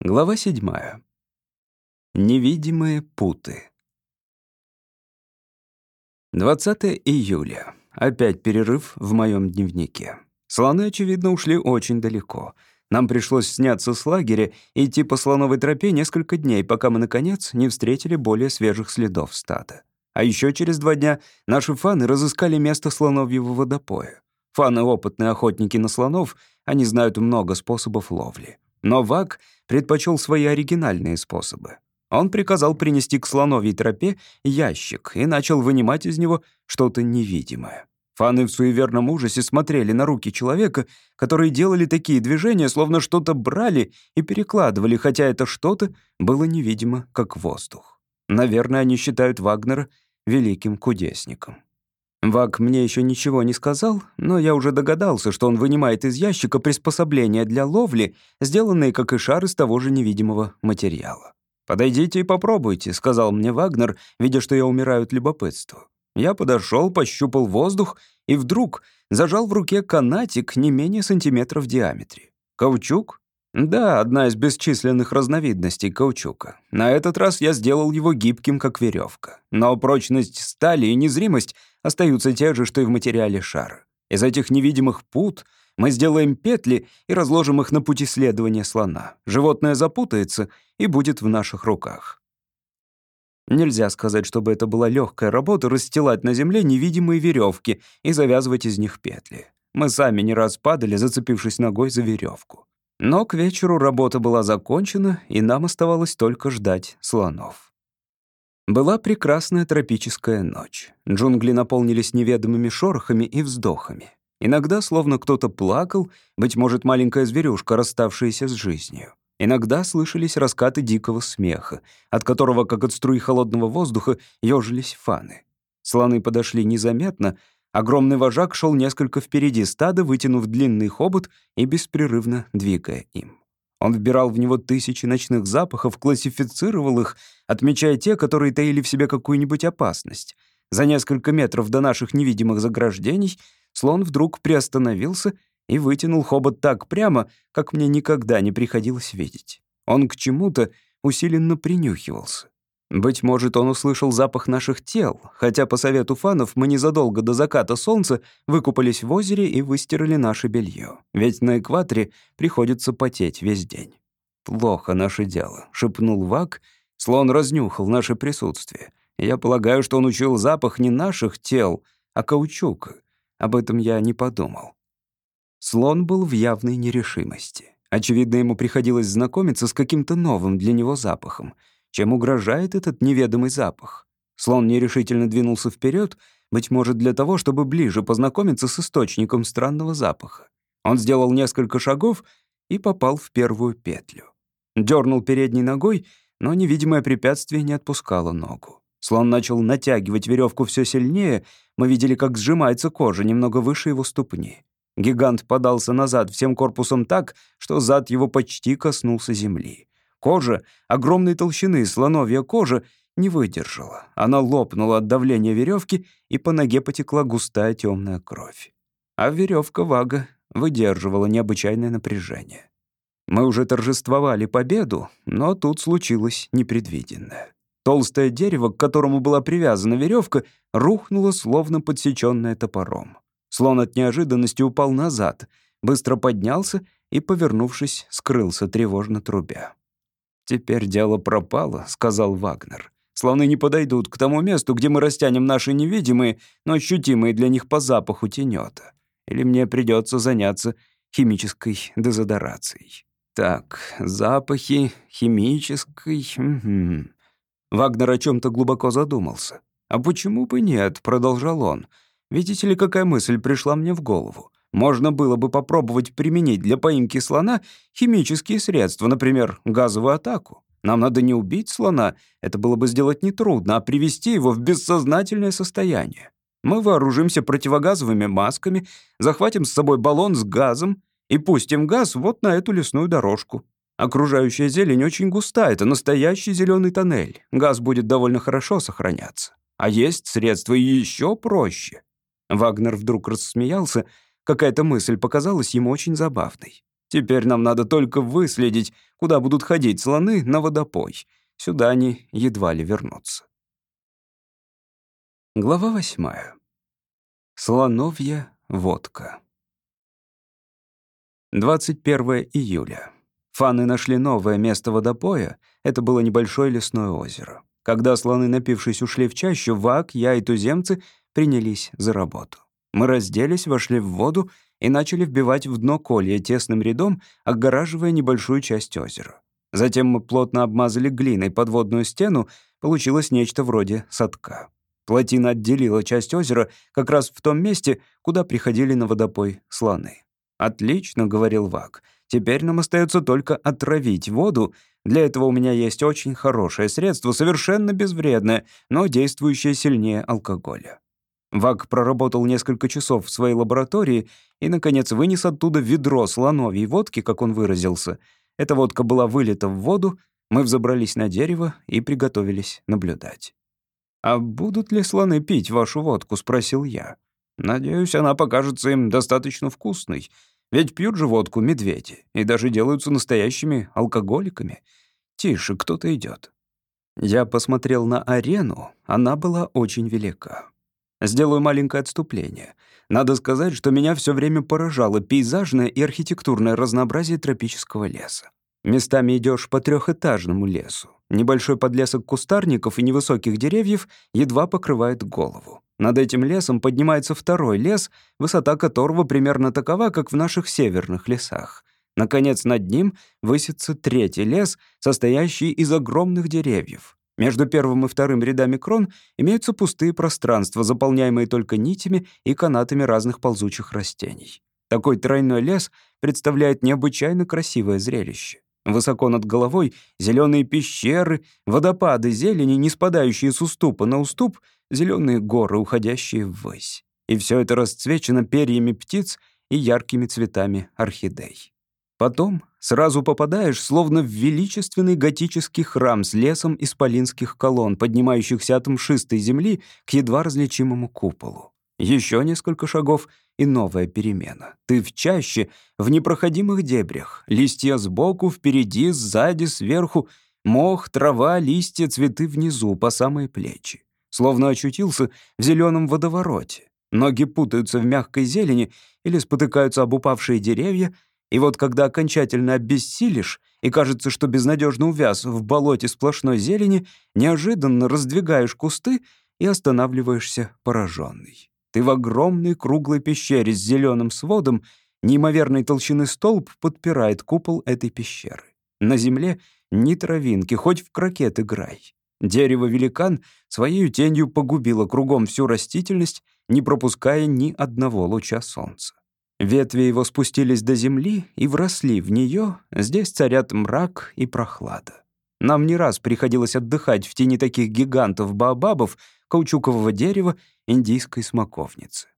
Глава седьмая. Невидимые путы. 20 июля. Опять перерыв в моем дневнике. Слоны, очевидно, ушли очень далеко. Нам пришлось сняться с лагеря и идти по слоновой тропе несколько дней, пока мы, наконец, не встретили более свежих следов стада. А еще через два дня наши фаны разыскали место слоновьего водопоя. Фаны — опытные охотники на слонов, они знают много способов ловли. Но Вак предпочел свои оригинальные способы. Он приказал принести к слоновьей тропе ящик и начал вынимать из него что-то невидимое. Фаны в суеверном ужасе смотрели на руки человека, которые делали такие движения, словно что-то брали и перекладывали, хотя это что-то было невидимо, как воздух. Наверное, они считают Вагнера великим кудесником. Ваг мне еще ничего не сказал, но я уже догадался, что он вынимает из ящика приспособления для ловли, сделанные, как и шар, из того же невидимого материала. «Подойдите и попробуйте», — сказал мне Вагнер, видя, что я умираю от любопытства. Я подошел, пощупал воздух и вдруг зажал в руке канатик не менее сантиметра в диаметре. Каучук? Да, одна из бесчисленных разновидностей каучука. На этот раз я сделал его гибким, как веревка. Но прочность стали и незримость остаются те же, что и в материале шара. Из этих невидимых пут мы сделаем петли и разложим их на пути следования слона. Животное запутается и будет в наших руках. Нельзя сказать, чтобы это была легкая работа расстилать на земле невидимые веревки и завязывать из них петли. Мы сами не раз падали, зацепившись ногой за веревку. Но к вечеру работа была закончена, и нам оставалось только ждать слонов. Была прекрасная тропическая ночь. Джунгли наполнились неведомыми шорохами и вздохами. Иногда словно кто-то плакал, быть может, маленькая зверюшка, расставшаяся с жизнью. Иногда слышались раскаты дикого смеха, от которого, как от струи холодного воздуха, ёжились фаны. Слоны подошли незаметно, огромный вожак шел несколько впереди стада, вытянув длинный хобот и беспрерывно двигая им. Он вбирал в него тысячи ночных запахов, классифицировал их, отмечая те, которые таили в себе какую-нибудь опасность. За несколько метров до наших невидимых заграждений слон вдруг приостановился и вытянул хобот так прямо, как мне никогда не приходилось видеть. Он к чему-то усиленно принюхивался. Быть может, он услышал запах наших тел, хотя по совету фанов мы незадолго до заката солнца выкупались в озере и выстирали наше белье, ведь на экваторе приходится потеть весь день. «Плохо наше дело», — шепнул Вак. Слон разнюхал наше присутствие. Я полагаю, что он учил запах не наших тел, а каучука. Об этом я не подумал. Слон был в явной нерешимости. Очевидно, ему приходилось знакомиться с каким-то новым для него запахом. Чем угрожает этот неведомый запах? Слон нерешительно двинулся вперед, быть может, для того, чтобы ближе познакомиться с источником странного запаха. Он сделал несколько шагов и попал в первую петлю. Дернул передней ногой, но невидимое препятствие не отпускало ногу. Слон начал натягивать веревку все сильнее. Мы видели, как сжимается кожа немного выше его ступни. Гигант подался назад всем корпусом так, что зад его почти коснулся земли. Кожа, огромной толщины слоновья кожа, не выдержала. Она лопнула от давления веревки, и по ноге потекла густая темная кровь. А веревка Вага выдерживала необычайное напряжение. Мы уже торжествовали победу, но тут случилось непредвиденное. Толстое дерево, к которому была привязана веревка, рухнуло, словно подсеченное топором. Слон от неожиданности упал назад, быстро поднялся и, повернувшись, скрылся тревожно трубя. «Теперь дело пропало», — сказал Вагнер. «Слоны не подойдут к тому месту, где мы растянем наши невидимые, но ощутимые для них по запаху тенета. Или мне придется заняться химической дезодорацией. Так, запахи, химической... Вагнер о чем то глубоко задумался. «А почему бы нет?» — продолжал он. Видите ли, какая мысль пришла мне в голову? Можно было бы попробовать применить для поимки слона химические средства, например, газовую атаку. Нам надо не убить слона, это было бы сделать нетрудно, а привести его в бессознательное состояние. Мы вооружимся противогазовыми масками, захватим с собой баллон с газом и пустим газ вот на эту лесную дорожку. Окружающая зелень очень густая, это настоящий зеленый тоннель. Газ будет довольно хорошо сохраняться. А есть средства еще проще. Вагнер вдруг рассмеялся. Какая-то мысль показалась ему очень забавной. «Теперь нам надо только выследить, куда будут ходить слоны на водопой. Сюда они едва ли вернутся». Глава восьмая. Слоновья водка. 21 июля. Фаны нашли новое место водопоя. Это было небольшое лесное озеро. Когда слоны, напившись, ушли в чащу, Вак, я и туземцы принялись за работу. Мы разделись, вошли в воду и начали вбивать в дно колья тесным рядом, огораживая небольшую часть озера. Затем мы плотно обмазали глиной подводную стену, получилось нечто вроде садка. Плотина отделила часть озера как раз в том месте, куда приходили на водопой слоны. «Отлично», — говорил Вак. «Теперь нам остается только отравить воду. Для этого у меня есть очень хорошее средство, совершенно безвредное, но действующее сильнее алкоголя». Вак проработал несколько часов в своей лаборатории и, наконец, вынес оттуда ведро слоновьей водки, как он выразился. Эта водка была вылита в воду, мы взобрались на дерево и приготовились наблюдать. «А будут ли слоны пить вашу водку?» — спросил я. «Надеюсь, она покажется им достаточно вкусной. Ведь пьют же водку медведи и даже делаются настоящими алкоголиками. Тише, кто-то идет. Я посмотрел на арену, она была очень велика. Сделаю маленькое отступление. Надо сказать, что меня все время поражало пейзажное и архитектурное разнообразие тропического леса. Местами идешь по трехэтажному лесу. Небольшой подлесок кустарников и невысоких деревьев едва покрывает голову. Над этим лесом поднимается второй лес, высота которого примерно такова, как в наших северных лесах. Наконец, над ним высится третий лес, состоящий из огромных деревьев. Между первым и вторым рядами крон имеются пустые пространства, заполняемые только нитями и канатами разных ползучих растений. Такой тройной лес представляет необычайно красивое зрелище. Высоко над головой зеленые пещеры, водопады зелени, не спадающие с уступа на уступ, зеленые горы, уходящие ввысь. И все это расцвечено перьями птиц и яркими цветами орхидей. Потом сразу попадаешь словно в величественный готический храм с лесом исполинских колонн, поднимающихся от мшистой земли к едва различимому куполу. Еще несколько шагов — и новая перемена. Ты в чаще, в непроходимых дебрях. Листья сбоку, впереди, сзади, сверху. Мох, трава, листья, цветы внизу, по самые плечи. Словно очутился в зеленом водовороте. Ноги путаются в мягкой зелени или спотыкаются об упавшие деревья, и вот когда окончательно обессилишь и кажется, что безнадежно увяз в болоте сплошной зелени, неожиданно раздвигаешь кусты и останавливаешься пораженный. Ты в огромной круглой пещере с зеленым сводом, неимоверной толщины столб подпирает купол этой пещеры. На земле ни травинки, хоть в крокет играй. Дерево-великан своей тенью погубило кругом всю растительность, не пропуская ни одного луча солнца. Ветви его спустились до земли и вросли в нее, здесь царят мрак и прохлада. Нам не раз приходилось отдыхать в тени таких гигантов-баобабов, каучукового дерева, индийской смоковницы.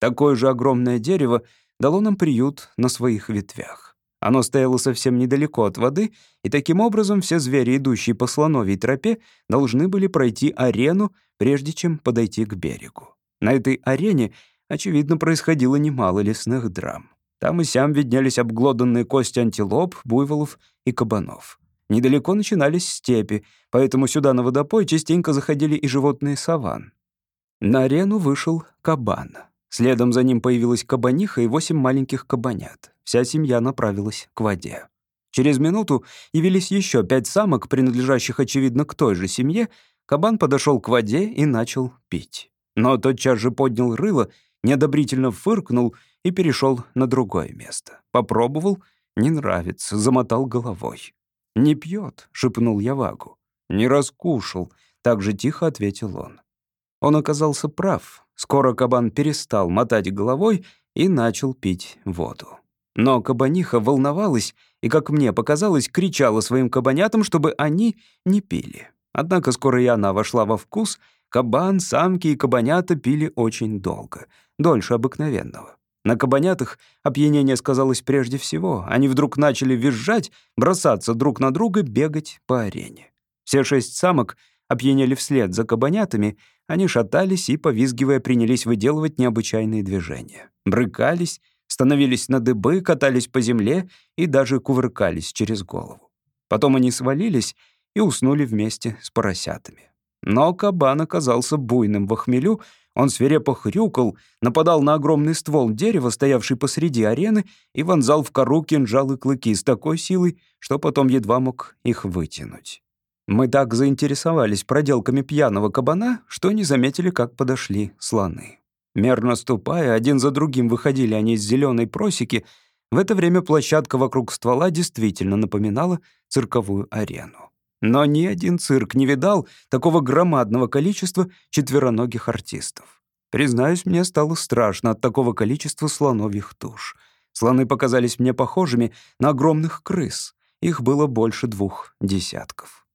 Такое же огромное дерево дало нам приют на своих ветвях. Оно стояло совсем недалеко от воды, и таким образом все звери, идущие по слоновьей тропе, должны были пройти арену, прежде чем подойти к берегу. На этой арене, очевидно, происходило немало лесных драм. Там и сям виднелись обглоданные кости антилоп, буйволов и кабанов. Недалеко начинались степи, поэтому сюда на водопой частенько заходили и животные саван. На арену вышел кабан. Следом за ним появилась кабаниха и восемь маленьких кабанят. Вся семья направилась к воде. Через минуту явились еще пять самок, принадлежащих, очевидно, к той же семье. Кабан подошел к воде и начал пить. Но тотчас же поднял рыло, неодобрительно фыркнул и перешел на другое место. Попробовал, не нравится, замотал головой. «Не пьет», — шепнул я Вагу. «Не раскушал», — так же тихо ответил он. Он оказался прав. Скоро кабан перестал мотать головой и начал пить воду. Но кабаниха волновалась и, как мне показалось, кричала своим кабанятам, чтобы они не пили. Однако скоро и она вошла во вкус. Кабан, самки и кабанята пили очень долго, дольше обыкновенного. На кабанятах опьянение сказалось прежде всего. Они вдруг начали визжать, бросаться друг на друга, бегать по арене. Все шесть самок опьянели вслед за кабанятами, они шатались и, повизгивая, принялись выделывать необычайные движения. Брыкались, становились на дыбы, катались по земле и даже кувыркались через голову. Потом они свалились и уснули вместе с поросятами. Но кабан оказался буйным в охмелю, он свирепо хрюкал, нападал на огромный ствол дерева, стоявший посреди арены, и вонзал в кору кинжалы клыки с такой силой, что потом едва мог их вытянуть. Мы так заинтересовались проделками пьяного кабана, что не заметили, как подошли слоны. Мерно ступая, один за другим выходили они из зеленой просеки. В это время площадка вокруг ствола действительно напоминала цирковую арену. Но ни один цирк не видал такого громадного количества четвероногих артистов. Признаюсь, мне стало страшно от такого количества слоновьих туш. Слоны показались мне похожими на огромных крыс. Их было больше двух десятков.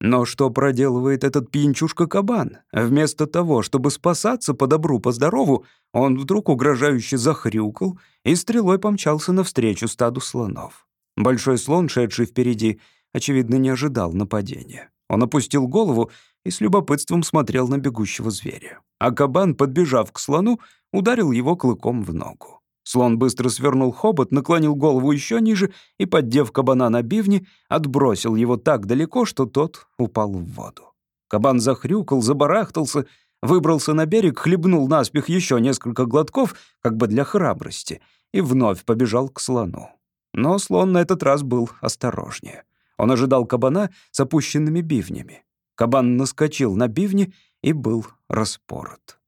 Но что проделывает этот пьянчушка-кабан? Вместо того, чтобы спасаться по добру, по здорову, он вдруг угрожающе захрюкал и стрелой помчался навстречу стаду слонов. Большой слон, шедший впереди, очевидно, не ожидал нападения. Он опустил голову и с любопытством смотрел на бегущего зверя. А кабан, подбежав к слону, ударил его клыком в ногу. Слон быстро свернул хобот, наклонил голову еще ниже и, поддев кабана на бивни, отбросил его так далеко, что тот упал в воду. Кабан захрюкал, забарахтался, выбрался на берег, хлебнул наспех еще несколько глотков, как бы для храбрости, и вновь побежал к слону. Но слон на этот раз был осторожнее. Он ожидал кабана с опущенными бивнями. Кабан наскочил на бивни и был распорот.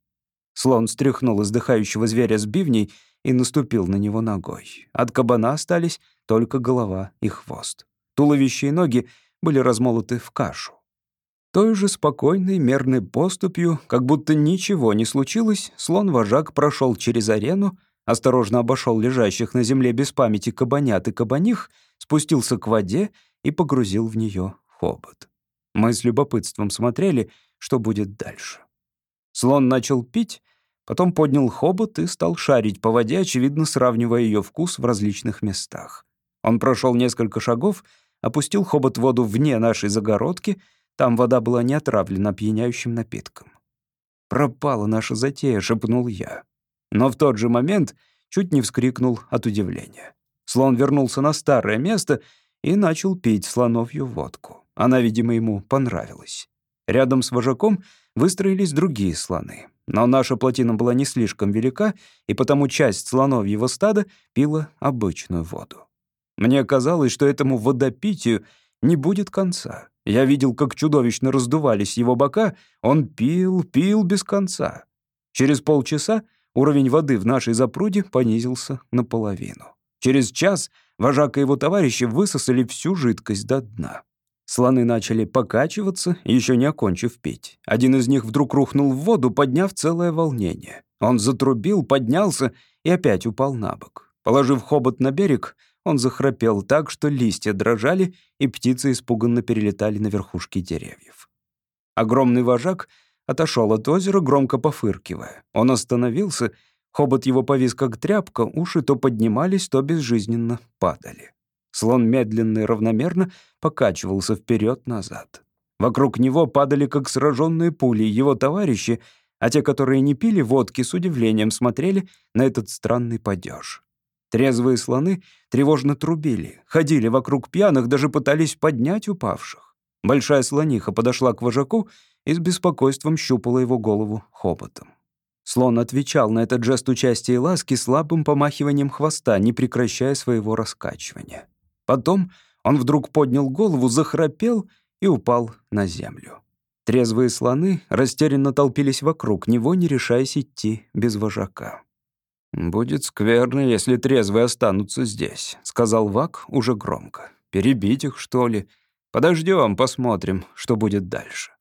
Слон стряхнул издыхающего зверя с бивней — и наступил на него ногой. От кабана остались только голова и хвост. Туловище и ноги были размолоты в кашу. Той же спокойной, мерной поступью, как будто ничего не случилось, слон-вожак прошел через арену, осторожно обошел лежащих на земле без памяти кабанят и кабаних, спустился к воде и погрузил в нее хобот. Мы с любопытством смотрели, что будет дальше. Слон начал пить, Потом поднял хобот и стал шарить по воде, очевидно, сравнивая ее вкус в различных местах. Он прошел несколько шагов, опустил хобот в воду вне нашей загородки, там вода была не отравлена пьяняющим напитком. «Пропала наша затея», — шепнул я. Но в тот же момент чуть не вскрикнул от удивления. Слон вернулся на старое место и начал пить слоновью водку. Она, видимо, ему понравилась. Рядом с вожаком выстроились другие слоны. Но наша плотина была не слишком велика, и потому часть слонов его стада пила обычную воду. Мне казалось, что этому водопитию не будет конца. Я видел, как чудовищно раздувались его бока, он пил, пил без конца. Через полчаса уровень воды в нашей запруде понизился наполовину. Через час вожак и его товарищи высосали всю жидкость до дна. Слоны начали покачиваться, еще не окончив пить. Один из них вдруг рухнул в воду, подняв целое волнение. Он затрубил, поднялся и опять упал на бок. Положив хобот на берег, он захрапел так, что листья дрожали, и птицы испуганно перелетали на верхушки деревьев. Огромный вожак отошел от озера, громко пофыркивая. Он остановился, хобот его повис как тряпка, уши то поднимались, то безжизненно падали. Слон медленно и равномерно покачивался вперед назад Вокруг него падали, как сраженные пули, его товарищи, а те, которые не пили водки, с удивлением смотрели на этот странный падеж. Трезвые слоны тревожно трубили, ходили вокруг пьяных, даже пытались поднять упавших. Большая слониха подошла к вожаку и с беспокойством щупала его голову хоботом. Слон отвечал на этот жест участия и ласки слабым помахиванием хвоста, не прекращая своего раскачивания. Потом он вдруг поднял голову, захрапел и упал на землю. Трезвые слоны растерянно толпились вокруг него, не решаясь идти без вожака. «Будет скверно, если трезвые останутся здесь», — сказал Вак уже громко. «Перебить их, что ли? Подождем, посмотрим, что будет дальше».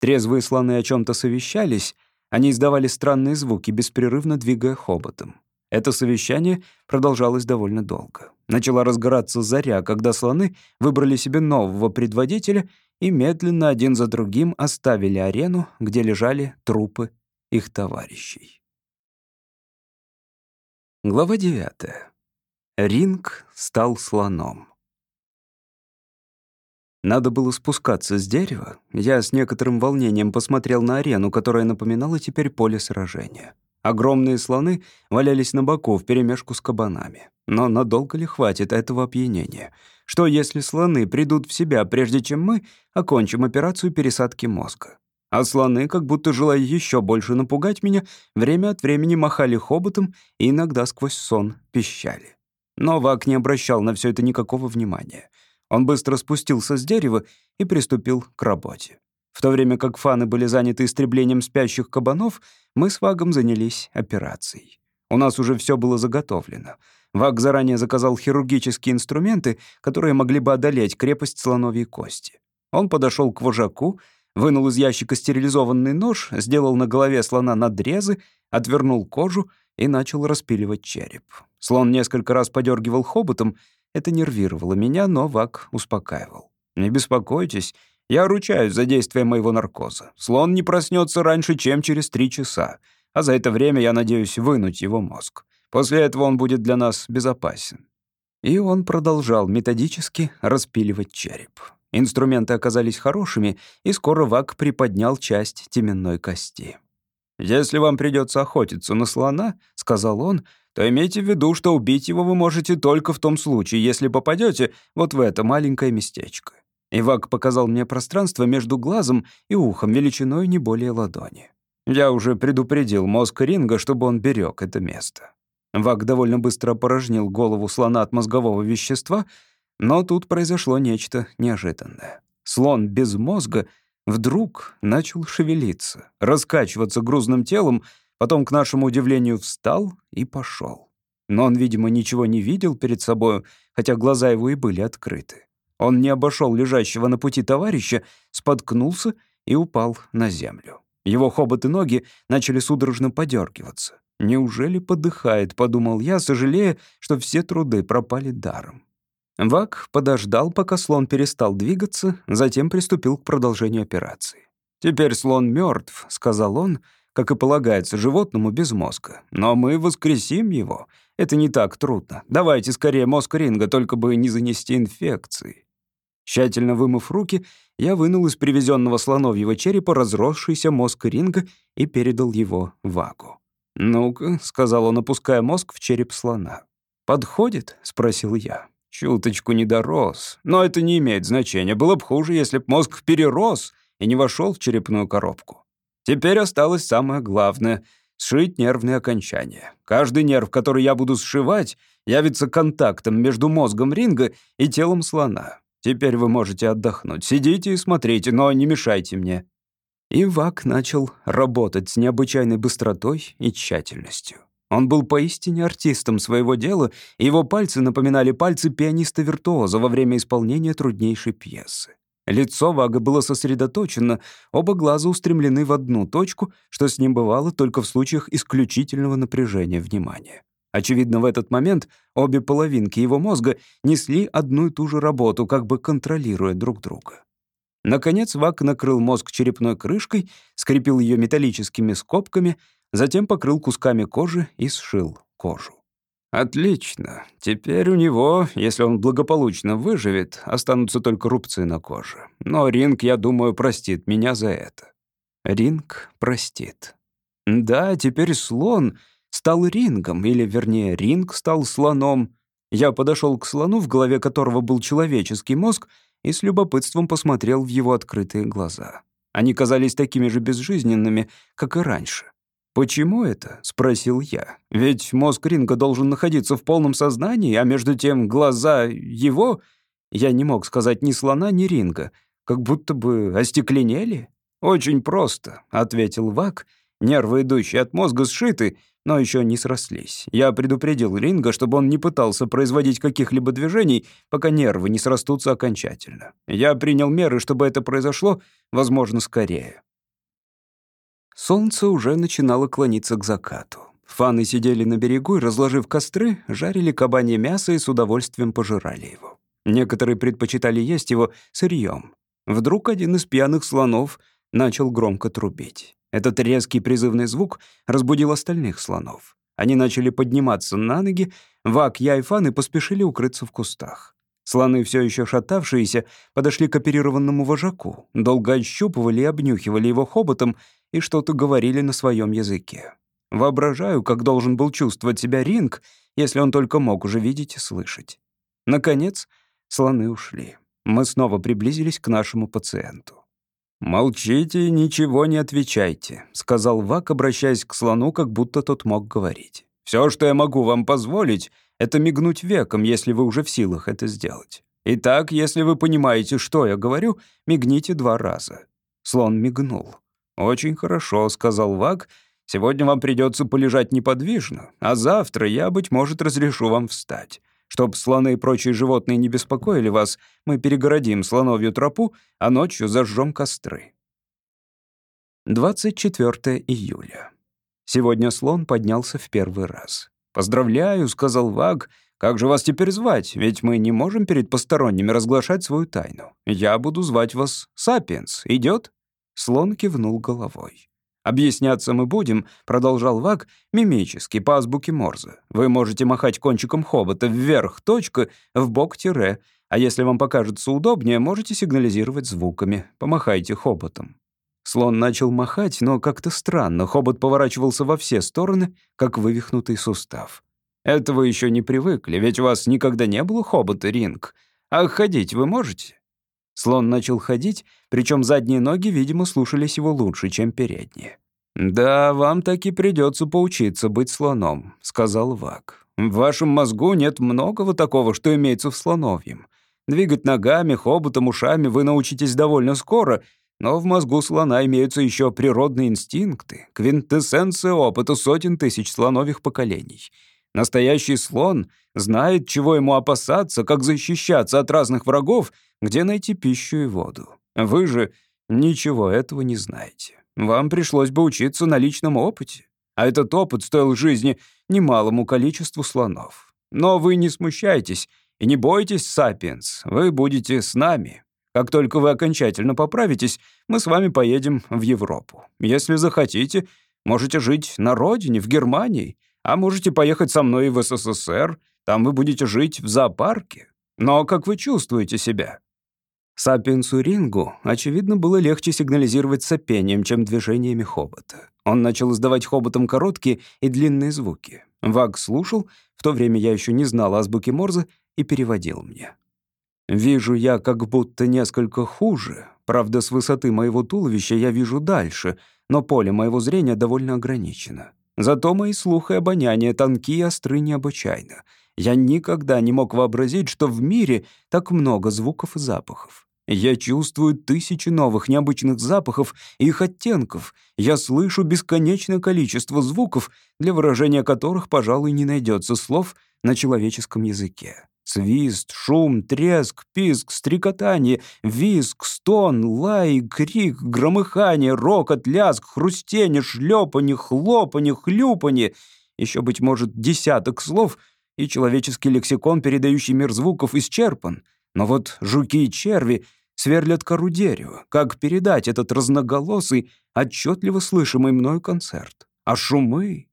Трезвые слоны о чем то совещались, они издавали странные звуки, беспрерывно двигая хоботом. Это совещание продолжалось довольно долго. Начала разгораться заря, когда слоны выбрали себе нового предводителя и медленно один за другим оставили арену, где лежали трупы их товарищей. Глава 9. Ринг стал слоном. Надо было спускаться с дерева. Я с некоторым волнением посмотрел на арену, которая напоминала теперь поле сражения. Огромные слоны валялись на боку вперемешку с кабанами. Но надолго ли хватит этого опьянения? Что, если слоны придут в себя, прежде чем мы окончим операцию пересадки мозга? А слоны, как будто желая еще больше напугать меня, время от времени махали хоботом и иногда сквозь сон пищали. Но Вак не обращал на все это никакого внимания. Он быстро спустился с дерева и приступил к работе. В то время как фаны были заняты истреблением спящих кабанов, мы с Вагом занялись операцией. У нас уже все было заготовлено. Ваг заранее заказал хирургические инструменты, которые могли бы одолеть крепость слоновьей кости. Он подошел к вожаку, вынул из ящика стерилизованный нож, сделал на голове слона надрезы, отвернул кожу и начал распиливать череп. Слон несколько раз подергивал хоботом, это нервировало меня, но Вак успокаивал. «Не беспокойтесь, я ручаюсь за действие моего наркоза. Слон не проснется раньше, чем через три часа, а за это время я надеюсь вынуть его мозг. После этого он будет для нас безопасен». И он продолжал методически распиливать череп. Инструменты оказались хорошими, и скоро Вак приподнял часть теменной кости. «Если вам придется охотиться на слона», — сказал он, то имейте в виду, что убить его вы можете только в том случае, если попадете вот в это маленькое местечко. Ивак показал мне пространство между глазом и ухом величиной не более ладони. Я уже предупредил мозг Ринга, чтобы он берег это место. Вак довольно быстро опорожнил голову слона от мозгового вещества, но тут произошло нечто неожиданное. Слон без мозга вдруг начал шевелиться, раскачиваться грузным телом, потом, к нашему удивлению, встал и пошел. Но он, видимо, ничего не видел перед собой, хотя глаза его и были открыты. Он не обошел лежащего на пути товарища, споткнулся и упал на землю. Его хобот и ноги начали судорожно подергиваться. «Неужели подыхает?» — подумал я, сожалея, что все труды пропали даром. Вак подождал, пока слон перестал двигаться, затем приступил к продолжению операции. «Теперь слон мертв, сказал он, как и полагается животному без мозга. «Но мы воскресим его. Это не так трудно. Давайте скорее мозг ринга, только бы не занести инфекции». Тщательно вымыв руки, я вынул из привезенного слоновьего черепа разросшийся мозг ринга и передал его Вагу. «Ну-ка», — сказал он, опуская мозг в череп слона. «Подходит?» — спросил я. «Чуточку не дорос. Но это не имеет значения. Было бы хуже, если б мозг перерос и не вошел в черепную коробку. Теперь осталось самое главное — сшить нервные окончания. Каждый нерв, который я буду сшивать, явится контактом между мозгом ринга и телом слона. Теперь вы можете отдохнуть. Сидите и смотрите, но не мешайте мне». И Вак начал работать с необычайной быстротой и тщательностью. Он был поистине артистом своего дела, и его пальцы напоминали пальцы пианиста-виртуоза во время исполнения труднейшей пьесы. Лицо Вага было сосредоточено, оба глаза устремлены в одну точку, что с ним бывало только в случаях исключительного напряжения внимания. Очевидно, в этот момент обе половинки его мозга несли одну и ту же работу, как бы контролируя друг друга. Наконец Вак накрыл мозг черепной крышкой, скрепил ее металлическими скобками, затем покрыл кусками кожи и сшил кожу. «Отлично. Теперь у него, если он благополучно выживет, останутся только рубцы на коже. Но Ринг, я думаю, простит меня за это». Ринг простит. Да, теперь слон стал рингом, или, вернее, ринг стал слоном. Я подошел к слону, в голове которого был человеческий мозг, и с любопытством посмотрел в его открытые глаза. Они казались такими же безжизненными, как и раньше. «Почему это?» — спросил я. «Ведь мозг Ринга должен находиться в полном сознании, а между тем глаза его...» Я не мог сказать ни слона, ни Ринга, как будто бы остекленели. «Очень просто», — ответил Вак. «Нервы, идущие от мозга, сшиты, но еще не срослись. Я предупредил Ринга, чтобы он не пытался производить каких-либо движений, пока нервы не срастутся окончательно. Я принял меры, чтобы это произошло, возможно, скорее. Солнце уже начинало клониться к закату. Фаны сидели на берегу и, разложив костры, жарили кабанье мясо и с удовольствием пожирали его. Некоторые предпочитали есть его сырьем. Вдруг один из пьяных слонов начал громко трубить. Этот резкий призывный звук разбудил остальных слонов. Они начали подниматься на ноги, Вак, я и Фаны поспешили укрыться в кустах. Слоны, все еще шатавшиеся, подошли к оперированному вожаку, долго ощупывали и обнюхивали его хоботом и что-то говорили на своем языке. Воображаю, как должен был чувствовать себя Ринг, если он только мог уже видеть и слышать. Наконец, слоны ушли. Мы снова приблизились к нашему пациенту. «Молчите и ничего не отвечайте», — сказал Вак, обращаясь к слону, как будто тот мог говорить. «Все, что я могу вам позволить, это мигнуть веком, если вы уже в силах это сделать. Итак, если вы понимаете, что я говорю, мигните два раза». Слон мигнул. «Очень хорошо», — сказал Вак. «Сегодня вам придется полежать неподвижно, а завтра я, быть может, разрешу вам встать. Чтоб слоны и прочие животные не беспокоили вас, мы перегородим слоновью тропу, а ночью зажжем костры». 24 июля. Сегодня слон поднялся в первый раз. «Поздравляю», — сказал Ваг. «Как же вас теперь звать? Ведь мы не можем перед посторонними разглашать свою тайну. Я буду звать вас Сапиенс. Идет?» Слон кивнул головой. «Объясняться мы будем», — продолжал Ваг, — «мимически, по азбуке Морзе. Вы можете махать кончиком хобота вверх, точка, в бок тире, а если вам покажется удобнее, можете сигнализировать звуками. Помахайте хоботом». Слон начал махать, но как-то странно, хобот поворачивался во все стороны, как вывихнутый сустав. «Это вы еще не привыкли, ведь у вас никогда не было хобота, Ринг. А ходить вы можете?» Слон начал ходить, причем задние ноги, видимо, слушались его лучше, чем передние. «Да, вам таки придется поучиться быть слоном», — сказал Вак. «В вашем мозгу нет многого такого, что имеется в слоновьем. Двигать ногами, хоботом, ушами вы научитесь довольно скоро, но в мозгу слона имеются еще природные инстинкты, квинтэссенция опыта сотен тысяч слоновых поколений. Настоящий слон знает, чего ему опасаться, как защищаться от разных врагов — где найти пищу и воду. Вы же ничего этого не знаете. Вам пришлось бы учиться на личном опыте. А этот опыт стоил жизни немалому количеству слонов. Но вы не смущайтесь и не бойтесь, Сапиенс, вы будете с нами. Как только вы окончательно поправитесь, мы с вами поедем в Европу. Если захотите, можете жить на родине, в Германии, а можете поехать со мной в СССР, там вы будете жить в зоопарке. Но как вы чувствуете себя? Сапиенсу Рингу, очевидно, было легче сигнализировать сопением, чем движениями хобота. Он начал издавать хоботом короткие и длинные звуки. Ваг слушал, в то время я еще не знал азбуки Морзе, и переводил мне. «Вижу я как будто несколько хуже. Правда, с высоты моего туловища я вижу дальше, но поле моего зрения довольно ограничено. Зато мои слух и обоняние тонки и остры необычайно. Я никогда не мог вообразить, что в мире так много звуков и запахов. Я чувствую тысячи новых необычных запахов и их оттенков. Я слышу бесконечное количество звуков, для выражения которых, пожалуй, не найдется слов на человеческом языке. Свист, шум, треск, писк, стрекотание, визг, стон, лай, крик, громыхание, рокот, лязг, хрустение, шлепанье, хлопанье, хлюпанье. Еще, быть может, десяток слов, и человеческий лексикон, передающий мир звуков, исчерпан. Но вот жуки и черви — сверлят кору дерева. Как передать этот разноголосый, отчетливо слышимый мною концерт? А шумы?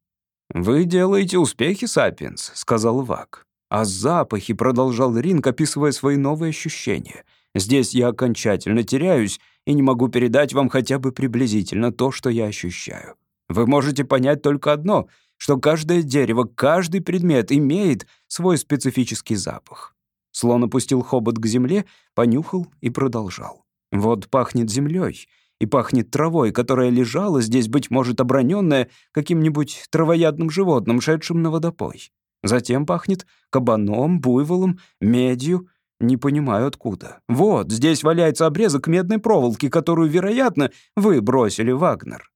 «Вы делаете успехи, Сапиенс», — сказал Вак. «А запахи», — продолжал Ринг, описывая свои новые ощущения. «Здесь я окончательно теряюсь и не могу передать вам хотя бы приблизительно то, что я ощущаю. Вы можете понять только одно, что каждое дерево, каждый предмет имеет свой специфический запах. Слон опустил хобот к земле, понюхал и продолжал. «Вот пахнет землей и пахнет травой, которая лежала здесь, быть может, оброненная каким-нибудь травоядным животным, шедшим на водопой. Затем пахнет кабаном, буйволом, медью. Не понимаю, откуда. Вот, здесь валяется обрезок медной проволоки, которую, вероятно, вы бросили, Вагнер.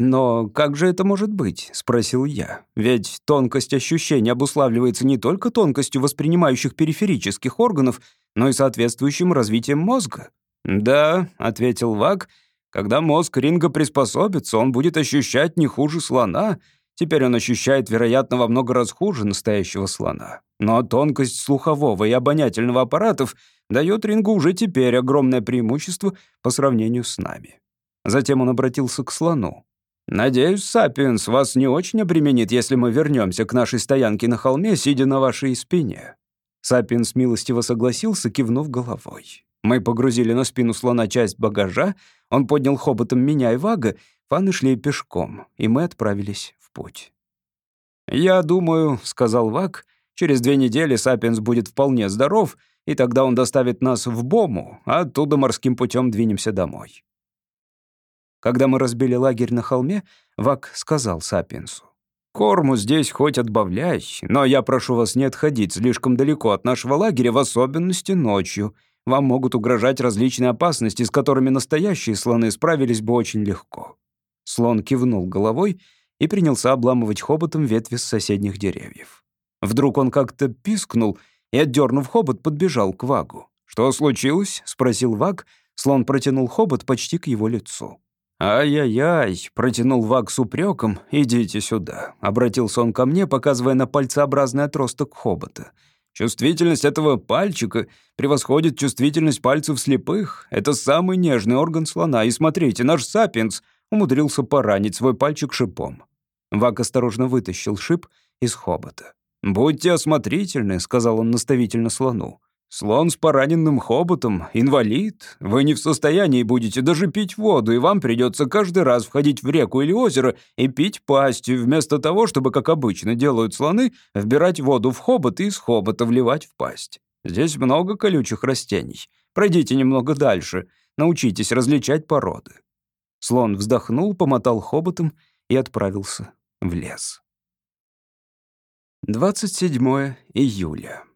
«Но как же это может быть?» — спросил я. «Ведь тонкость ощущений обуславливается не только тонкостью воспринимающих периферических органов, но и соответствующим развитием мозга». «Да», — ответил Вак, — «когда мозг Ринга приспособится, он будет ощущать не хуже слона. Теперь он ощущает, вероятно, во много раз хуже настоящего слона. Но тонкость слухового и обонятельного аппаратов дает Рингу уже теперь огромное преимущество по сравнению с нами». Затем он обратился к слону. «Надеюсь, Сапиенс вас не очень обременит, если мы вернемся к нашей стоянке на холме, сидя на вашей спине». Сапиенс милостиво согласился, кивнув головой. Мы погрузили на спину слона часть багажа, он поднял хоботом меня и Вага, фаны шли пешком, и мы отправились в путь. «Я думаю», — сказал Ваг, — «через две недели Сапиенс будет вполне здоров, и тогда он доставит нас в Бому, а оттуда морским путем двинемся домой». Когда мы разбили лагерь на холме, Вак сказал Сапиенсу. «Корму здесь хоть отбавляй, но я прошу вас не отходить слишком далеко от нашего лагеря, в особенности ночью. вам могут угрожать различные опасности, с которыми настоящие слоны справились бы очень легко». Слон кивнул головой и принялся обламывать хоботом ветви с соседних деревьев. Вдруг он как-то пискнул и, отдернув хобот, подбежал к Вагу. «Что случилось?» — спросил Ваг. Слон протянул хобот почти к его лицу. «Ай-яй-яй», — протянул Ваг с упреком, — «идите сюда», — обратился он ко мне, показывая на пальцеобразный отросток хобота. «Чувствительность этого пальчика превосходит чувствительность пальцев слепых. Это самый нежный орган слона. И смотрите, наш сапиенс умудрился поранить свой пальчик шипом». Ваг осторожно вытащил шип из хобота. «Будьте осмотрительны», — сказал он наставительно слону. «Слон с пораненным хоботом, инвалид. Вы не в состоянии будете даже пить воду, и вам придется каждый раз входить в реку или озеро и пить пастью, вместо того, чтобы, как обычно делают слоны, вбирать воду в хобот и из хобота вливать в пасть. Здесь много колючих растений. Пройдите немного дальше, научитесь различать породы». Слон вздохнул, помотал хоботом и отправился в лес. 27 июля.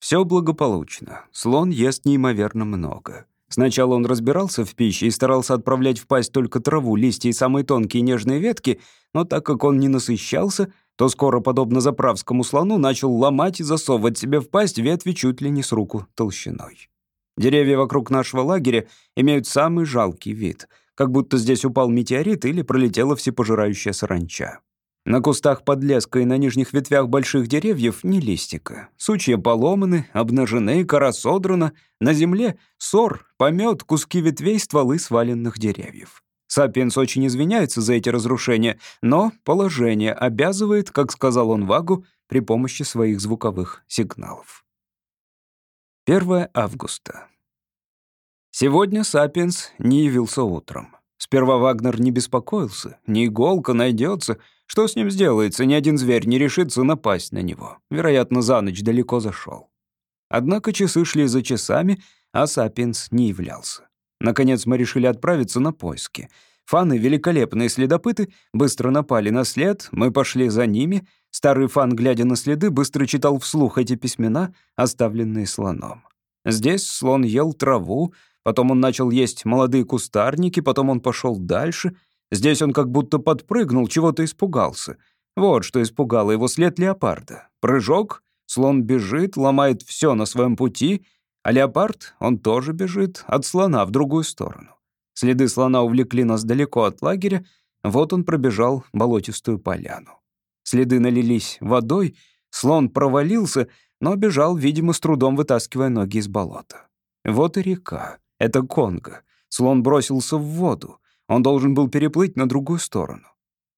Все благополучно. Слон ест неимоверно много. Сначала он разбирался в пище и старался отправлять в пасть только траву, листья и самые тонкие нежные ветки, но так как он не насыщался, то скоро, подобно заправскому слону, начал ломать и засовывать себе в пасть ветви чуть ли не с руку толщиной. Деревья вокруг нашего лагеря имеют самый жалкий вид, как будто здесь упал метеорит или пролетела всепожирающая саранча. На кустах подлеска и на нижних ветвях больших деревьев ни листика. Сучья поломаны, обнажены, кора содрана. На земле сор, помет, куски ветвей, стволы сваленных деревьев. Сапиенс очень извиняется за эти разрушения, но положение обязывает, как сказал он Вагу, при помощи своих звуковых сигналов. 1 августа. Сегодня Сапиенс не явился утром. Сперва Вагнер не беспокоился, не иголка найдется — что с ним сделается? Ни один зверь не решится напасть на него. Вероятно, за ночь далеко зашел. Однако часы шли за часами, а Сапиенс не являлся. Наконец мы решили отправиться на поиски. Фаны, великолепные следопыты, быстро напали на след, мы пошли за ними. Старый фан, глядя на следы, быстро читал вслух эти письмена, оставленные слоном. Здесь слон ел траву, потом он начал есть молодые кустарники, потом он пошел дальше — Здесь он как будто подпрыгнул, чего-то испугался. Вот что испугало его след леопарда. Прыжок, слон бежит, ломает все на своем пути, а леопард, он тоже бежит от слона в другую сторону. Следы слона увлекли нас далеко от лагеря, вот он пробежал болотистую поляну. Следы налились водой, слон провалился, но бежал, видимо, с трудом вытаскивая ноги из болота. Вот и река. Это Конго. Слон бросился в воду. Он должен был переплыть на другую сторону.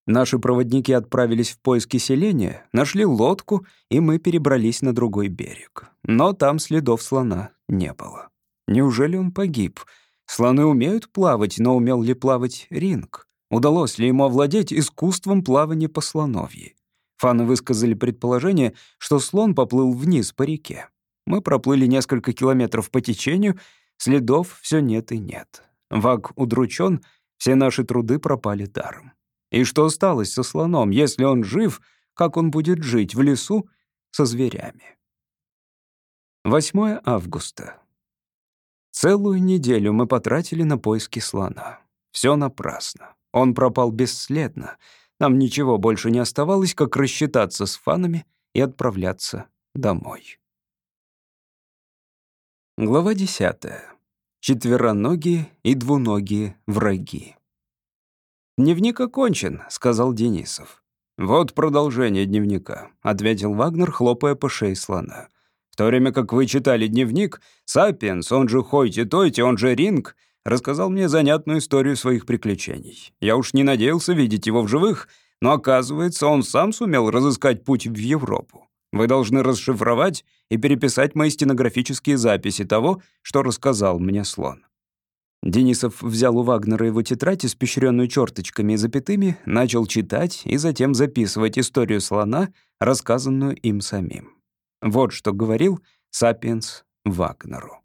Наши проводники отправились в поиски селения, нашли лодку, и мы перебрались на другой берег. Но там следов слона не было. Неужели он погиб? Слоны умеют плавать, но умел ли плавать ринг? Удалось ли ему овладеть искусством плавания по слоновьи? Фаны высказали предположение, что слон поплыл вниз по реке. Мы проплыли несколько километров по течению, следов все нет и нет. Ваг удручен все наши труды пропали даром. И что осталось со слоном? Если он жив, как он будет жить в лесу со зверями? 8 августа. Целую неделю мы потратили на поиски слона. Все напрасно. Он пропал бесследно. Нам ничего больше не оставалось, как рассчитаться с фанами и отправляться домой. Глава десятая четвероногие и двуногие враги. «Дневник окончен», — сказал Денисов. «Вот продолжение дневника», — ответил Вагнер, хлопая по шее слона. «В то время как вы читали дневник, Сапиенс, он же Хойти-Тойти, он же Ринг, рассказал мне занятную историю своих приключений. Я уж не надеялся видеть его в живых, но оказывается, он сам сумел разыскать путь в Европу. Вы должны расшифровать и переписать мои стенографические записи того, что рассказал мне слон». Денисов взял у Вагнера его тетрадь, испещренную черточками и запятыми, начал читать и затем записывать историю слона, рассказанную им самим. Вот что говорил Сапиенс Вагнеру.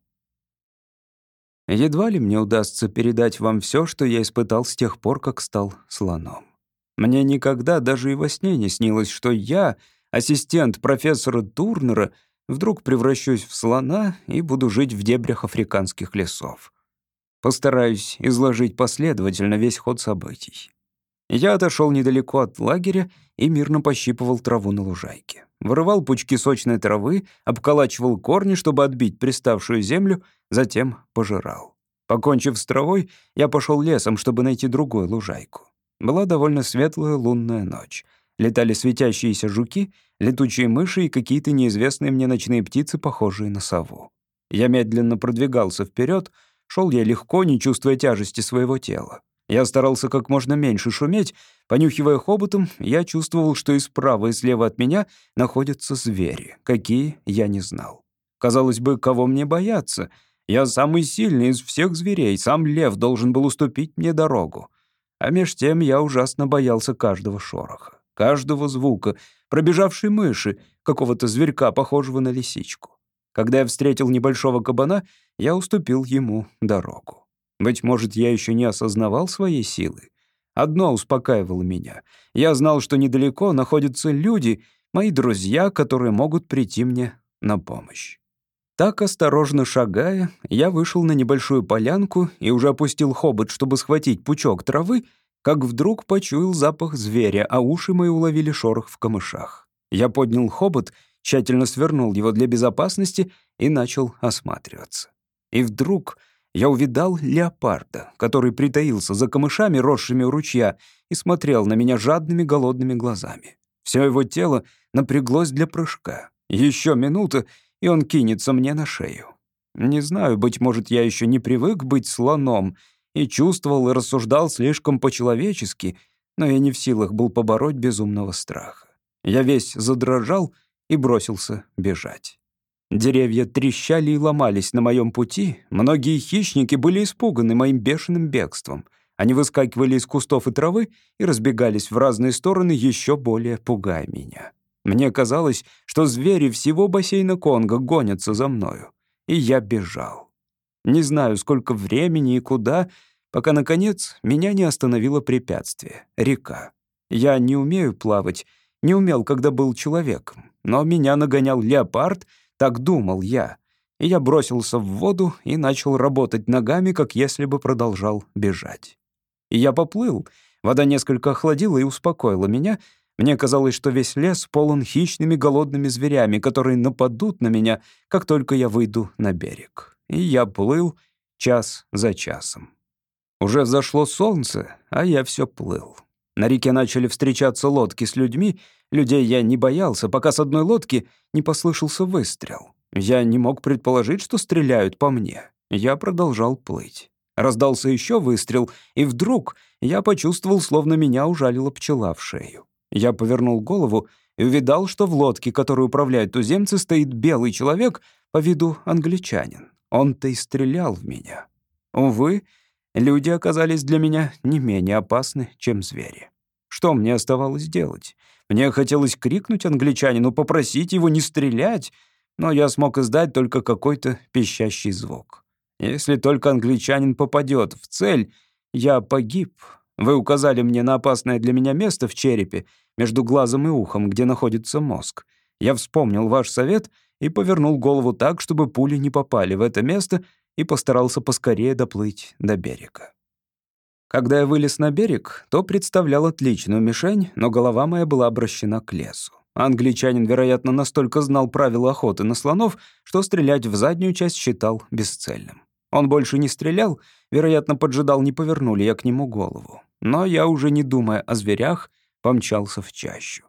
«Едва ли мне удастся передать вам все, что я испытал с тех пор, как стал слоном. Мне никогда даже и во сне не снилось, что я — ассистент профессора Турнера, Вдруг превращусь в слона и буду жить в дебрях африканских лесов. Постараюсь изложить последовательно весь ход событий. Я отошел недалеко от лагеря и мирно пощипывал траву на лужайке. Вырывал пучки сочной травы, обколачивал корни, чтобы отбить приставшую землю, затем пожирал. Покончив с травой, я пошел лесом, чтобы найти другую лужайку. Была довольно светлая лунная ночь. Летали светящиеся жуки, летучие мыши и какие-то неизвестные мне ночные птицы, похожие на сову. Я медленно продвигался вперед, шел я легко, не чувствуя тяжести своего тела. Я старался как можно меньше шуметь. Понюхивая хоботом, я чувствовал, что и справа, и слева от меня находятся звери. Какие, я не знал. Казалось бы, кого мне бояться? Я самый сильный из всех зверей, сам лев должен был уступить мне дорогу. А меж тем я ужасно боялся каждого шороха, каждого звука, пробежавшей мыши, какого-то зверька, похожего на лисичку. Когда я встретил небольшого кабана, я уступил ему дорогу. Быть может, я еще не осознавал своей силы. Одно успокаивало меня. Я знал, что недалеко находятся люди, мои друзья, которые могут прийти мне на помощь. Так, осторожно шагая, я вышел на небольшую полянку и уже опустил хобот, чтобы схватить пучок травы, как вдруг почуял запах зверя, а уши мои уловили шорох в камышах. Я поднял хобот, тщательно свернул его для безопасности и начал осматриваться. И вдруг я увидал леопарда, который притаился за камышами, росшими у ручья, и смотрел на меня жадными голодными глазами. Все его тело напряглось для прыжка. Еще минута, и он кинется мне на шею. Не знаю, быть может, я еще не привык быть слоном и чувствовал и рассуждал слишком по-человечески, но я не в силах был побороть безумного страха. Я весь задрожал и бросился бежать. Деревья трещали и ломались на моем пути. Многие хищники были испуганы моим бешеным бегством. Они выскакивали из кустов и травы и разбегались в разные стороны, еще более пугая меня. Мне казалось, что звери всего бассейна Конго гонятся за мною. И я бежал. Не знаю, сколько времени и куда, пока, наконец, меня не остановило препятствие — река. Я не умею плавать, не умел, когда был человеком, но меня нагонял леопард — так думал я. И я бросился в воду и начал работать ногами, как если бы продолжал бежать. И я поплыл. Вода несколько охладила и успокоила меня. Мне казалось, что весь лес полон хищными голодными зверями, которые нападут на меня, как только я выйду на берег. И я плыл час за часом. Уже взошло солнце, а я все плыл. На реке начали встречаться лодки с людьми. Людей я не боялся, пока с одной лодки не послышался выстрел. Я не мог предположить, что стреляют по мне. Я продолжал плыть. Раздался еще выстрел, и вдруг я почувствовал, словно меня ужалила пчела в шею. Я повернул голову и увидал, что в лодке, которую управляют туземцы, стоит белый человек по виду англичанин. Он-то и стрелял в меня. Увы, Люди оказались для меня не менее опасны, чем звери. Что мне оставалось делать? Мне хотелось крикнуть англичанину, попросить его не стрелять, но я смог издать только какой-то пищащий звук. Если только англичанин попадет в цель, я погиб. Вы указали мне на опасное для меня место в черепе, между глазом и ухом, где находится мозг. Я вспомнил ваш совет и повернул голову так, чтобы пули не попали в это место и постарался поскорее доплыть до берега. Когда я вылез на берег, то представлял отличную мишень, но голова моя была обращена к лесу. Англичанин, вероятно, настолько знал правила охоты на слонов, что стрелять в заднюю часть считал бесцельным. Он больше не стрелял, вероятно, поджидал, не повернули я к нему голову. Но я, уже не думая о зверях, помчался в чащу.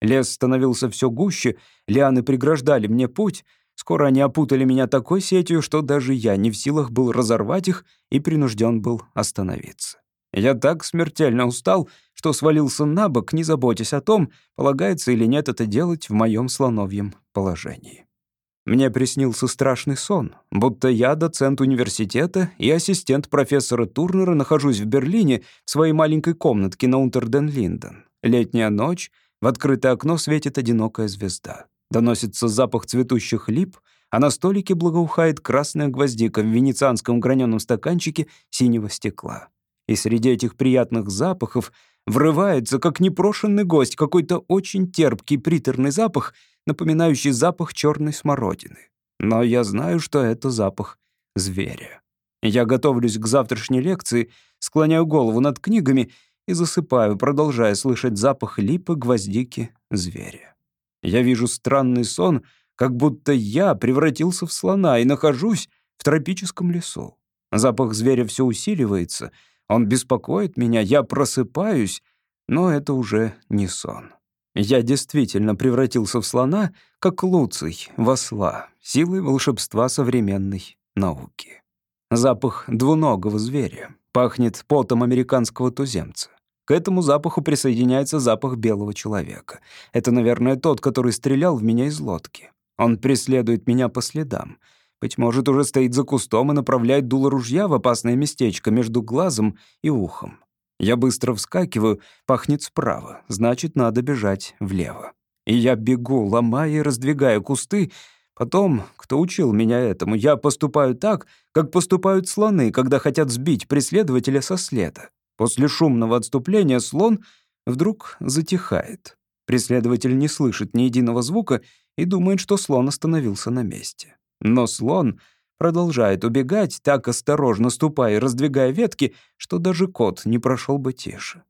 Лес становился все гуще, лианы преграждали мне путь, Скоро они опутали меня такой сетью, что даже я не в силах был разорвать их и принужден был остановиться. Я так смертельно устал, что свалился на бок, не заботясь о том, полагается или нет это делать в моем слоновьем положении. Мне приснился страшный сон, будто я доцент университета и ассистент профессора Турнера нахожусь в Берлине в своей маленькой комнатке на Унтерден-Линден. Летняя ночь, в открытое окно светит одинокая звезда. Доносится запах цветущих лип, а на столике благоухает красная гвоздика в венецианском граненом стаканчике синего стекла. И среди этих приятных запахов врывается, как непрошенный гость, какой-то очень терпкий приторный запах, напоминающий запах черной смородины. Но я знаю, что это запах зверя. Я готовлюсь к завтрашней лекции, склоняю голову над книгами и засыпаю, продолжая слышать запах липы, гвоздики, зверя. Я вижу странный сон, как будто я превратился в слона и нахожусь в тропическом лесу. Запах зверя все усиливается, он беспокоит меня, я просыпаюсь, но это уже не сон. Я действительно превратился в слона, как Луций, в осла, силой волшебства современной науки. Запах двуногого зверя. Пахнет потом американского туземца. К этому запаху присоединяется запах белого человека. Это, наверное, тот, который стрелял в меня из лодки. Он преследует меня по следам. Быть может, уже стоит за кустом и направляет дуло ружья в опасное местечко между глазом и ухом. Я быстро вскакиваю, пахнет справа, значит, надо бежать влево. И я бегу, ломая и раздвигая кусты. Потом, кто учил меня этому, я поступаю так, как поступают слоны, когда хотят сбить преследователя со следа. После шумного отступления слон вдруг затихает. Преследователь не слышит ни единого звука и думает, что слон остановился на месте. Но слон продолжает убегать, так осторожно ступая и раздвигая ветки, что даже кот не прошел бы тише.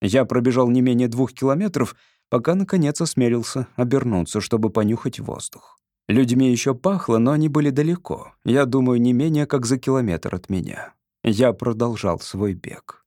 Я пробежал не менее двух километров, пока, наконец, осмелился обернуться, чтобы понюхать воздух. Людьми еще пахло, но они были далеко. Я думаю, не менее как за километр от меня. Я продолжал свой бег.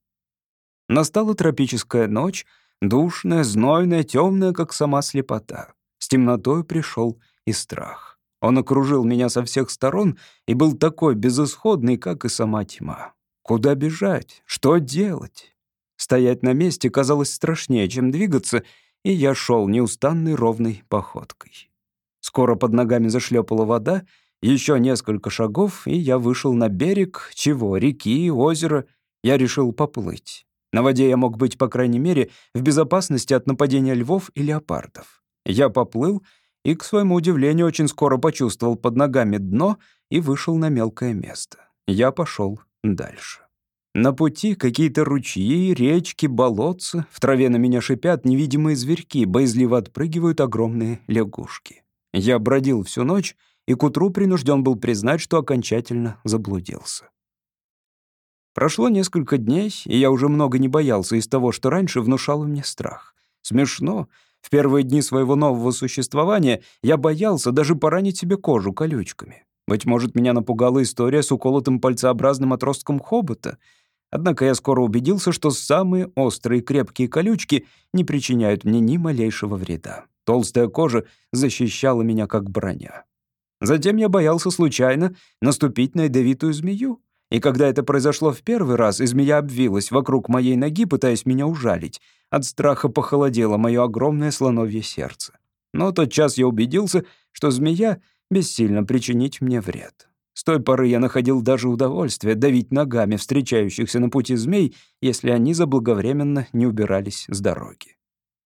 Настала тропическая ночь, душная, знойная, темная, как сама слепота. С темнотой пришел и страх. Он окружил меня со всех сторон и был такой безысходный, как и сама тьма. Куда бежать? Что делать? Стоять на месте казалось страшнее, чем двигаться, и я шел неустанной ровной походкой. Скоро под ногами зашлепала вода, еще несколько шагов, и я вышел на берег, чего, реки, озера. Я решил поплыть. На воде я мог быть, по крайней мере, в безопасности от нападения львов и леопардов. Я поплыл — и, к своему удивлению, очень скоро почувствовал под ногами дно и вышел на мелкое место. Я пошел дальше. На пути какие-то ручьи, речки, болотца. В траве на меня шипят невидимые зверьки, боязливо отпрыгивают огромные лягушки. Я бродил всю ночь и к утру принужден был признать, что окончательно заблудился. Прошло несколько дней, и я уже много не боялся из того, что раньше внушало мне страх. Смешно, в первые дни своего нового существования я боялся даже поранить себе кожу колючками. Быть может, меня напугала история с уколотым пальцеобразным отростком хобота. Однако я скоро убедился, что самые острые крепкие колючки не причиняют мне ни малейшего вреда. Толстая кожа защищала меня как броня. Затем я боялся случайно наступить на ядовитую змею. И когда это произошло в первый раз, и змея обвилась вокруг моей ноги, пытаясь меня ужалить, от страха похолодело мое огромное слоновье сердце. Но тот час я убедился, что змея бессильно причинить мне вред. С той поры я находил даже удовольствие давить ногами встречающихся на пути змей, если они заблаговременно не убирались с дороги.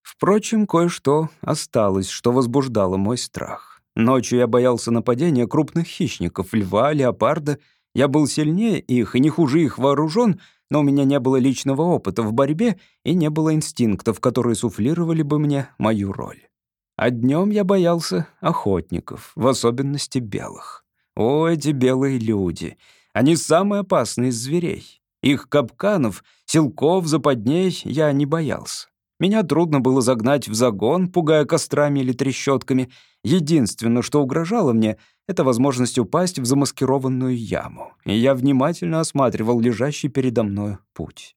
Впрочем, кое-что осталось, что возбуждало мой страх. Ночью я боялся нападения крупных хищников, льва, леопарда — я был сильнее их и не хуже их вооружен, но у меня не было личного опыта в борьбе и не было инстинктов, которые суфлировали бы мне мою роль. А днем я боялся охотников, в особенности белых. О, эти белые люди! Они самые опасные из зверей. Их капканов, силков, западней я не боялся. Меня трудно было загнать в загон, пугая кострами или трещотками. Единственное, что угрожало мне, это возможность упасть в замаскированную яму. И я внимательно осматривал лежащий передо мной путь.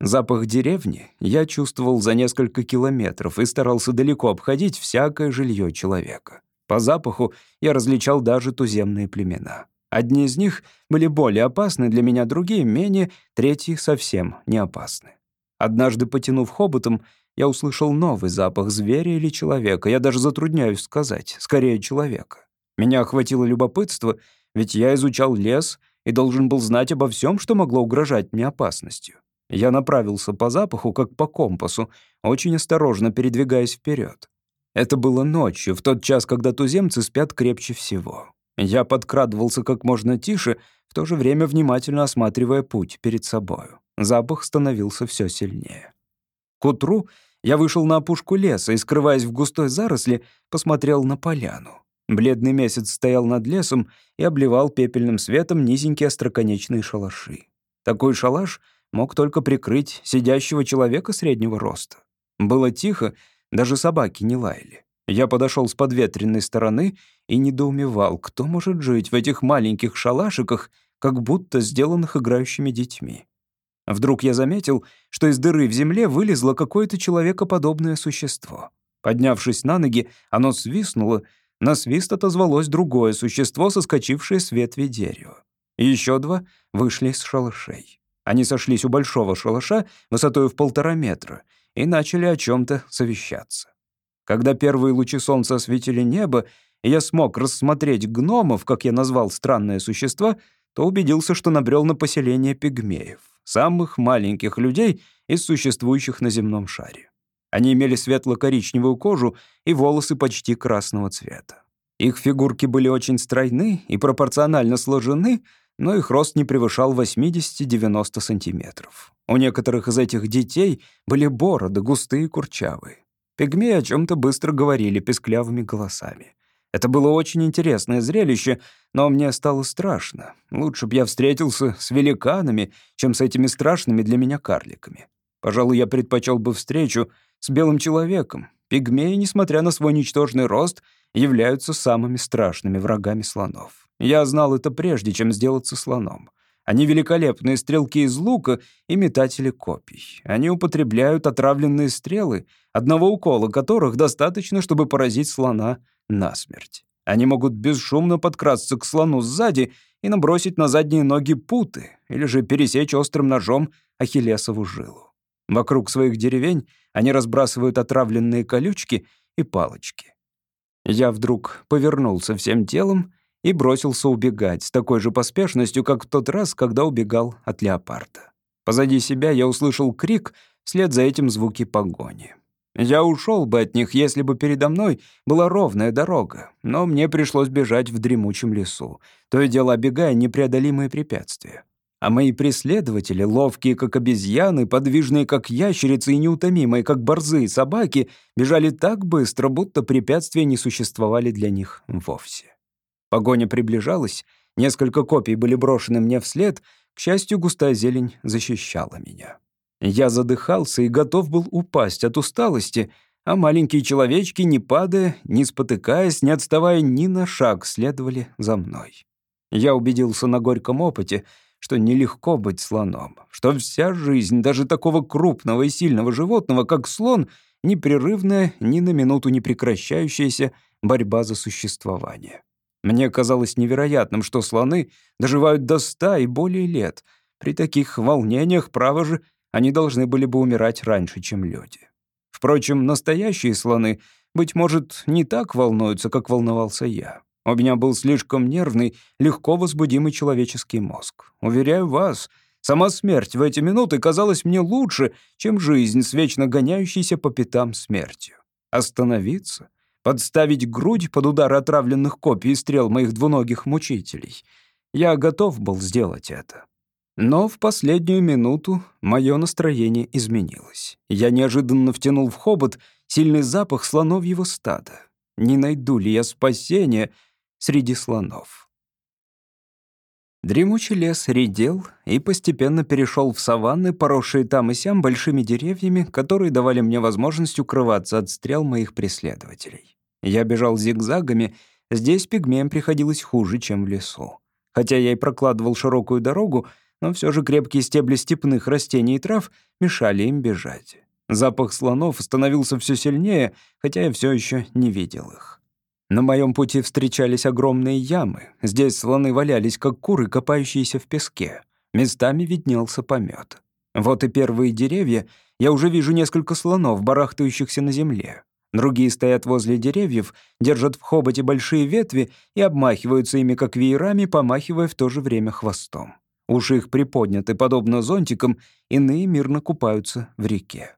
Запах деревни я чувствовал за несколько километров и старался далеко обходить всякое жилье человека. По запаху я различал даже туземные племена. Одни из них были более опасны для меня, другие — менее, третьи — совсем не опасны. Однажды, потянув хоботом, я услышал новый запах зверя или человека. Я даже затрудняюсь сказать, скорее человека. Меня охватило любопытство, ведь я изучал лес и должен был знать обо всем, что могло угрожать мне опасностью. Я направился по запаху, как по компасу, очень осторожно передвигаясь вперед. Это было ночью, в тот час, когда туземцы спят крепче всего. Я подкрадывался как можно тише, в то же время внимательно осматривая путь перед собою. Запах становился все сильнее. К утру Я вышел на опушку леса и, скрываясь в густой заросли, посмотрел на поляну. Бледный месяц стоял над лесом и обливал пепельным светом низенькие остроконечные шалаши. Такой шалаш мог только прикрыть сидящего человека среднего роста. Было тихо, даже собаки не лаяли. Я подошел с подветренной стороны и недоумевал, кто может жить в этих маленьких шалашиках, как будто сделанных играющими детьми. Вдруг я заметил, что из дыры в земле вылезло какое-то человекоподобное существо. Поднявшись на ноги, оно свистнуло, на свист отозвалось другое существо, соскочившее с ветви дерева. Еще два вышли из шалашей. Они сошлись у большого шалаша высотой в полтора метра и начали о чем то совещаться. Когда первые лучи солнца осветили небо, и я смог рассмотреть гномов, как я назвал странное существо, то убедился, что набрел на поселение пигмеев, самых маленьких людей из существующих на земном шаре. Они имели светло-коричневую кожу и волосы почти красного цвета. Их фигурки были очень стройны и пропорционально сложены, но их рост не превышал 80-90 сантиметров. У некоторых из этих детей были бороды, густые и курчавые. Пигмеи о чем то быстро говорили песклявыми голосами. Это было очень интересное зрелище, но мне стало страшно. Лучше б я встретился с великанами, чем с этими страшными для меня карликами. Пожалуй, я предпочел бы встречу с белым человеком. Пигмеи, несмотря на свой ничтожный рост, являются самыми страшными врагами слонов. Я знал это прежде, чем сделаться слоном. Они великолепные стрелки из лука и метатели копий. Они употребляют отравленные стрелы, одного укола которых достаточно, чтобы поразить слона насмерть. Они могут бесшумно подкрасться к слону сзади и набросить на задние ноги путы или же пересечь острым ножом ахиллесову жилу. Вокруг своих деревень они разбрасывают отравленные колючки и палочки. Я вдруг повернулся всем телом и бросился убегать с такой же поспешностью, как в тот раз, когда убегал от леопарда. Позади себя я услышал крик, вслед за этим звуки погони. Я ушел бы от них, если бы передо мной была ровная дорога, но мне пришлось бежать в дремучем лесу, то и дело обегая непреодолимые препятствия. А мои преследователи, ловкие как обезьяны, подвижные как ящерицы и неутомимые как борзые собаки, бежали так быстро, будто препятствия не существовали для них вовсе. Погоня приближалась, несколько копий были брошены мне вслед, к счастью, густая зелень защищала меня. Я задыхался и готов был упасть от усталости, а маленькие человечки, не падая, не спотыкаясь, не отставая ни на шаг, следовали за мной. Я убедился на горьком опыте, что нелегко быть слоном, что вся жизнь даже такого крупного и сильного животного, как слон, непрерывная, ни на минуту не прекращающаяся борьба за существование. Мне казалось невероятным, что слоны доживают до ста и более лет. При таких волнениях, право же, они должны были бы умирать раньше, чем люди. Впрочем, настоящие слоны, быть может, не так волнуются, как волновался я. У меня был слишком нервный, легко возбудимый человеческий мозг. Уверяю вас, сама смерть в эти минуты казалась мне лучше, чем жизнь с вечно гоняющейся по пятам смертью. Остановиться — подставить грудь под удар отравленных копий и стрел моих двуногих мучителей. Я готов был сделать это. Но в последнюю минуту мое настроение изменилось. Я неожиданно втянул в хобот сильный запах слоновьего стада. Не найду ли я спасения среди слонов? Дремучий лес редел и постепенно перешел в саванны, поросшие там и сям большими деревьями, которые давали мне возможность укрываться от стрел моих преследователей. Я бежал зигзагами, здесь пигмеям приходилось хуже, чем в лесу. Хотя я и прокладывал широкую дорогу, но все же крепкие стебли степных растений и трав мешали им бежать. Запах слонов становился все сильнее, хотя я все еще не видел их. На моем пути встречались огромные ямы. Здесь слоны валялись, как куры, копающиеся в песке. Местами виднелся помет. Вот и первые деревья. Я уже вижу несколько слонов, барахтающихся на земле. Другие стоят возле деревьев, держат в хоботе большие ветви и обмахиваются ими, как веерами, помахивая в то же время хвостом. Уши их приподняты, подобно зонтикам, иные мирно купаются в реке.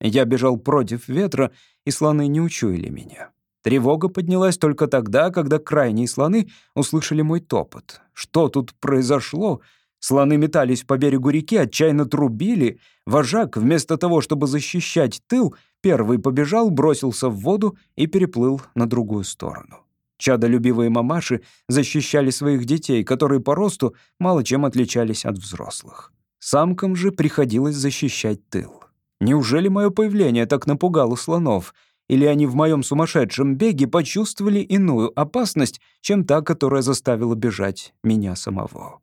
Я бежал против ветра, и слоны не учуяли меня. Тревога поднялась только тогда, когда крайние слоны услышали мой топот. Что тут произошло, Слоны метались по берегу реки, отчаянно трубили. Вожак, вместо того, чтобы защищать тыл, первый побежал, бросился в воду и переплыл на другую сторону. Чадолюбивые мамаши защищали своих детей, которые по росту мало чем отличались от взрослых. Самкам же приходилось защищать тыл. Неужели мое появление так напугало слонов? Или они в моем сумасшедшем беге почувствовали иную опасность, чем та, которая заставила бежать меня самого?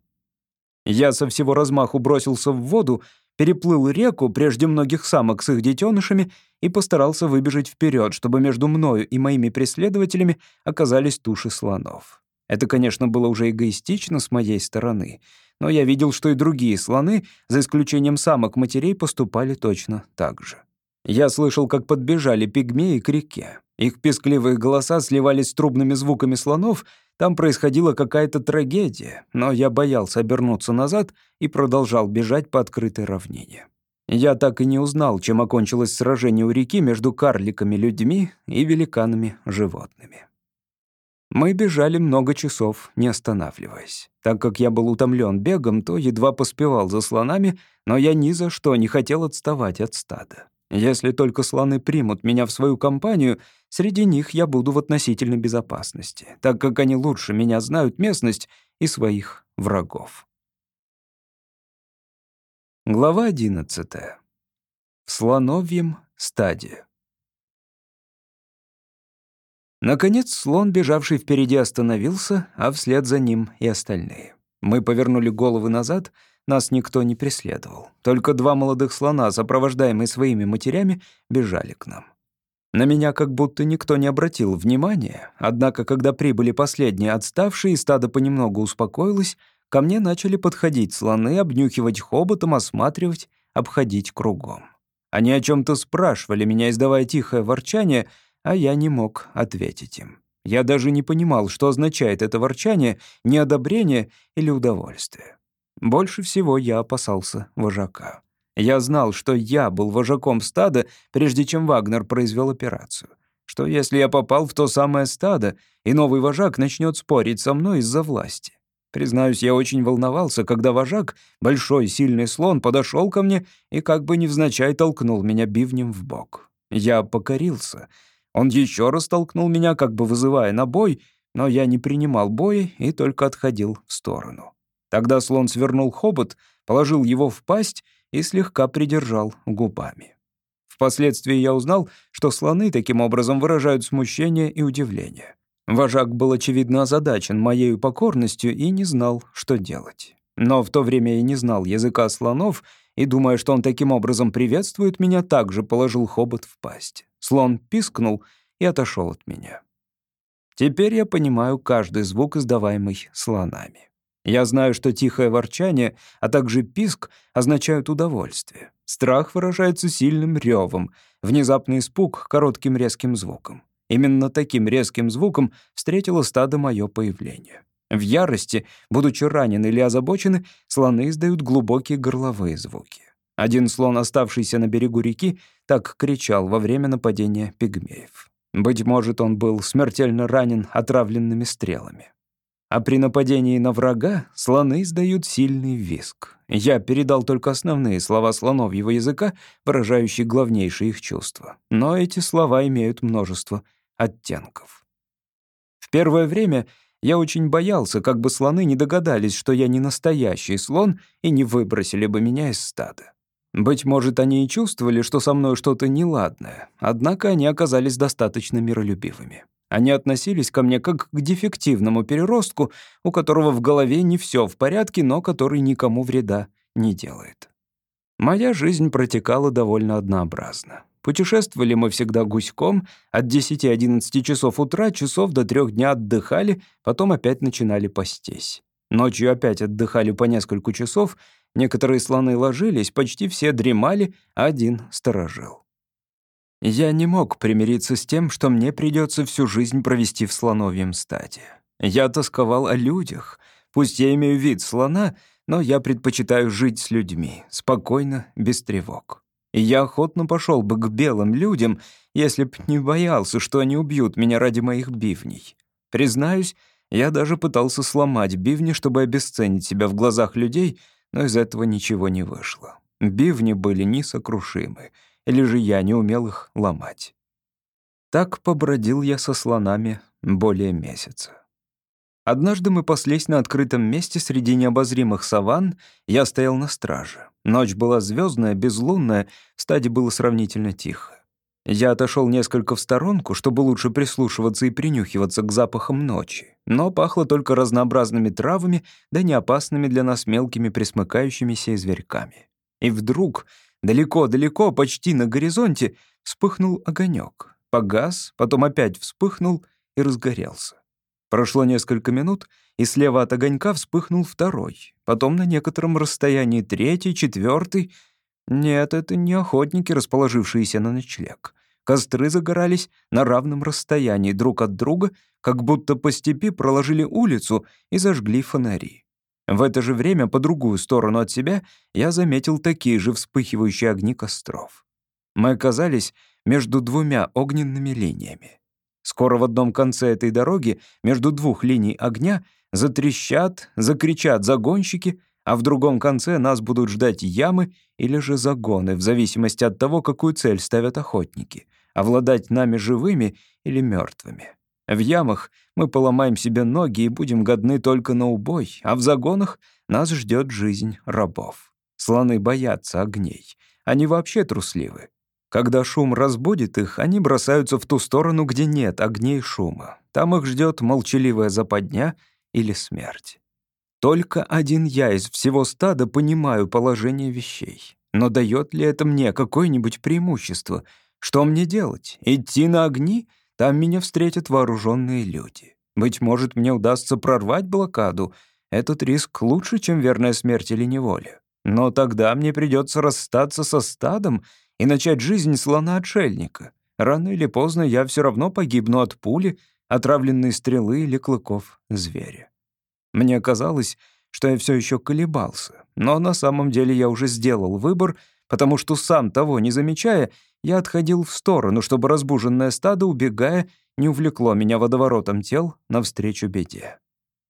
Я со всего размаху бросился в воду, переплыл реку, прежде многих самок с их детенышами, и постарался выбежать вперед, чтобы между мною и моими преследователями оказались туши слонов. Это, конечно, было уже эгоистично с моей стороны, но я видел, что и другие слоны, за исключением самок-матерей, поступали точно так же. Я слышал, как подбежали пигмеи к реке. Их пескливые голоса сливались с трубными звуками слонов, там происходила какая-то трагедия, но я боялся обернуться назад и продолжал бежать по открытой равнине. Я так и не узнал, чем окончилось сражение у реки между карликами-людьми и великанами-животными. Мы бежали много часов, не останавливаясь. Так как я был утомлен бегом, то едва поспевал за слонами, но я ни за что не хотел отставать от стада. Если только слоны примут меня в свою компанию, среди них я буду в относительной безопасности, так как они лучше меня знают местность и своих врагов. Глава одиннадцатая. В слоновьем стаде. Наконец слон, бежавший впереди, остановился, а вслед за ним и остальные. Мы повернули головы назад — нас никто не преследовал. Только два молодых слона, сопровождаемые своими матерями, бежали к нам. На меня как будто никто не обратил внимания, однако, когда прибыли последние отставшие, и стадо понемногу успокоилось, ко мне начали подходить слоны, обнюхивать хоботом, осматривать, обходить кругом. Они о чем то спрашивали меня, издавая тихое ворчание, а я не мог ответить им. Я даже не понимал, что означает это ворчание, неодобрение или удовольствие. Больше всего я опасался вожака. Я знал, что я был вожаком стада, прежде чем Вагнер произвел операцию. Что если я попал в то самое стадо, и новый вожак начнет спорить со мной из-за власти? Признаюсь, я очень волновался, когда вожак, большой сильный слон, подошел ко мне и как бы невзначай толкнул меня бивнем в бок. Я покорился. Он еще раз толкнул меня, как бы вызывая на бой, но я не принимал боя и только отходил в сторону. Тогда слон свернул хобот, положил его в пасть и слегка придержал губами. Впоследствии я узнал, что слоны таким образом выражают смущение и удивление. Вожак был, очевидно, озадачен моей покорностью и не знал, что делать. Но в то время я не знал языка слонов и, думая, что он таким образом приветствует меня, также положил хобот в пасть. Слон пискнул и отошел от меня. Теперь я понимаю каждый звук, издаваемый слонами. Я знаю, что тихое ворчание, а также писк означают удовольствие. Страх выражается сильным ревом, внезапный испуг — коротким резким звуком. Именно таким резким звуком встретило стадо мое появление. В ярости, будучи ранены или озабочены, слоны издают глубокие горловые звуки. Один слон, оставшийся на берегу реки, так кричал во время нападения пигмеев. Быть может, он был смертельно ранен отравленными стрелами. А при нападении на врага слоны издают сильный визг. Я передал только основные слова слоновьего языка, выражающие главнейшие их чувства. Но эти слова имеют множество оттенков. В первое время я очень боялся, как бы слоны не догадались, что я не настоящий слон и не выбросили бы меня из стада. Быть может, они и чувствовали, что со мной что-то неладное, однако они оказались достаточно миролюбивыми. Они относились ко мне как к дефективному переростку, у которого в голове не все в порядке, но который никому вреда не делает. Моя жизнь протекала довольно однообразно. Путешествовали мы всегда гуськом, от 10-11 часов утра часов до трех дня отдыхали, потом опять начинали пастись. Ночью опять отдыхали по несколько часов, некоторые слоны ложились, почти все дремали, а один сторожил. Я не мог примириться с тем, что мне придется всю жизнь провести в слоновьем стаде. Я тосковал о людях. Пусть я имею вид слона, но я предпочитаю жить с людьми, спокойно, без тревог. И я охотно пошел бы к белым людям, если б не боялся, что они убьют меня ради моих бивней. Признаюсь, Я даже пытался сломать бивни, чтобы обесценить себя в глазах людей, но из этого ничего не вышло. Бивни были несокрушимы, или же я не умел их ломать. Так побродил я со слонами более месяца. Однажды мы паслись на открытом месте среди необозримых саван, я стоял на страже. Ночь была звездная, безлунная, в было сравнительно тихо. Я отошел несколько в сторонку, чтобы лучше прислушиваться и принюхиваться к запахам ночи, но пахло только разнообразными травами, да не опасными для нас мелкими присмыкающимися зверьками. И вдруг, далеко-далеко, почти на горизонте, вспыхнул огонек, погас, потом опять вспыхнул и разгорелся. Прошло несколько минут, и слева от огонька вспыхнул второй, потом на некотором расстоянии третий, четвертый. Нет, это не охотники, расположившиеся на ночлег. Костры загорались на равном расстоянии друг от друга, как будто по степи проложили улицу и зажгли фонари. В это же время, по другую сторону от себя, я заметил такие же вспыхивающие огни костров. Мы оказались между двумя огненными линиями. Скоро в одном конце этой дороги, между двух линий огня, затрещат, закричат загонщики, а в другом конце нас будут ждать ямы или же загоны, в зависимости от того, какую цель ставят охотники — овладать нами живыми или мертвыми. В ямах мы поломаем себе ноги и будем годны только на убой, а в загонах нас ждет жизнь рабов. Слоны боятся огней. Они вообще трусливы. Когда шум разбудит их, они бросаются в ту сторону, где нет огней шума. Там их ждет молчаливая западня или смерть. Только один я из всего стада понимаю положение вещей. Но дает ли это мне какое-нибудь преимущество? Что мне делать? Идти на огни? Там меня встретят вооруженные люди. Быть может, мне удастся прорвать блокаду. Этот риск лучше, чем верная смерть или неволя. Но тогда мне придется расстаться со стадом — и начать жизнь слона-отшельника. Рано или поздно я все равно погибну от пули, отравленной стрелы или клыков зверя. Мне казалось, что я все еще колебался, но на самом деле я уже сделал выбор, потому что сам того не замечая, я отходил в сторону, чтобы разбуженное стадо, убегая, не увлекло меня водоворотом тел навстречу беде.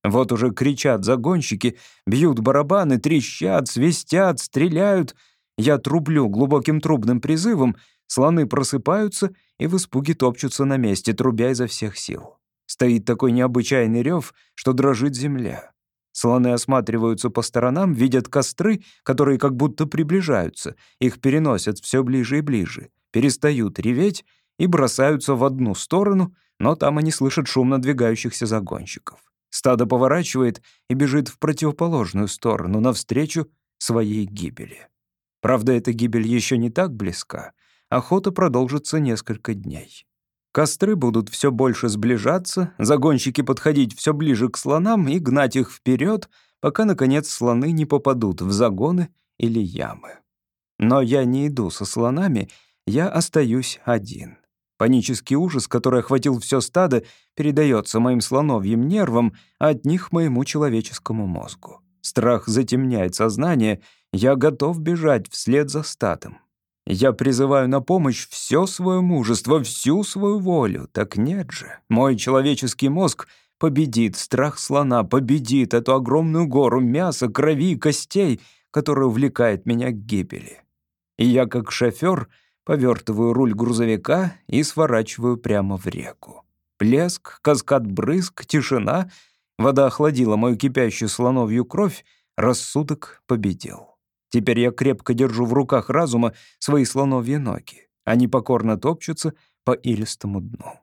Вот уже кричат загонщики, бьют барабаны, трещат, свистят, стреляют — я трублю глубоким трубным призывом, слоны просыпаются и в испуге топчутся на месте, трубя изо всех сил. Стоит такой необычайный рев, что дрожит земля. Слоны осматриваются по сторонам, видят костры, которые как будто приближаются, их переносят все ближе и ближе, перестают реветь и бросаются в одну сторону, но там они слышат шум надвигающихся загонщиков. Стадо поворачивает и бежит в противоположную сторону, навстречу своей гибели. Правда, эта гибель еще не так близка. Охота продолжится несколько дней. Костры будут все больше сближаться, загонщики подходить все ближе к слонам и гнать их вперед, пока, наконец, слоны не попадут в загоны или ямы. Но я не иду со слонами, я остаюсь один. Панический ужас, который охватил все стадо, передается моим слоновьим нервам, а от них моему человеческому мозгу. Страх затемняет сознание, я готов бежать вслед за статом. Я призываю на помощь все свое мужество, всю свою волю. Так нет же. Мой человеческий мозг победит страх слона, победит эту огромную гору мяса, крови и костей, которая увлекает меня к гибели. И я, как шофер, повертываю руль грузовика и сворачиваю прямо в реку. Плеск, каскад брызг, тишина. Вода охладила мою кипящую слоновью кровь, рассудок победил. Теперь я крепко держу в руках разума свои слоновьи ноги. Они покорно топчутся по илистому дну.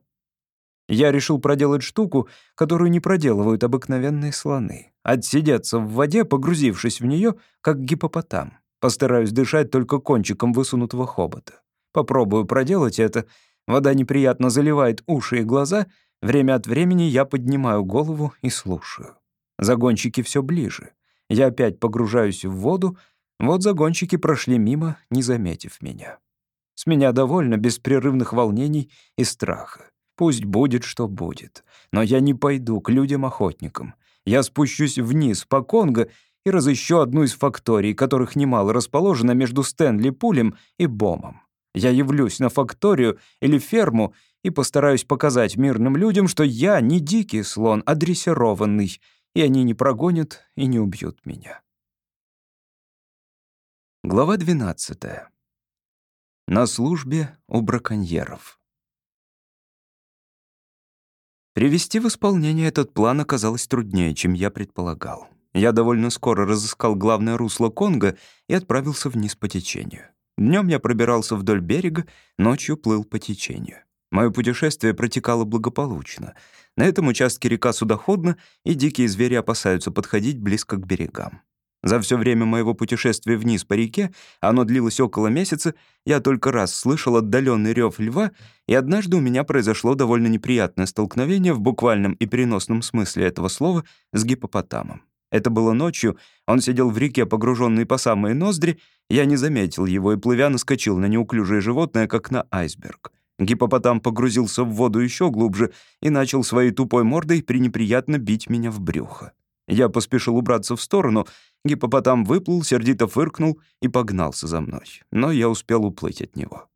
Я решил проделать штуку, которую не проделывают обыкновенные слоны. Отсидеться в воде, погрузившись в нее, как гипопотам. Постараюсь дышать только кончиком высунутого хобота. Попробую проделать это. Вода неприятно заливает уши и глаза. Время от времени я поднимаю голову и слушаю. Загонщики все ближе. Я опять погружаюсь в воду, вот загонщики прошли мимо, не заметив меня. С меня довольно беспрерывных волнений и страха. Пусть будет, что будет. Но я не пойду к людям-охотникам. Я спущусь вниз по Конго и разыщу одну из факторий, которых немало расположено между Стэнли Пулем и Бомом. Я явлюсь на факторию или ферму и постараюсь показать мирным людям, что я не дикий слон, а дрессированный, и они не прогонят и не убьют меня. Глава 12. На службе у браконьеров. Привести в исполнение этот план оказалось труднее, чем я предполагал. Я довольно скоро разыскал главное русло Конго и отправился вниз по течению. Днем я пробирался вдоль берега, ночью плыл по течению. Мое путешествие протекало благополучно. На этом участке река судоходна, и дикие звери опасаются подходить близко к берегам. За все время моего путешествия вниз по реке, оно длилось около месяца, я только раз слышал отдаленный рев льва, и однажды у меня произошло довольно неприятное столкновение в буквальном и переносном смысле этого слова с гипопотамом. Это было ночью, он сидел в реке, погруженный по самые ноздри, я не заметил его и, плывя, наскочил на неуклюжее животное, как на айсберг. Гипопотам погрузился в воду еще глубже и начал своей тупой мордой пренеприятно бить меня в брюхо. Я поспешил убраться в сторону, гипопотам выплыл, сердито фыркнул и погнался за мной, но я успел уплыть от него.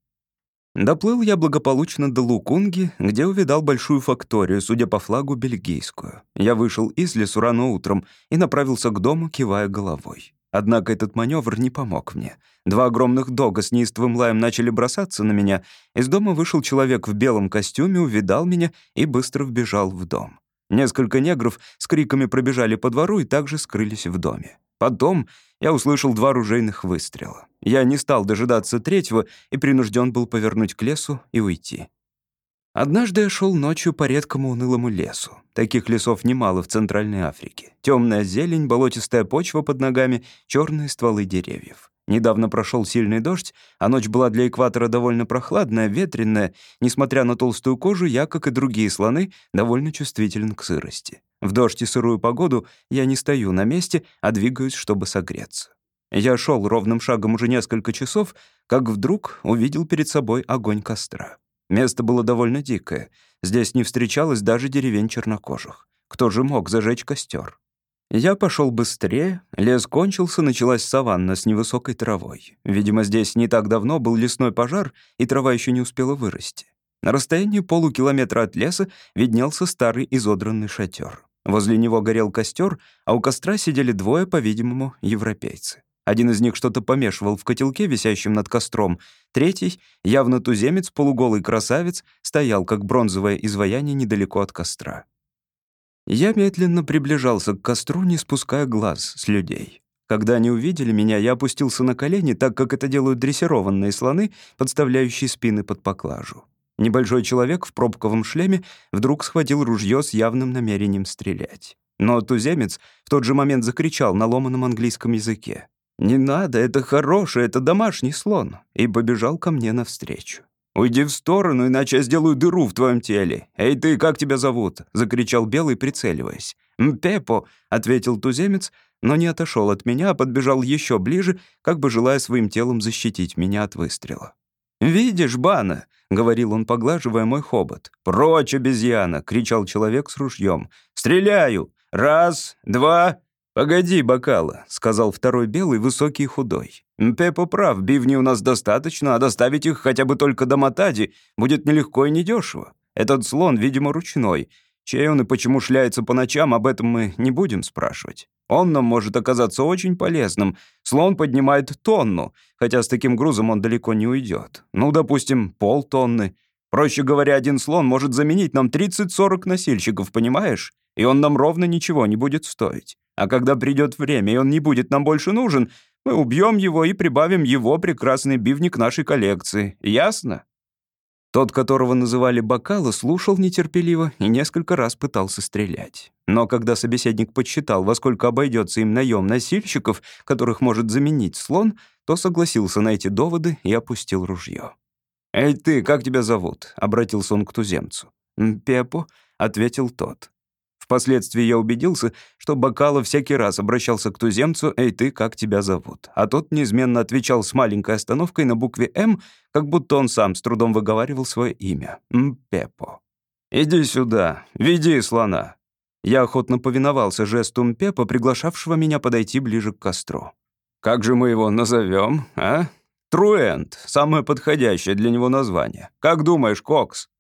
Доплыл я благополучно до Лукунги, где увидал большую факторию, судя по флагу, бельгийскую. Я вышел из лесу рано утром и направился к дому, кивая головой. Однако этот маневр не помог мне. Два огромных дога с неистовым лаем начали бросаться на меня. Из дома вышел человек в белом костюме, увидал меня и быстро вбежал в дом. Несколько негров с криками пробежали по двору и также скрылись в доме. Потом я услышал два ружейных выстрела. Я не стал дожидаться третьего и принужден был повернуть к лесу и уйти. Однажды я шел ночью по редкому унылому лесу. Таких лесов немало в Центральной Африке. Темная зелень, болотистая почва под ногами, черные стволы деревьев. Недавно прошел сильный дождь, а ночь была для экватора довольно прохладная, ветреная. Несмотря на толстую кожу, я, как и другие слоны, довольно чувствителен к сырости. В дождь и сырую погоду я не стою на месте, а двигаюсь, чтобы согреться. Я шел ровным шагом уже несколько часов, как вдруг увидел перед собой огонь костра. Место было довольно дикое. Здесь не встречалось даже деревень чернокожих. Кто же мог зажечь костер? Я пошел быстрее, лес кончился, началась саванна с невысокой травой. Видимо, здесь не так давно был лесной пожар, и трава еще не успела вырасти. На расстоянии полукилометра от леса виднелся старый изодранный шатер. Возле него горел костер, а у костра сидели двое, по-видимому, европейцы. Один из них что-то помешивал в котелке, висящем над костром. Третий, явно туземец, полуголый красавец, стоял, как бронзовое изваяние, недалеко от костра. Я медленно приближался к костру, не спуская глаз с людей. Когда они увидели меня, я опустился на колени, так как это делают дрессированные слоны, подставляющие спины под поклажу. Небольшой человек в пробковом шлеме вдруг схватил ружье с явным намерением стрелять. Но туземец в тот же момент закричал на ломаном английском языке. «Не надо, это хороший, это домашний слон», и побежал ко мне навстречу. «Уйди в сторону, иначе я сделаю дыру в твоем теле. Эй ты, как тебя зовут?» — закричал Белый, прицеливаясь. «Мпепо», — ответил туземец, но не отошел от меня, а подбежал еще ближе, как бы желая своим телом защитить меня от выстрела. «Видишь, Бана», — говорил он, поглаживая мой хобот. «Прочь, обезьяна!» — кричал человек с ружьем. «Стреляю! Раз, два...» «Погоди, бокала», — сказал второй белый, высокий и худой. «Пеппо прав, бивни у нас достаточно, а доставить их хотя бы только до Матади будет нелегко и недешево. Этот слон, видимо, ручной. Чей он и почему шляется по ночам, об этом мы не будем спрашивать. Он нам может оказаться очень полезным. Слон поднимает тонну, хотя с таким грузом он далеко не уйдет. Ну, допустим, полтонны. Проще говоря, один слон может заменить нам 30-40 носильщиков, понимаешь? И он нам ровно ничего не будет стоить. А когда придет время, и он не будет нам больше нужен, мы убьем его и прибавим его прекрасный бивник к нашей коллекции. Ясно?» Тот, которого называли Бакала, слушал нетерпеливо и несколько раз пытался стрелять. Но когда собеседник подсчитал, во сколько обойдется им наем носильщиков, которых может заменить слон, то согласился на эти доводы и опустил ружье. «Эй ты, как тебя зовут?» — обратился он к туземцу. «Пепо», — ответил тот. Впоследствии я убедился, что Бакалов всякий раз обращался к туземцу «Эй, ты, как тебя зовут?», а тот неизменно отвечал с маленькой остановкой на букве «М», как будто он сам с трудом выговаривал свое имя — Мпепо. «Иди сюда, веди слона». Я охотно повиновался жесту Мпепо, приглашавшего меня подойти ближе к костру. «Как же мы его назовем, а?» «Труэнд» — самое подходящее для него название. Как думаешь, Кокс?»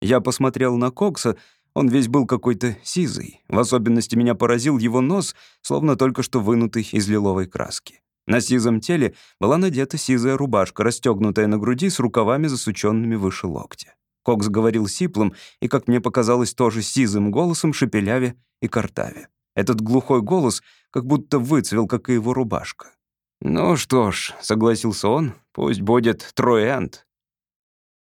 Я посмотрел на Кокса, он весь был какой-то сизый. В особенности меня поразил его нос, словно только что вынутый из лиловой краски. На сизом теле была надета сизая рубашка, расстегнутая на груди с рукавами, засученными выше локтя. Кокс говорил сиплым и, как мне показалось, тоже сизым голосом, шепеляве и картаве. Этот глухой голос как будто выцвел, как и его рубашка. «Ну что ж», — согласился он, — «пусть будет Троэнд».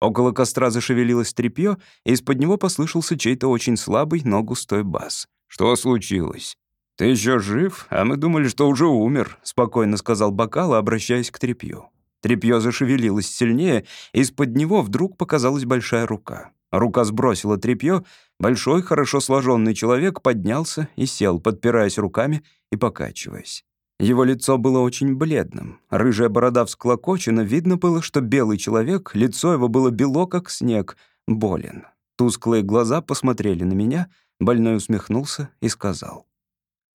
Около костра зашевелилось тряпьё, и из-под него послышался чей-то очень слабый, но густой бас. «Что случилось?» «Ты еще жив? А мы думали, что уже умер», — спокойно сказал Бакала, обращаясь к тряпью. Тряпьё зашевелилось сильнее, и из-под него вдруг показалась большая рука. Рука сбросила тряпьё, большой, хорошо сложенный человек поднялся и сел, подпираясь руками и покачиваясь. Его лицо было очень бледным. Рыжая борода всклокочена, видно было, что белый человек, лицо его было бело, как снег, болен. Тусклые глаза посмотрели на меня, больной усмехнулся и сказал.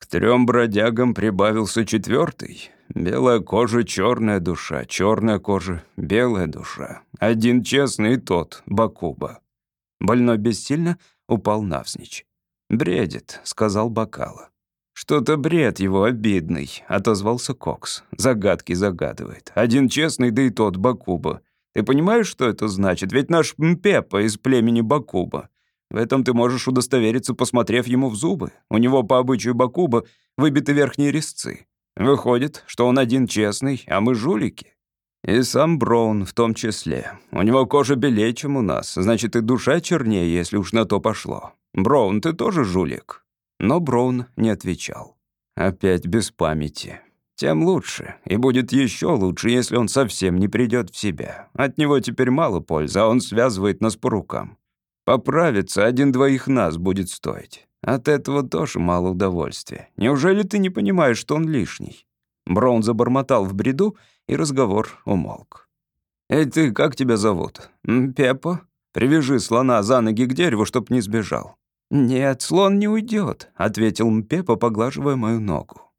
К трем бродягам прибавился четвертый. Белая кожа, черная душа, черная кожа, белая душа. Один честный тот, Бакуба. Больной бессильно упал навзничь. «Бредит», — сказал Бакала. «Что-то бред его обидный», — отозвался Кокс. «Загадки загадывает. Один честный, да и тот Бакуба. Ты понимаешь, что это значит? Ведь наш Мпепа из племени Бакуба. В этом ты можешь удостовериться, посмотрев ему в зубы. У него по обычаю Бакуба выбиты верхние резцы. Выходит, что он один честный, а мы жулики. И сам Браун в том числе. У него кожа белее, чем у нас, значит, и душа чернее, если уж на то пошло. Браун, ты тоже жулик?» Но Браун не отвечал. Опять без памяти. Тем лучше. И будет еще лучше, если он совсем не придет в себя. От него теперь мало пользы, а он связывает нас по рукам. Поправиться один-двоих нас будет стоить. От этого тоже мало удовольствия. Неужели ты не понимаешь, что он лишний?» Браун забормотал в бреду, и разговор умолк. «Эй, ты, как тебя зовут?» «Пеппа. Привяжи слона за ноги к дереву, чтоб не сбежал». «Нет, слон не уйдет», — ответил Мпепа, поглаживая мою ногу.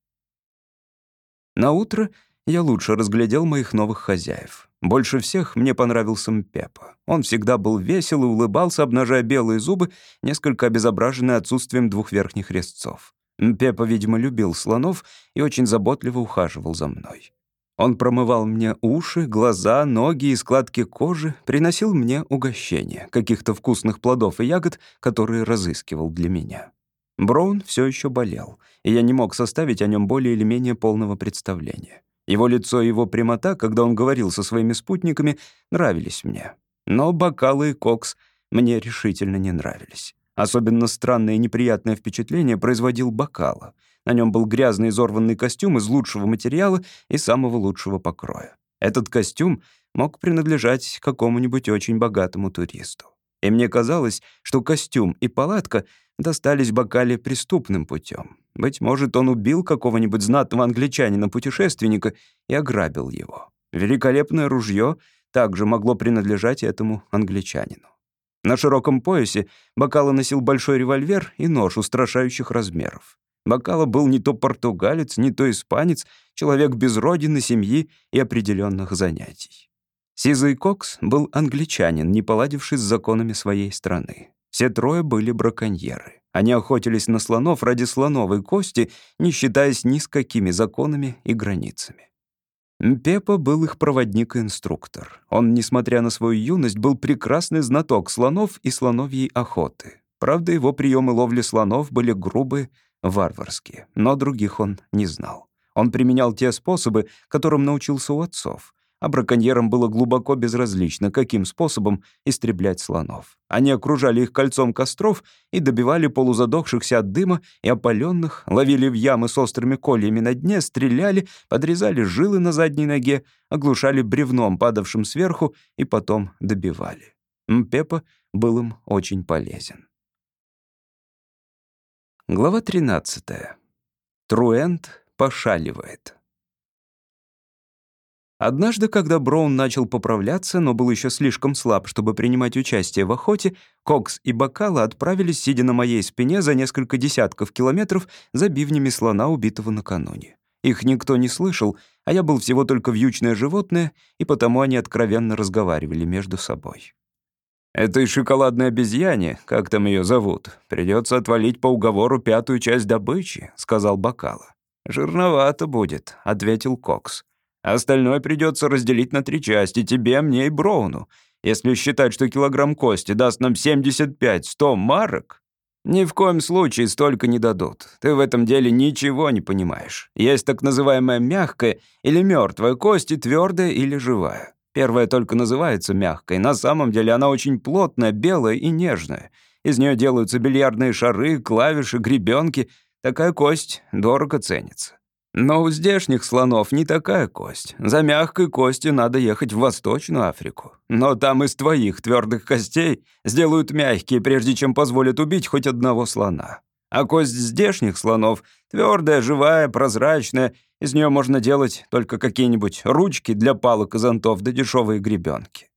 На утро я лучше разглядел моих новых хозяев. Больше всех мне понравился Мпепа. Он всегда был весел и улыбался, обнажая белые зубы, несколько обезображенные отсутствием двух верхних резцов. Мпепа, видимо, любил слонов и очень заботливо ухаживал за мной. Он промывал мне уши, глаза, ноги и складки кожи, приносил мне угощения, каких-то вкусных плодов и ягод, которые разыскивал для меня. Браун все еще болел, и я не мог составить о нем более или менее полного представления. Его лицо и его прямота, когда он говорил со своими спутниками, нравились мне. Но бокалы и кокс мне решительно не нравились. Особенно странное и неприятное впечатление производил бокала. На нем был грязный изорванный костюм из лучшего материала и самого лучшего покроя. Этот костюм мог принадлежать какому-нибудь очень богатому туристу. И мне казалось, что костюм и палатка достались Бакале преступным путем. Быть может, он убил какого-нибудь знатного англичанина-путешественника и ограбил его. Великолепное ружье также могло принадлежать этому англичанину. На широком поясе Бакала носил большой револьвер и нож устрашающих размеров. Бакала был не то португалец, не то испанец, человек без родины, семьи и определенных занятий. Сизый Кокс был англичанин, не поладивший с законами своей страны. Все трое были браконьеры. Они охотились на слонов ради слоновой кости, не считаясь ни с какими законами и границами. Пепа был их проводник и инструктор. Он, несмотря на свою юность, был прекрасный знаток слонов и слоновьей охоты. Правда, его приемы ловли слонов были грубые, варварские, но других он не знал. Он применял те способы, которым научился у отцов а браконьерам было глубоко безразлично, каким способом истреблять слонов. Они окружали их кольцом костров и добивали полузадохшихся от дыма и опаленных, ловили в ямы с острыми кольями на дне, стреляли, подрезали жилы на задней ноге, оглушали бревном, падавшим сверху, и потом добивали. Мпепа был им очень полезен. Глава 13. Труэнд пошаливает. Однажды, когда Браун начал поправляться, но был еще слишком слаб, чтобы принимать участие в охоте, Кокс и Бакала отправились, сидя на моей спине за несколько десятков километров за бивнями слона, убитого накануне. Их никто не слышал, а я был всего только вьючное животное, и потому они откровенно разговаривали между собой. Этой шоколадной обезьяне, как там ее зовут, придется отвалить по уговору пятую часть добычи», — сказал Бакала. «Жирновато будет», — ответил Кокс. «Остальное придется разделить на три части, тебе, мне и Броуну. Если считать, что килограмм кости даст нам 75-100 марок, ни в коем случае столько не дадут. Ты в этом деле ничего не понимаешь. Есть так называемая мягкая или мертвая кость и твердая или живая. Первая только называется мягкой. На самом деле она очень плотная, белая и нежная. Из нее делаются бильярдные шары, клавиши, гребенки. Такая кость дорого ценится. Но у здешних слонов не такая кость. За мягкой костью надо ехать в Восточную Африку. Но там из твоих твердых костей сделают мягкие, прежде чем позволят убить хоть одного слона. А кость здешних слонов твердая, живая, прозрачная. Из нее можно делать только какие-нибудь ручки для палок и зонтов да дешевые гребенки.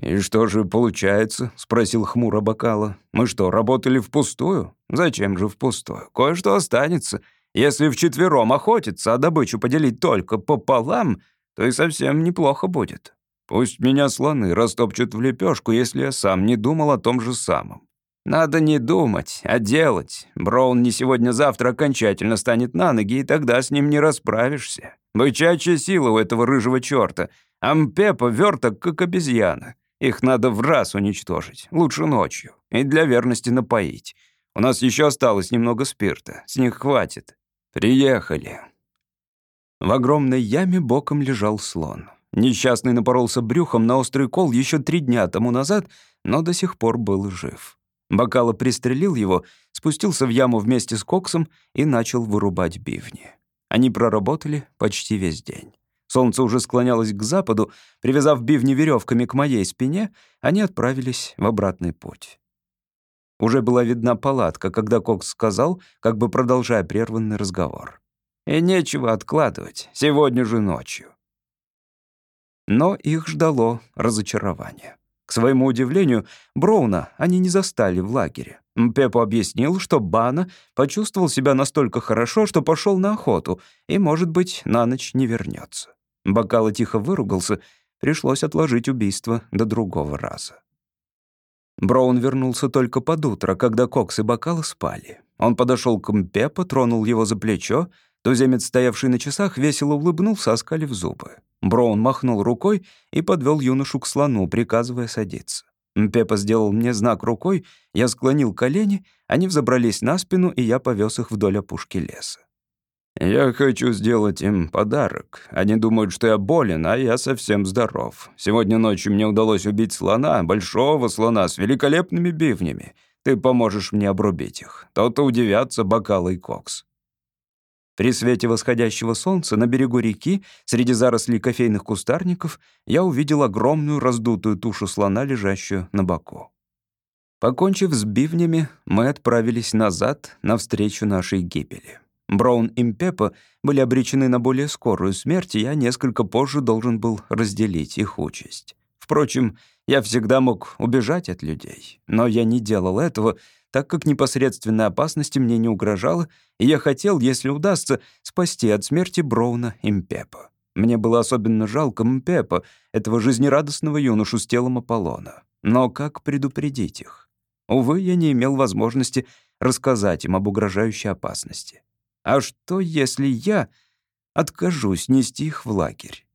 «И что же получается?» — спросил хмуро Бокала. «Мы что, работали впустую? Зачем же впустую? Кое-что останется. Если вчетвером охотиться, а добычу поделить только пополам, то и совсем неплохо будет. Пусть меня слоны растопчут в лепешку, если я сам не думал о том же самом. Надо не думать, а делать. Браун не сегодня-завтра окончательно станет на ноги, и тогда с ним не расправишься. Бычачья сила у этого рыжего черта. Ампепа верток, как обезьяна. Их надо в раз уничтожить, лучше ночью, и для верности напоить. У нас еще осталось немного спирта, с них хватит. Приехали. В огромной яме боком лежал слон. Несчастный напоролся брюхом на острый кол еще три дня тому назад, но до сих пор был жив. Бакала пристрелил его, спустился в яму вместе с Коксом и начал вырубать бивни. Они проработали почти весь день. Солнце уже склонялось к западу, привязав бивни веревками к моей спине, они отправились в обратный путь. Уже была видна палатка, когда Кокс сказал, как бы продолжая прерванный разговор. «И нечего откладывать, сегодня же ночью». Но их ждало разочарование. К своему удивлению, Броуна они не застали в лагере. Пепо объяснил, что Бана почувствовал себя настолько хорошо, что пошел на охоту и, может быть, на ночь не вернется. Бакала тихо выругался, пришлось отложить убийство до другого раза. Броун вернулся только под утро, когда Кокс и Бакала спали. Он подошел к Мпепо, тронул его за плечо, Туземец, стоявший на часах, весело улыбнулся, оскалив зубы. Броун махнул рукой и подвел юношу к слону, приказывая садиться. Пеппа сделал мне знак рукой, я склонил колени, они взобрались на спину, и я повез их вдоль опушки леса. «Я хочу сделать им подарок. Они думают, что я болен, а я совсем здоров. Сегодня ночью мне удалось убить слона, большого слона с великолепными бивнями. Ты поможешь мне обрубить их. То-то удивятся бокалы и кокс». При свете восходящего солнца на берегу реки, среди зарослей кофейных кустарников, я увидел огромную раздутую тушу слона, лежащую на боку. Покончив с бивнями, мы отправились назад навстречу нашей гибели. Браун и Мпепа были обречены на более скорую смерть, и я несколько позже должен был разделить их участь. Впрочем, я всегда мог убежать от людей, но я не делал этого, так как непосредственной опасности мне не угрожало, и я хотел, если удастся, спасти от смерти Броуна и Мпепа. Мне было особенно жалко Мпепа, этого жизнерадостного юношу с телом Аполлона. Но как предупредить их? Увы, я не имел возможности рассказать им об угрожающей опасности. А что, если я откажусь нести их в лагерь?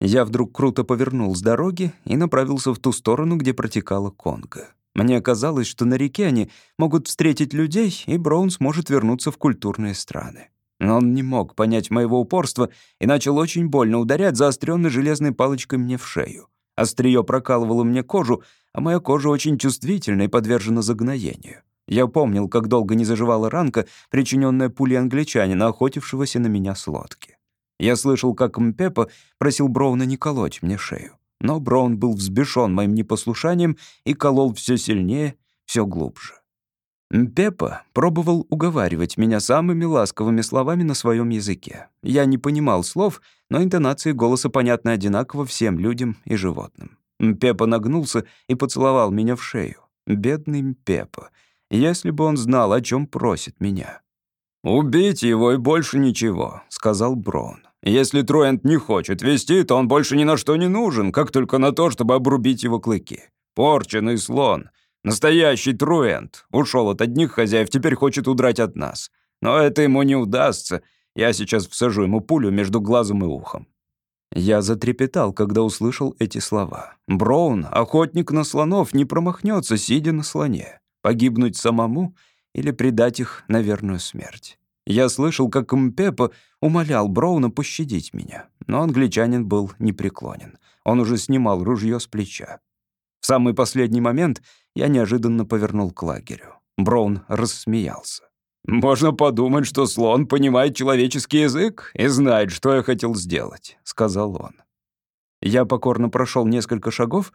Я вдруг круто повернул с дороги и направился в ту сторону, где протекала Конго. Мне казалось, что на реке они могут встретить людей, и Браун сможет вернуться в культурные страны. Но он не мог понять моего упорства и начал очень больно ударять заостренной железной палочкой мне в шею. Остриё прокалывало мне кожу, а моя кожа очень чувствительна и подвержена загноению. Я помнил, как долго не заживала ранка, причиненная пулей англичанина, охотившегося на меня с лодки. Я слышал, как Мпепа просил Броуна не колоть мне шею. Но Браун был взбешен моим непослушанием и колол все сильнее, все глубже. Пеппа пробовал уговаривать меня самыми ласковыми словами на своем языке. Я не понимал слов, но интонации голоса понятны одинаково всем людям и животным. Пеппа нагнулся и поцеловал меня в шею. Бедный Пеппа. Если бы он знал, о чем просит меня. «Убить его и больше ничего», — сказал Браун. Если Труэнд не хочет вести, то он больше ни на что не нужен, как только на то, чтобы обрубить его клыки. Порченый слон. Настоящий труэнт. Ушел от одних хозяев, теперь хочет удрать от нас. Но это ему не удастся. Я сейчас всажу ему пулю между глазом и ухом». Я затрепетал, когда услышал эти слова. Браун, охотник на слонов, не промахнется, сидя на слоне. Погибнуть самому или предать их на верную смерть. Я слышал, как Мпепа умолял Броуна пощадить меня, но англичанин был непреклонен. Он уже снимал ружье с плеча. В самый последний момент я неожиданно повернул к лагерю. Броун рассмеялся. «Можно подумать, что слон понимает человеческий язык и знает, что я хотел сделать», — сказал он. Я покорно прошел несколько шагов,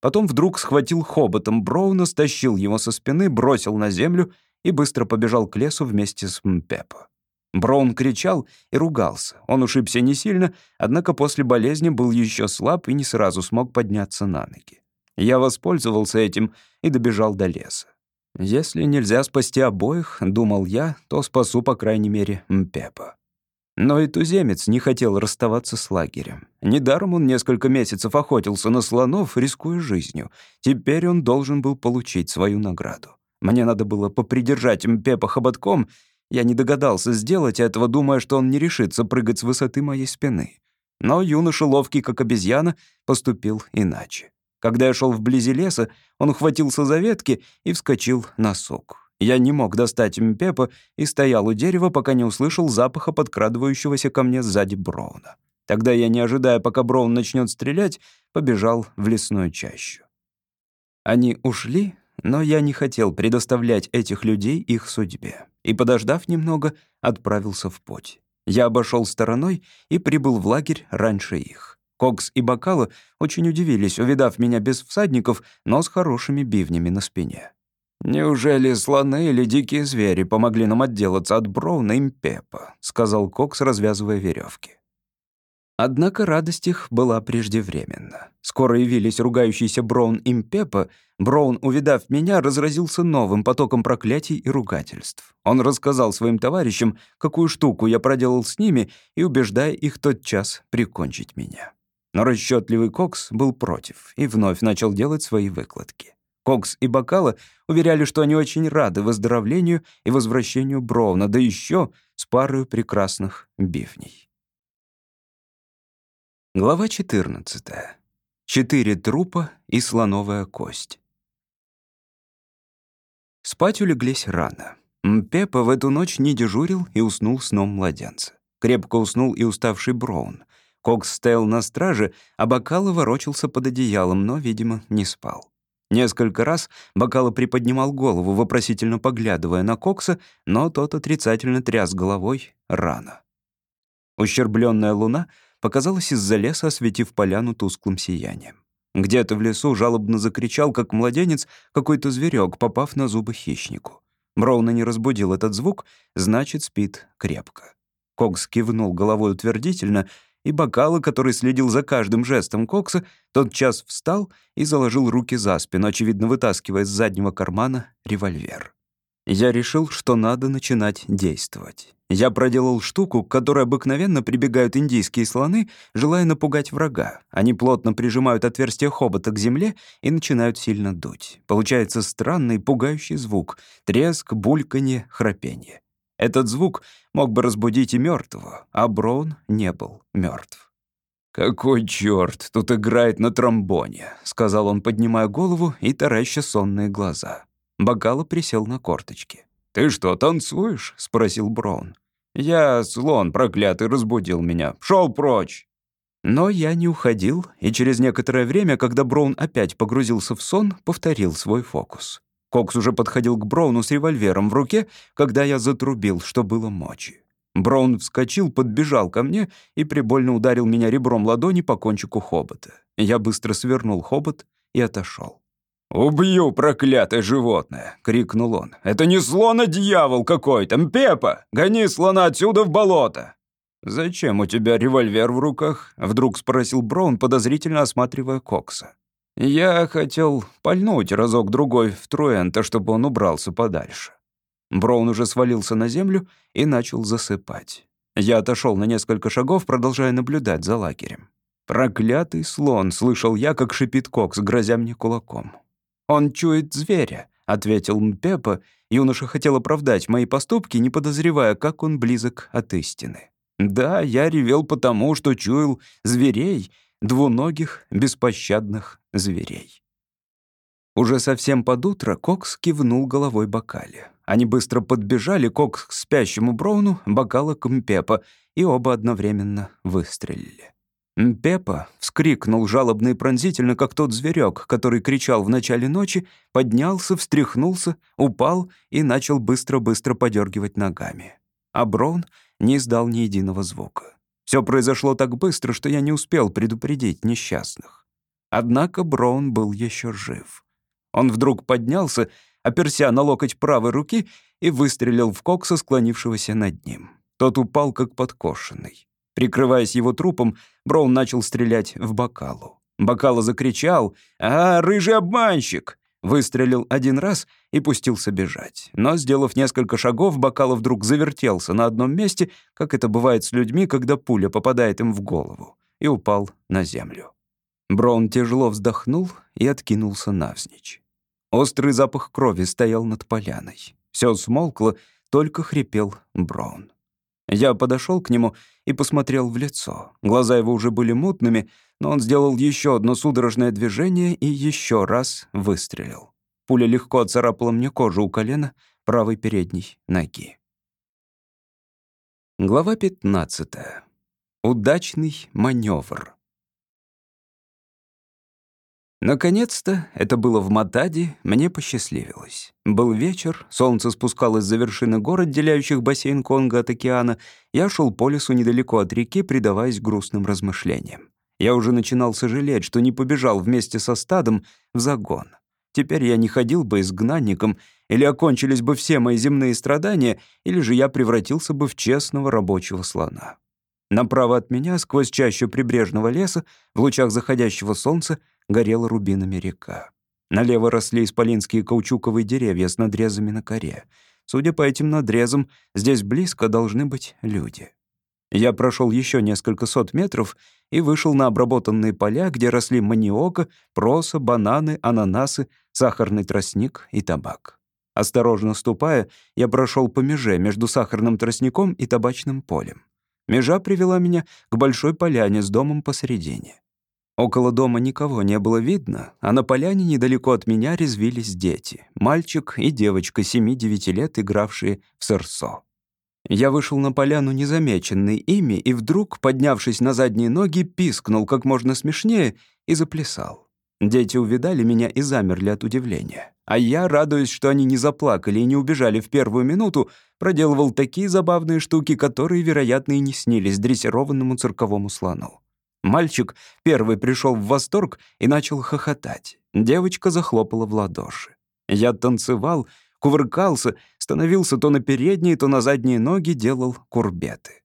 потом вдруг схватил хоботом Броуна, стащил его со спины, бросил на землю и быстро побежал к лесу вместе с Мпепо. Браун кричал и ругался. Он ушибся не сильно, однако после болезни был еще слаб и не сразу смог подняться на ноги. Я воспользовался этим и добежал до леса. Если нельзя спасти обоих, думал я, то спасу, по крайней мере, Мпепа. Но и туземец не хотел расставаться с лагерем. Недаром он несколько месяцев охотился на слонов, рискуя жизнью. Теперь он должен был получить свою награду. Мне надо было попридержать Мпепа хоботком. Я не догадался сделать этого, думая, что он не решится прыгать с высоты моей спины. Но юноша, ловкий как обезьяна, поступил иначе. Когда я шел вблизи леса, он ухватился за ветки и вскочил на сок. Я не мог достать Мпепа и стоял у дерева, пока не услышал запаха подкрадывающегося ко мне сзади Броуна. Тогда я, не ожидая, пока Броун начнет стрелять, побежал в лесную чащу. Они ушли, но я не хотел предоставлять этих людей их судьбе. И, подождав немного, отправился в путь. Я обошел стороной и прибыл в лагерь раньше их. Кокс и Бакала очень удивились, увидав меня без всадников, но с хорошими бивнями на спине. «Неужели слоны или дикие звери помогли нам отделаться от Броуна и Мпепа?» — сказал Кокс, развязывая веревки. Однако радость их была преждевременна. Скоро явились ругающийся Броун и Мпепа. Броун, увидав меня, разразился новым потоком проклятий и ругательств. Он рассказал своим товарищам, какую штуку я проделал с ними, и убеждая их тотчас прикончить меня. Но расчетливый Кокс был против и вновь начал делать свои выкладки. Кокс и Бакала уверяли, что они очень рады выздоровлению и возвращению Броуна, да еще с парой прекрасных бивней. Глава 14. Четыре трупа и слоновая кость. Спать улеглись рано. Мпепа в эту ночь не дежурил и уснул сном младенца. Крепко уснул и уставший Броун. Кокс стоял на страже, а Бакала ворочался под одеялом, но, видимо, не спал. Несколько раз Бакала приподнимал голову, вопросительно поглядывая на Кокса, но тот отрицательно тряс головой рано. Ущербленная луна — показалась из-за леса, осветив поляну тусклым сиянием. Где-то в лесу жалобно закричал, как младенец, какой-то зверек, попав на зубы хищнику. Броуна не разбудил этот звук, значит, спит крепко. Кокс кивнул головой утвердительно, и Бакала, который следил за каждым жестом Кокса, тотчас встал и заложил руки за спину, очевидно, вытаскивая из заднего кармана револьвер. Я решил, что надо начинать действовать. Я проделал штуку, к которой обыкновенно прибегают индийские слоны, желая напугать врага. Они плотно прижимают отверстие хобота к земле и начинают сильно дуть. Получается странный, пугающий звук — треск, бульканье, храпенье. Этот звук мог бы разбудить и мертвого, а Броун не был мертв. «Какой черт тут играет на тромбоне», — сказал он, поднимая голову и тараща сонные глаза. Багало присел на корточки. «Ты что, танцуешь?» — спросил Браун. «Я, слон проклятый, разбудил меня. Шел прочь!» Но я не уходил, и через некоторое время, когда Браун опять погрузился в сон, повторил свой фокус. Кокс уже подходил к Брауну с револьвером в руке, когда я затрубил, что было мочи. Браун вскочил, подбежал ко мне и прибольно ударил меня ребром ладони по кончику хобота. Я быстро свернул хобот и отошел. «Убью, проклятое животное!» — крикнул он. «Это не слон, а дьявол какой-то! Мпепа! Гони слона отсюда в болото!» «Зачем у тебя револьвер в руках?» — вдруг спросил Браун, подозрительно осматривая Кокса. «Я хотел пальнуть разок-другой в Труэнта, чтобы он убрался подальше». Браун уже свалился на землю и начал засыпать. Я отошел на несколько шагов, продолжая наблюдать за лагерем. «Проклятый слон!» — слышал я, как шипит Кокс, грозя мне кулаком. «Он чует зверя», — ответил Мпепа. Юноша хотел оправдать мои поступки, не подозревая, как он близок от истины. Да, я ревел потому, что чуял зверей, двуногих, беспощадных зверей. Уже совсем под утро Кокс кивнул головой бокале. Они быстро подбежали, Кокс к спящему Броуну, бокала к Мпепа, и оба одновременно выстрелили. Мпепа вскрикнул жалобно и пронзительно, как тот зверек, который кричал в начале ночи, поднялся, встряхнулся, упал и начал быстро-быстро подергивать ногами. А Броун не издал ни единого звука. Все произошло так быстро, что я не успел предупредить несчастных. Однако Броун был еще жив. Он вдруг поднялся, оперся на локоть правой руки и выстрелил в Кокса, склонившегося над ним. Тот упал, как подкошенный. Прикрываясь его трупом, Броун начал стрелять в Бакалу. Бакала закричал «А, рыжий обманщик!» Выстрелил один раз и пустился бежать. Но, сделав несколько шагов, Бакала вдруг завертелся на одном месте, как это бывает с людьми, когда пуля попадает им в голову, и упал на землю. Броун тяжело вздохнул и откинулся навзничь. Острый запах крови стоял над поляной. Все смолкло, только хрипел Браун. Я подошел к нему и посмотрел в лицо. Глаза его уже были мутными, но он сделал еще одно судорожное движение и еще раз выстрелил. Пуля легко отцарапала мне кожу у колена правой передней ноги. Глава 15. Удачный маневр. Наконец-то, это было в Матаде, мне посчастливилось. Был вечер, солнце спускалось за вершины гор, отделяющих бассейн Конго от океана. Я шел по лесу недалеко от реки, предаваясь грустным размышлениям. Я уже начинал сожалеть, что не побежал вместе со стадом в загон. Теперь я не ходил бы изгнанником, или окончились бы все мои земные страдания, или же я превратился бы в честного рабочего слона. Направо от меня, сквозь чащу прибрежного леса, в лучах заходящего солнца, горела рубинами река. Налево росли исполинские каучуковые деревья с надрезами на коре. Судя по этим надрезам, здесь близко должны быть люди. Я прошел еще несколько сот метров и вышел на обработанные поля, где росли маниока, проса, бананы, ананасы, сахарный тростник и табак. Осторожно ступая, я прошел по меже между сахарным тростником и табачным полем. Межа привела меня к большой поляне с домом посередине. Около дома никого не было видно, а на поляне недалеко от меня резвились дети. Мальчик и девочка 7-9 лет, игравшие в сырсо. Я вышел на поляну незамеченный ими и вдруг, поднявшись на задние ноги, пискнул как можно смешнее и заплясал. Дети увидали меня и замерли от удивления. А я, радуясь, что они не заплакали и не убежали в первую минуту, проделывал такие забавные штуки, которые, вероятно, и не снились дрессированному цирковому слону. Мальчик первый пришел в восторг и начал хохотать. Девочка захлопала в ладоши. Я танцевал, кувыркался, становился то на передние, то на задние ноги, делал курбеты.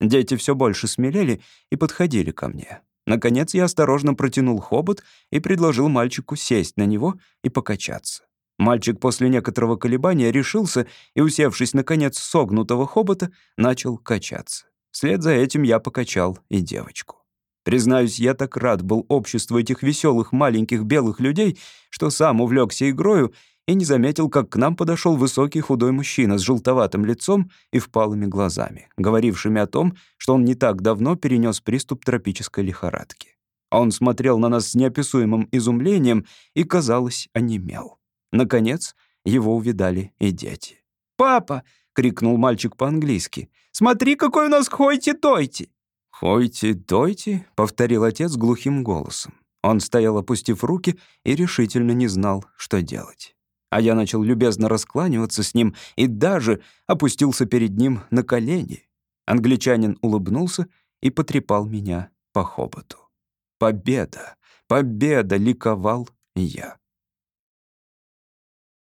Дети все больше смелели и подходили ко мне. Наконец я осторожно протянул хобот и предложил мальчику сесть на него и покачаться. Мальчик после некоторого колебания решился и, усевшись на конец согнутого хобота, начал качаться. Вслед за этим я покачал и девочку. Признаюсь, я так рад был обществу этих веселых маленьких белых людей, что сам увлекся игрою и не заметил, как к нам подошел высокий худой мужчина с желтоватым лицом и впалыми глазами, говорившими о том, что он не так давно перенес приступ тропической лихорадки. Он смотрел на нас с неописуемым изумлением и, казалось, онемел. Наконец, его увидали и дети. «Папа!» — крикнул мальчик по-английски. «Смотри, какой у нас хойти-тойти!» «Хойти-дойти?» — повторил отец глухим голосом. Он стоял, опустив руки, и решительно не знал, что делать. А я начал любезно раскланиваться с ним и даже опустился перед ним на колени. Англичанин улыбнулся и потрепал меня по хоботу. «Победа! Победа!» — ликовал я.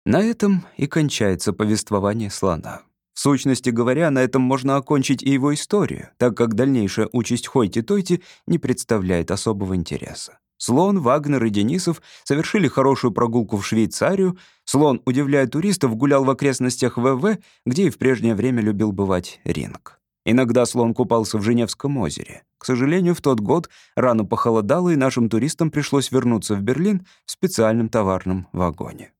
На этом и кончается повествование слона. В сущности говоря, на этом можно окончить и его историю, так как дальнейшая участь Хойти-Тойти не представляет особого интереса. Слон, Вагнер и Денисов совершили хорошую прогулку в Швейцарию. Слон, удивляя туристов, гулял в окрестностях ВВ, где и в прежнее время любил бывать Ринг. Иногда слон купался в Женевском озере. К сожалению, в тот год рано похолодало, и нашим туристам пришлось вернуться в Берлин в специальном товарном вагоне.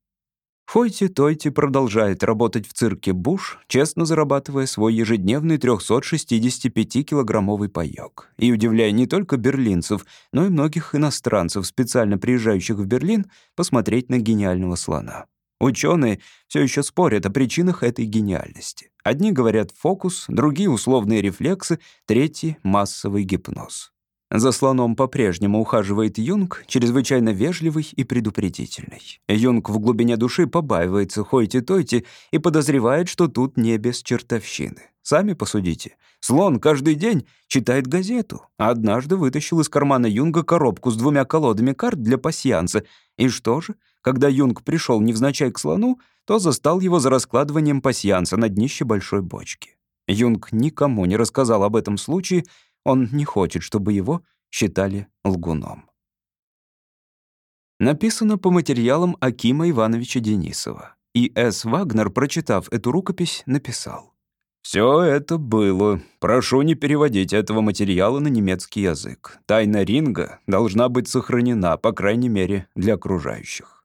Хойти-Тойти продолжает работать в цирке «Буш», честно зарабатывая свой ежедневный 365-килограммовый паёк. И удивляя не только берлинцев, но и многих иностранцев, специально приезжающих в Берлин посмотреть на гениального слона. Ученые все еще спорят о причинах этой гениальности. Одни говорят фокус, другие — условные рефлексы, третьи — массовый гипноз. За слоном по-прежнему ухаживает Юнг, чрезвычайно вежливый и предупредительный. Юнг в глубине души побаивается Хойти-Тойти и подозревает, что тут не без чертовщины. Сами посудите. Слон каждый день читает газету, а однажды вытащил из кармана Юнга коробку с двумя колодами карт для пасьянца. И что же? Когда Юнг пришел невзначай к слону, то застал его за раскладыванием пасьянца на днище большой бочки. Юнг никому не рассказал об этом случае, он не хочет, чтобы его считали лгуном. Написано по материалам Акима Ивановича Денисова. И С. Вагнер, прочитав эту рукопись, написал. «Все это было. Прошу не переводить этого материала на немецкий язык. Тайна ринга должна быть сохранена, по крайней мере, для окружающих».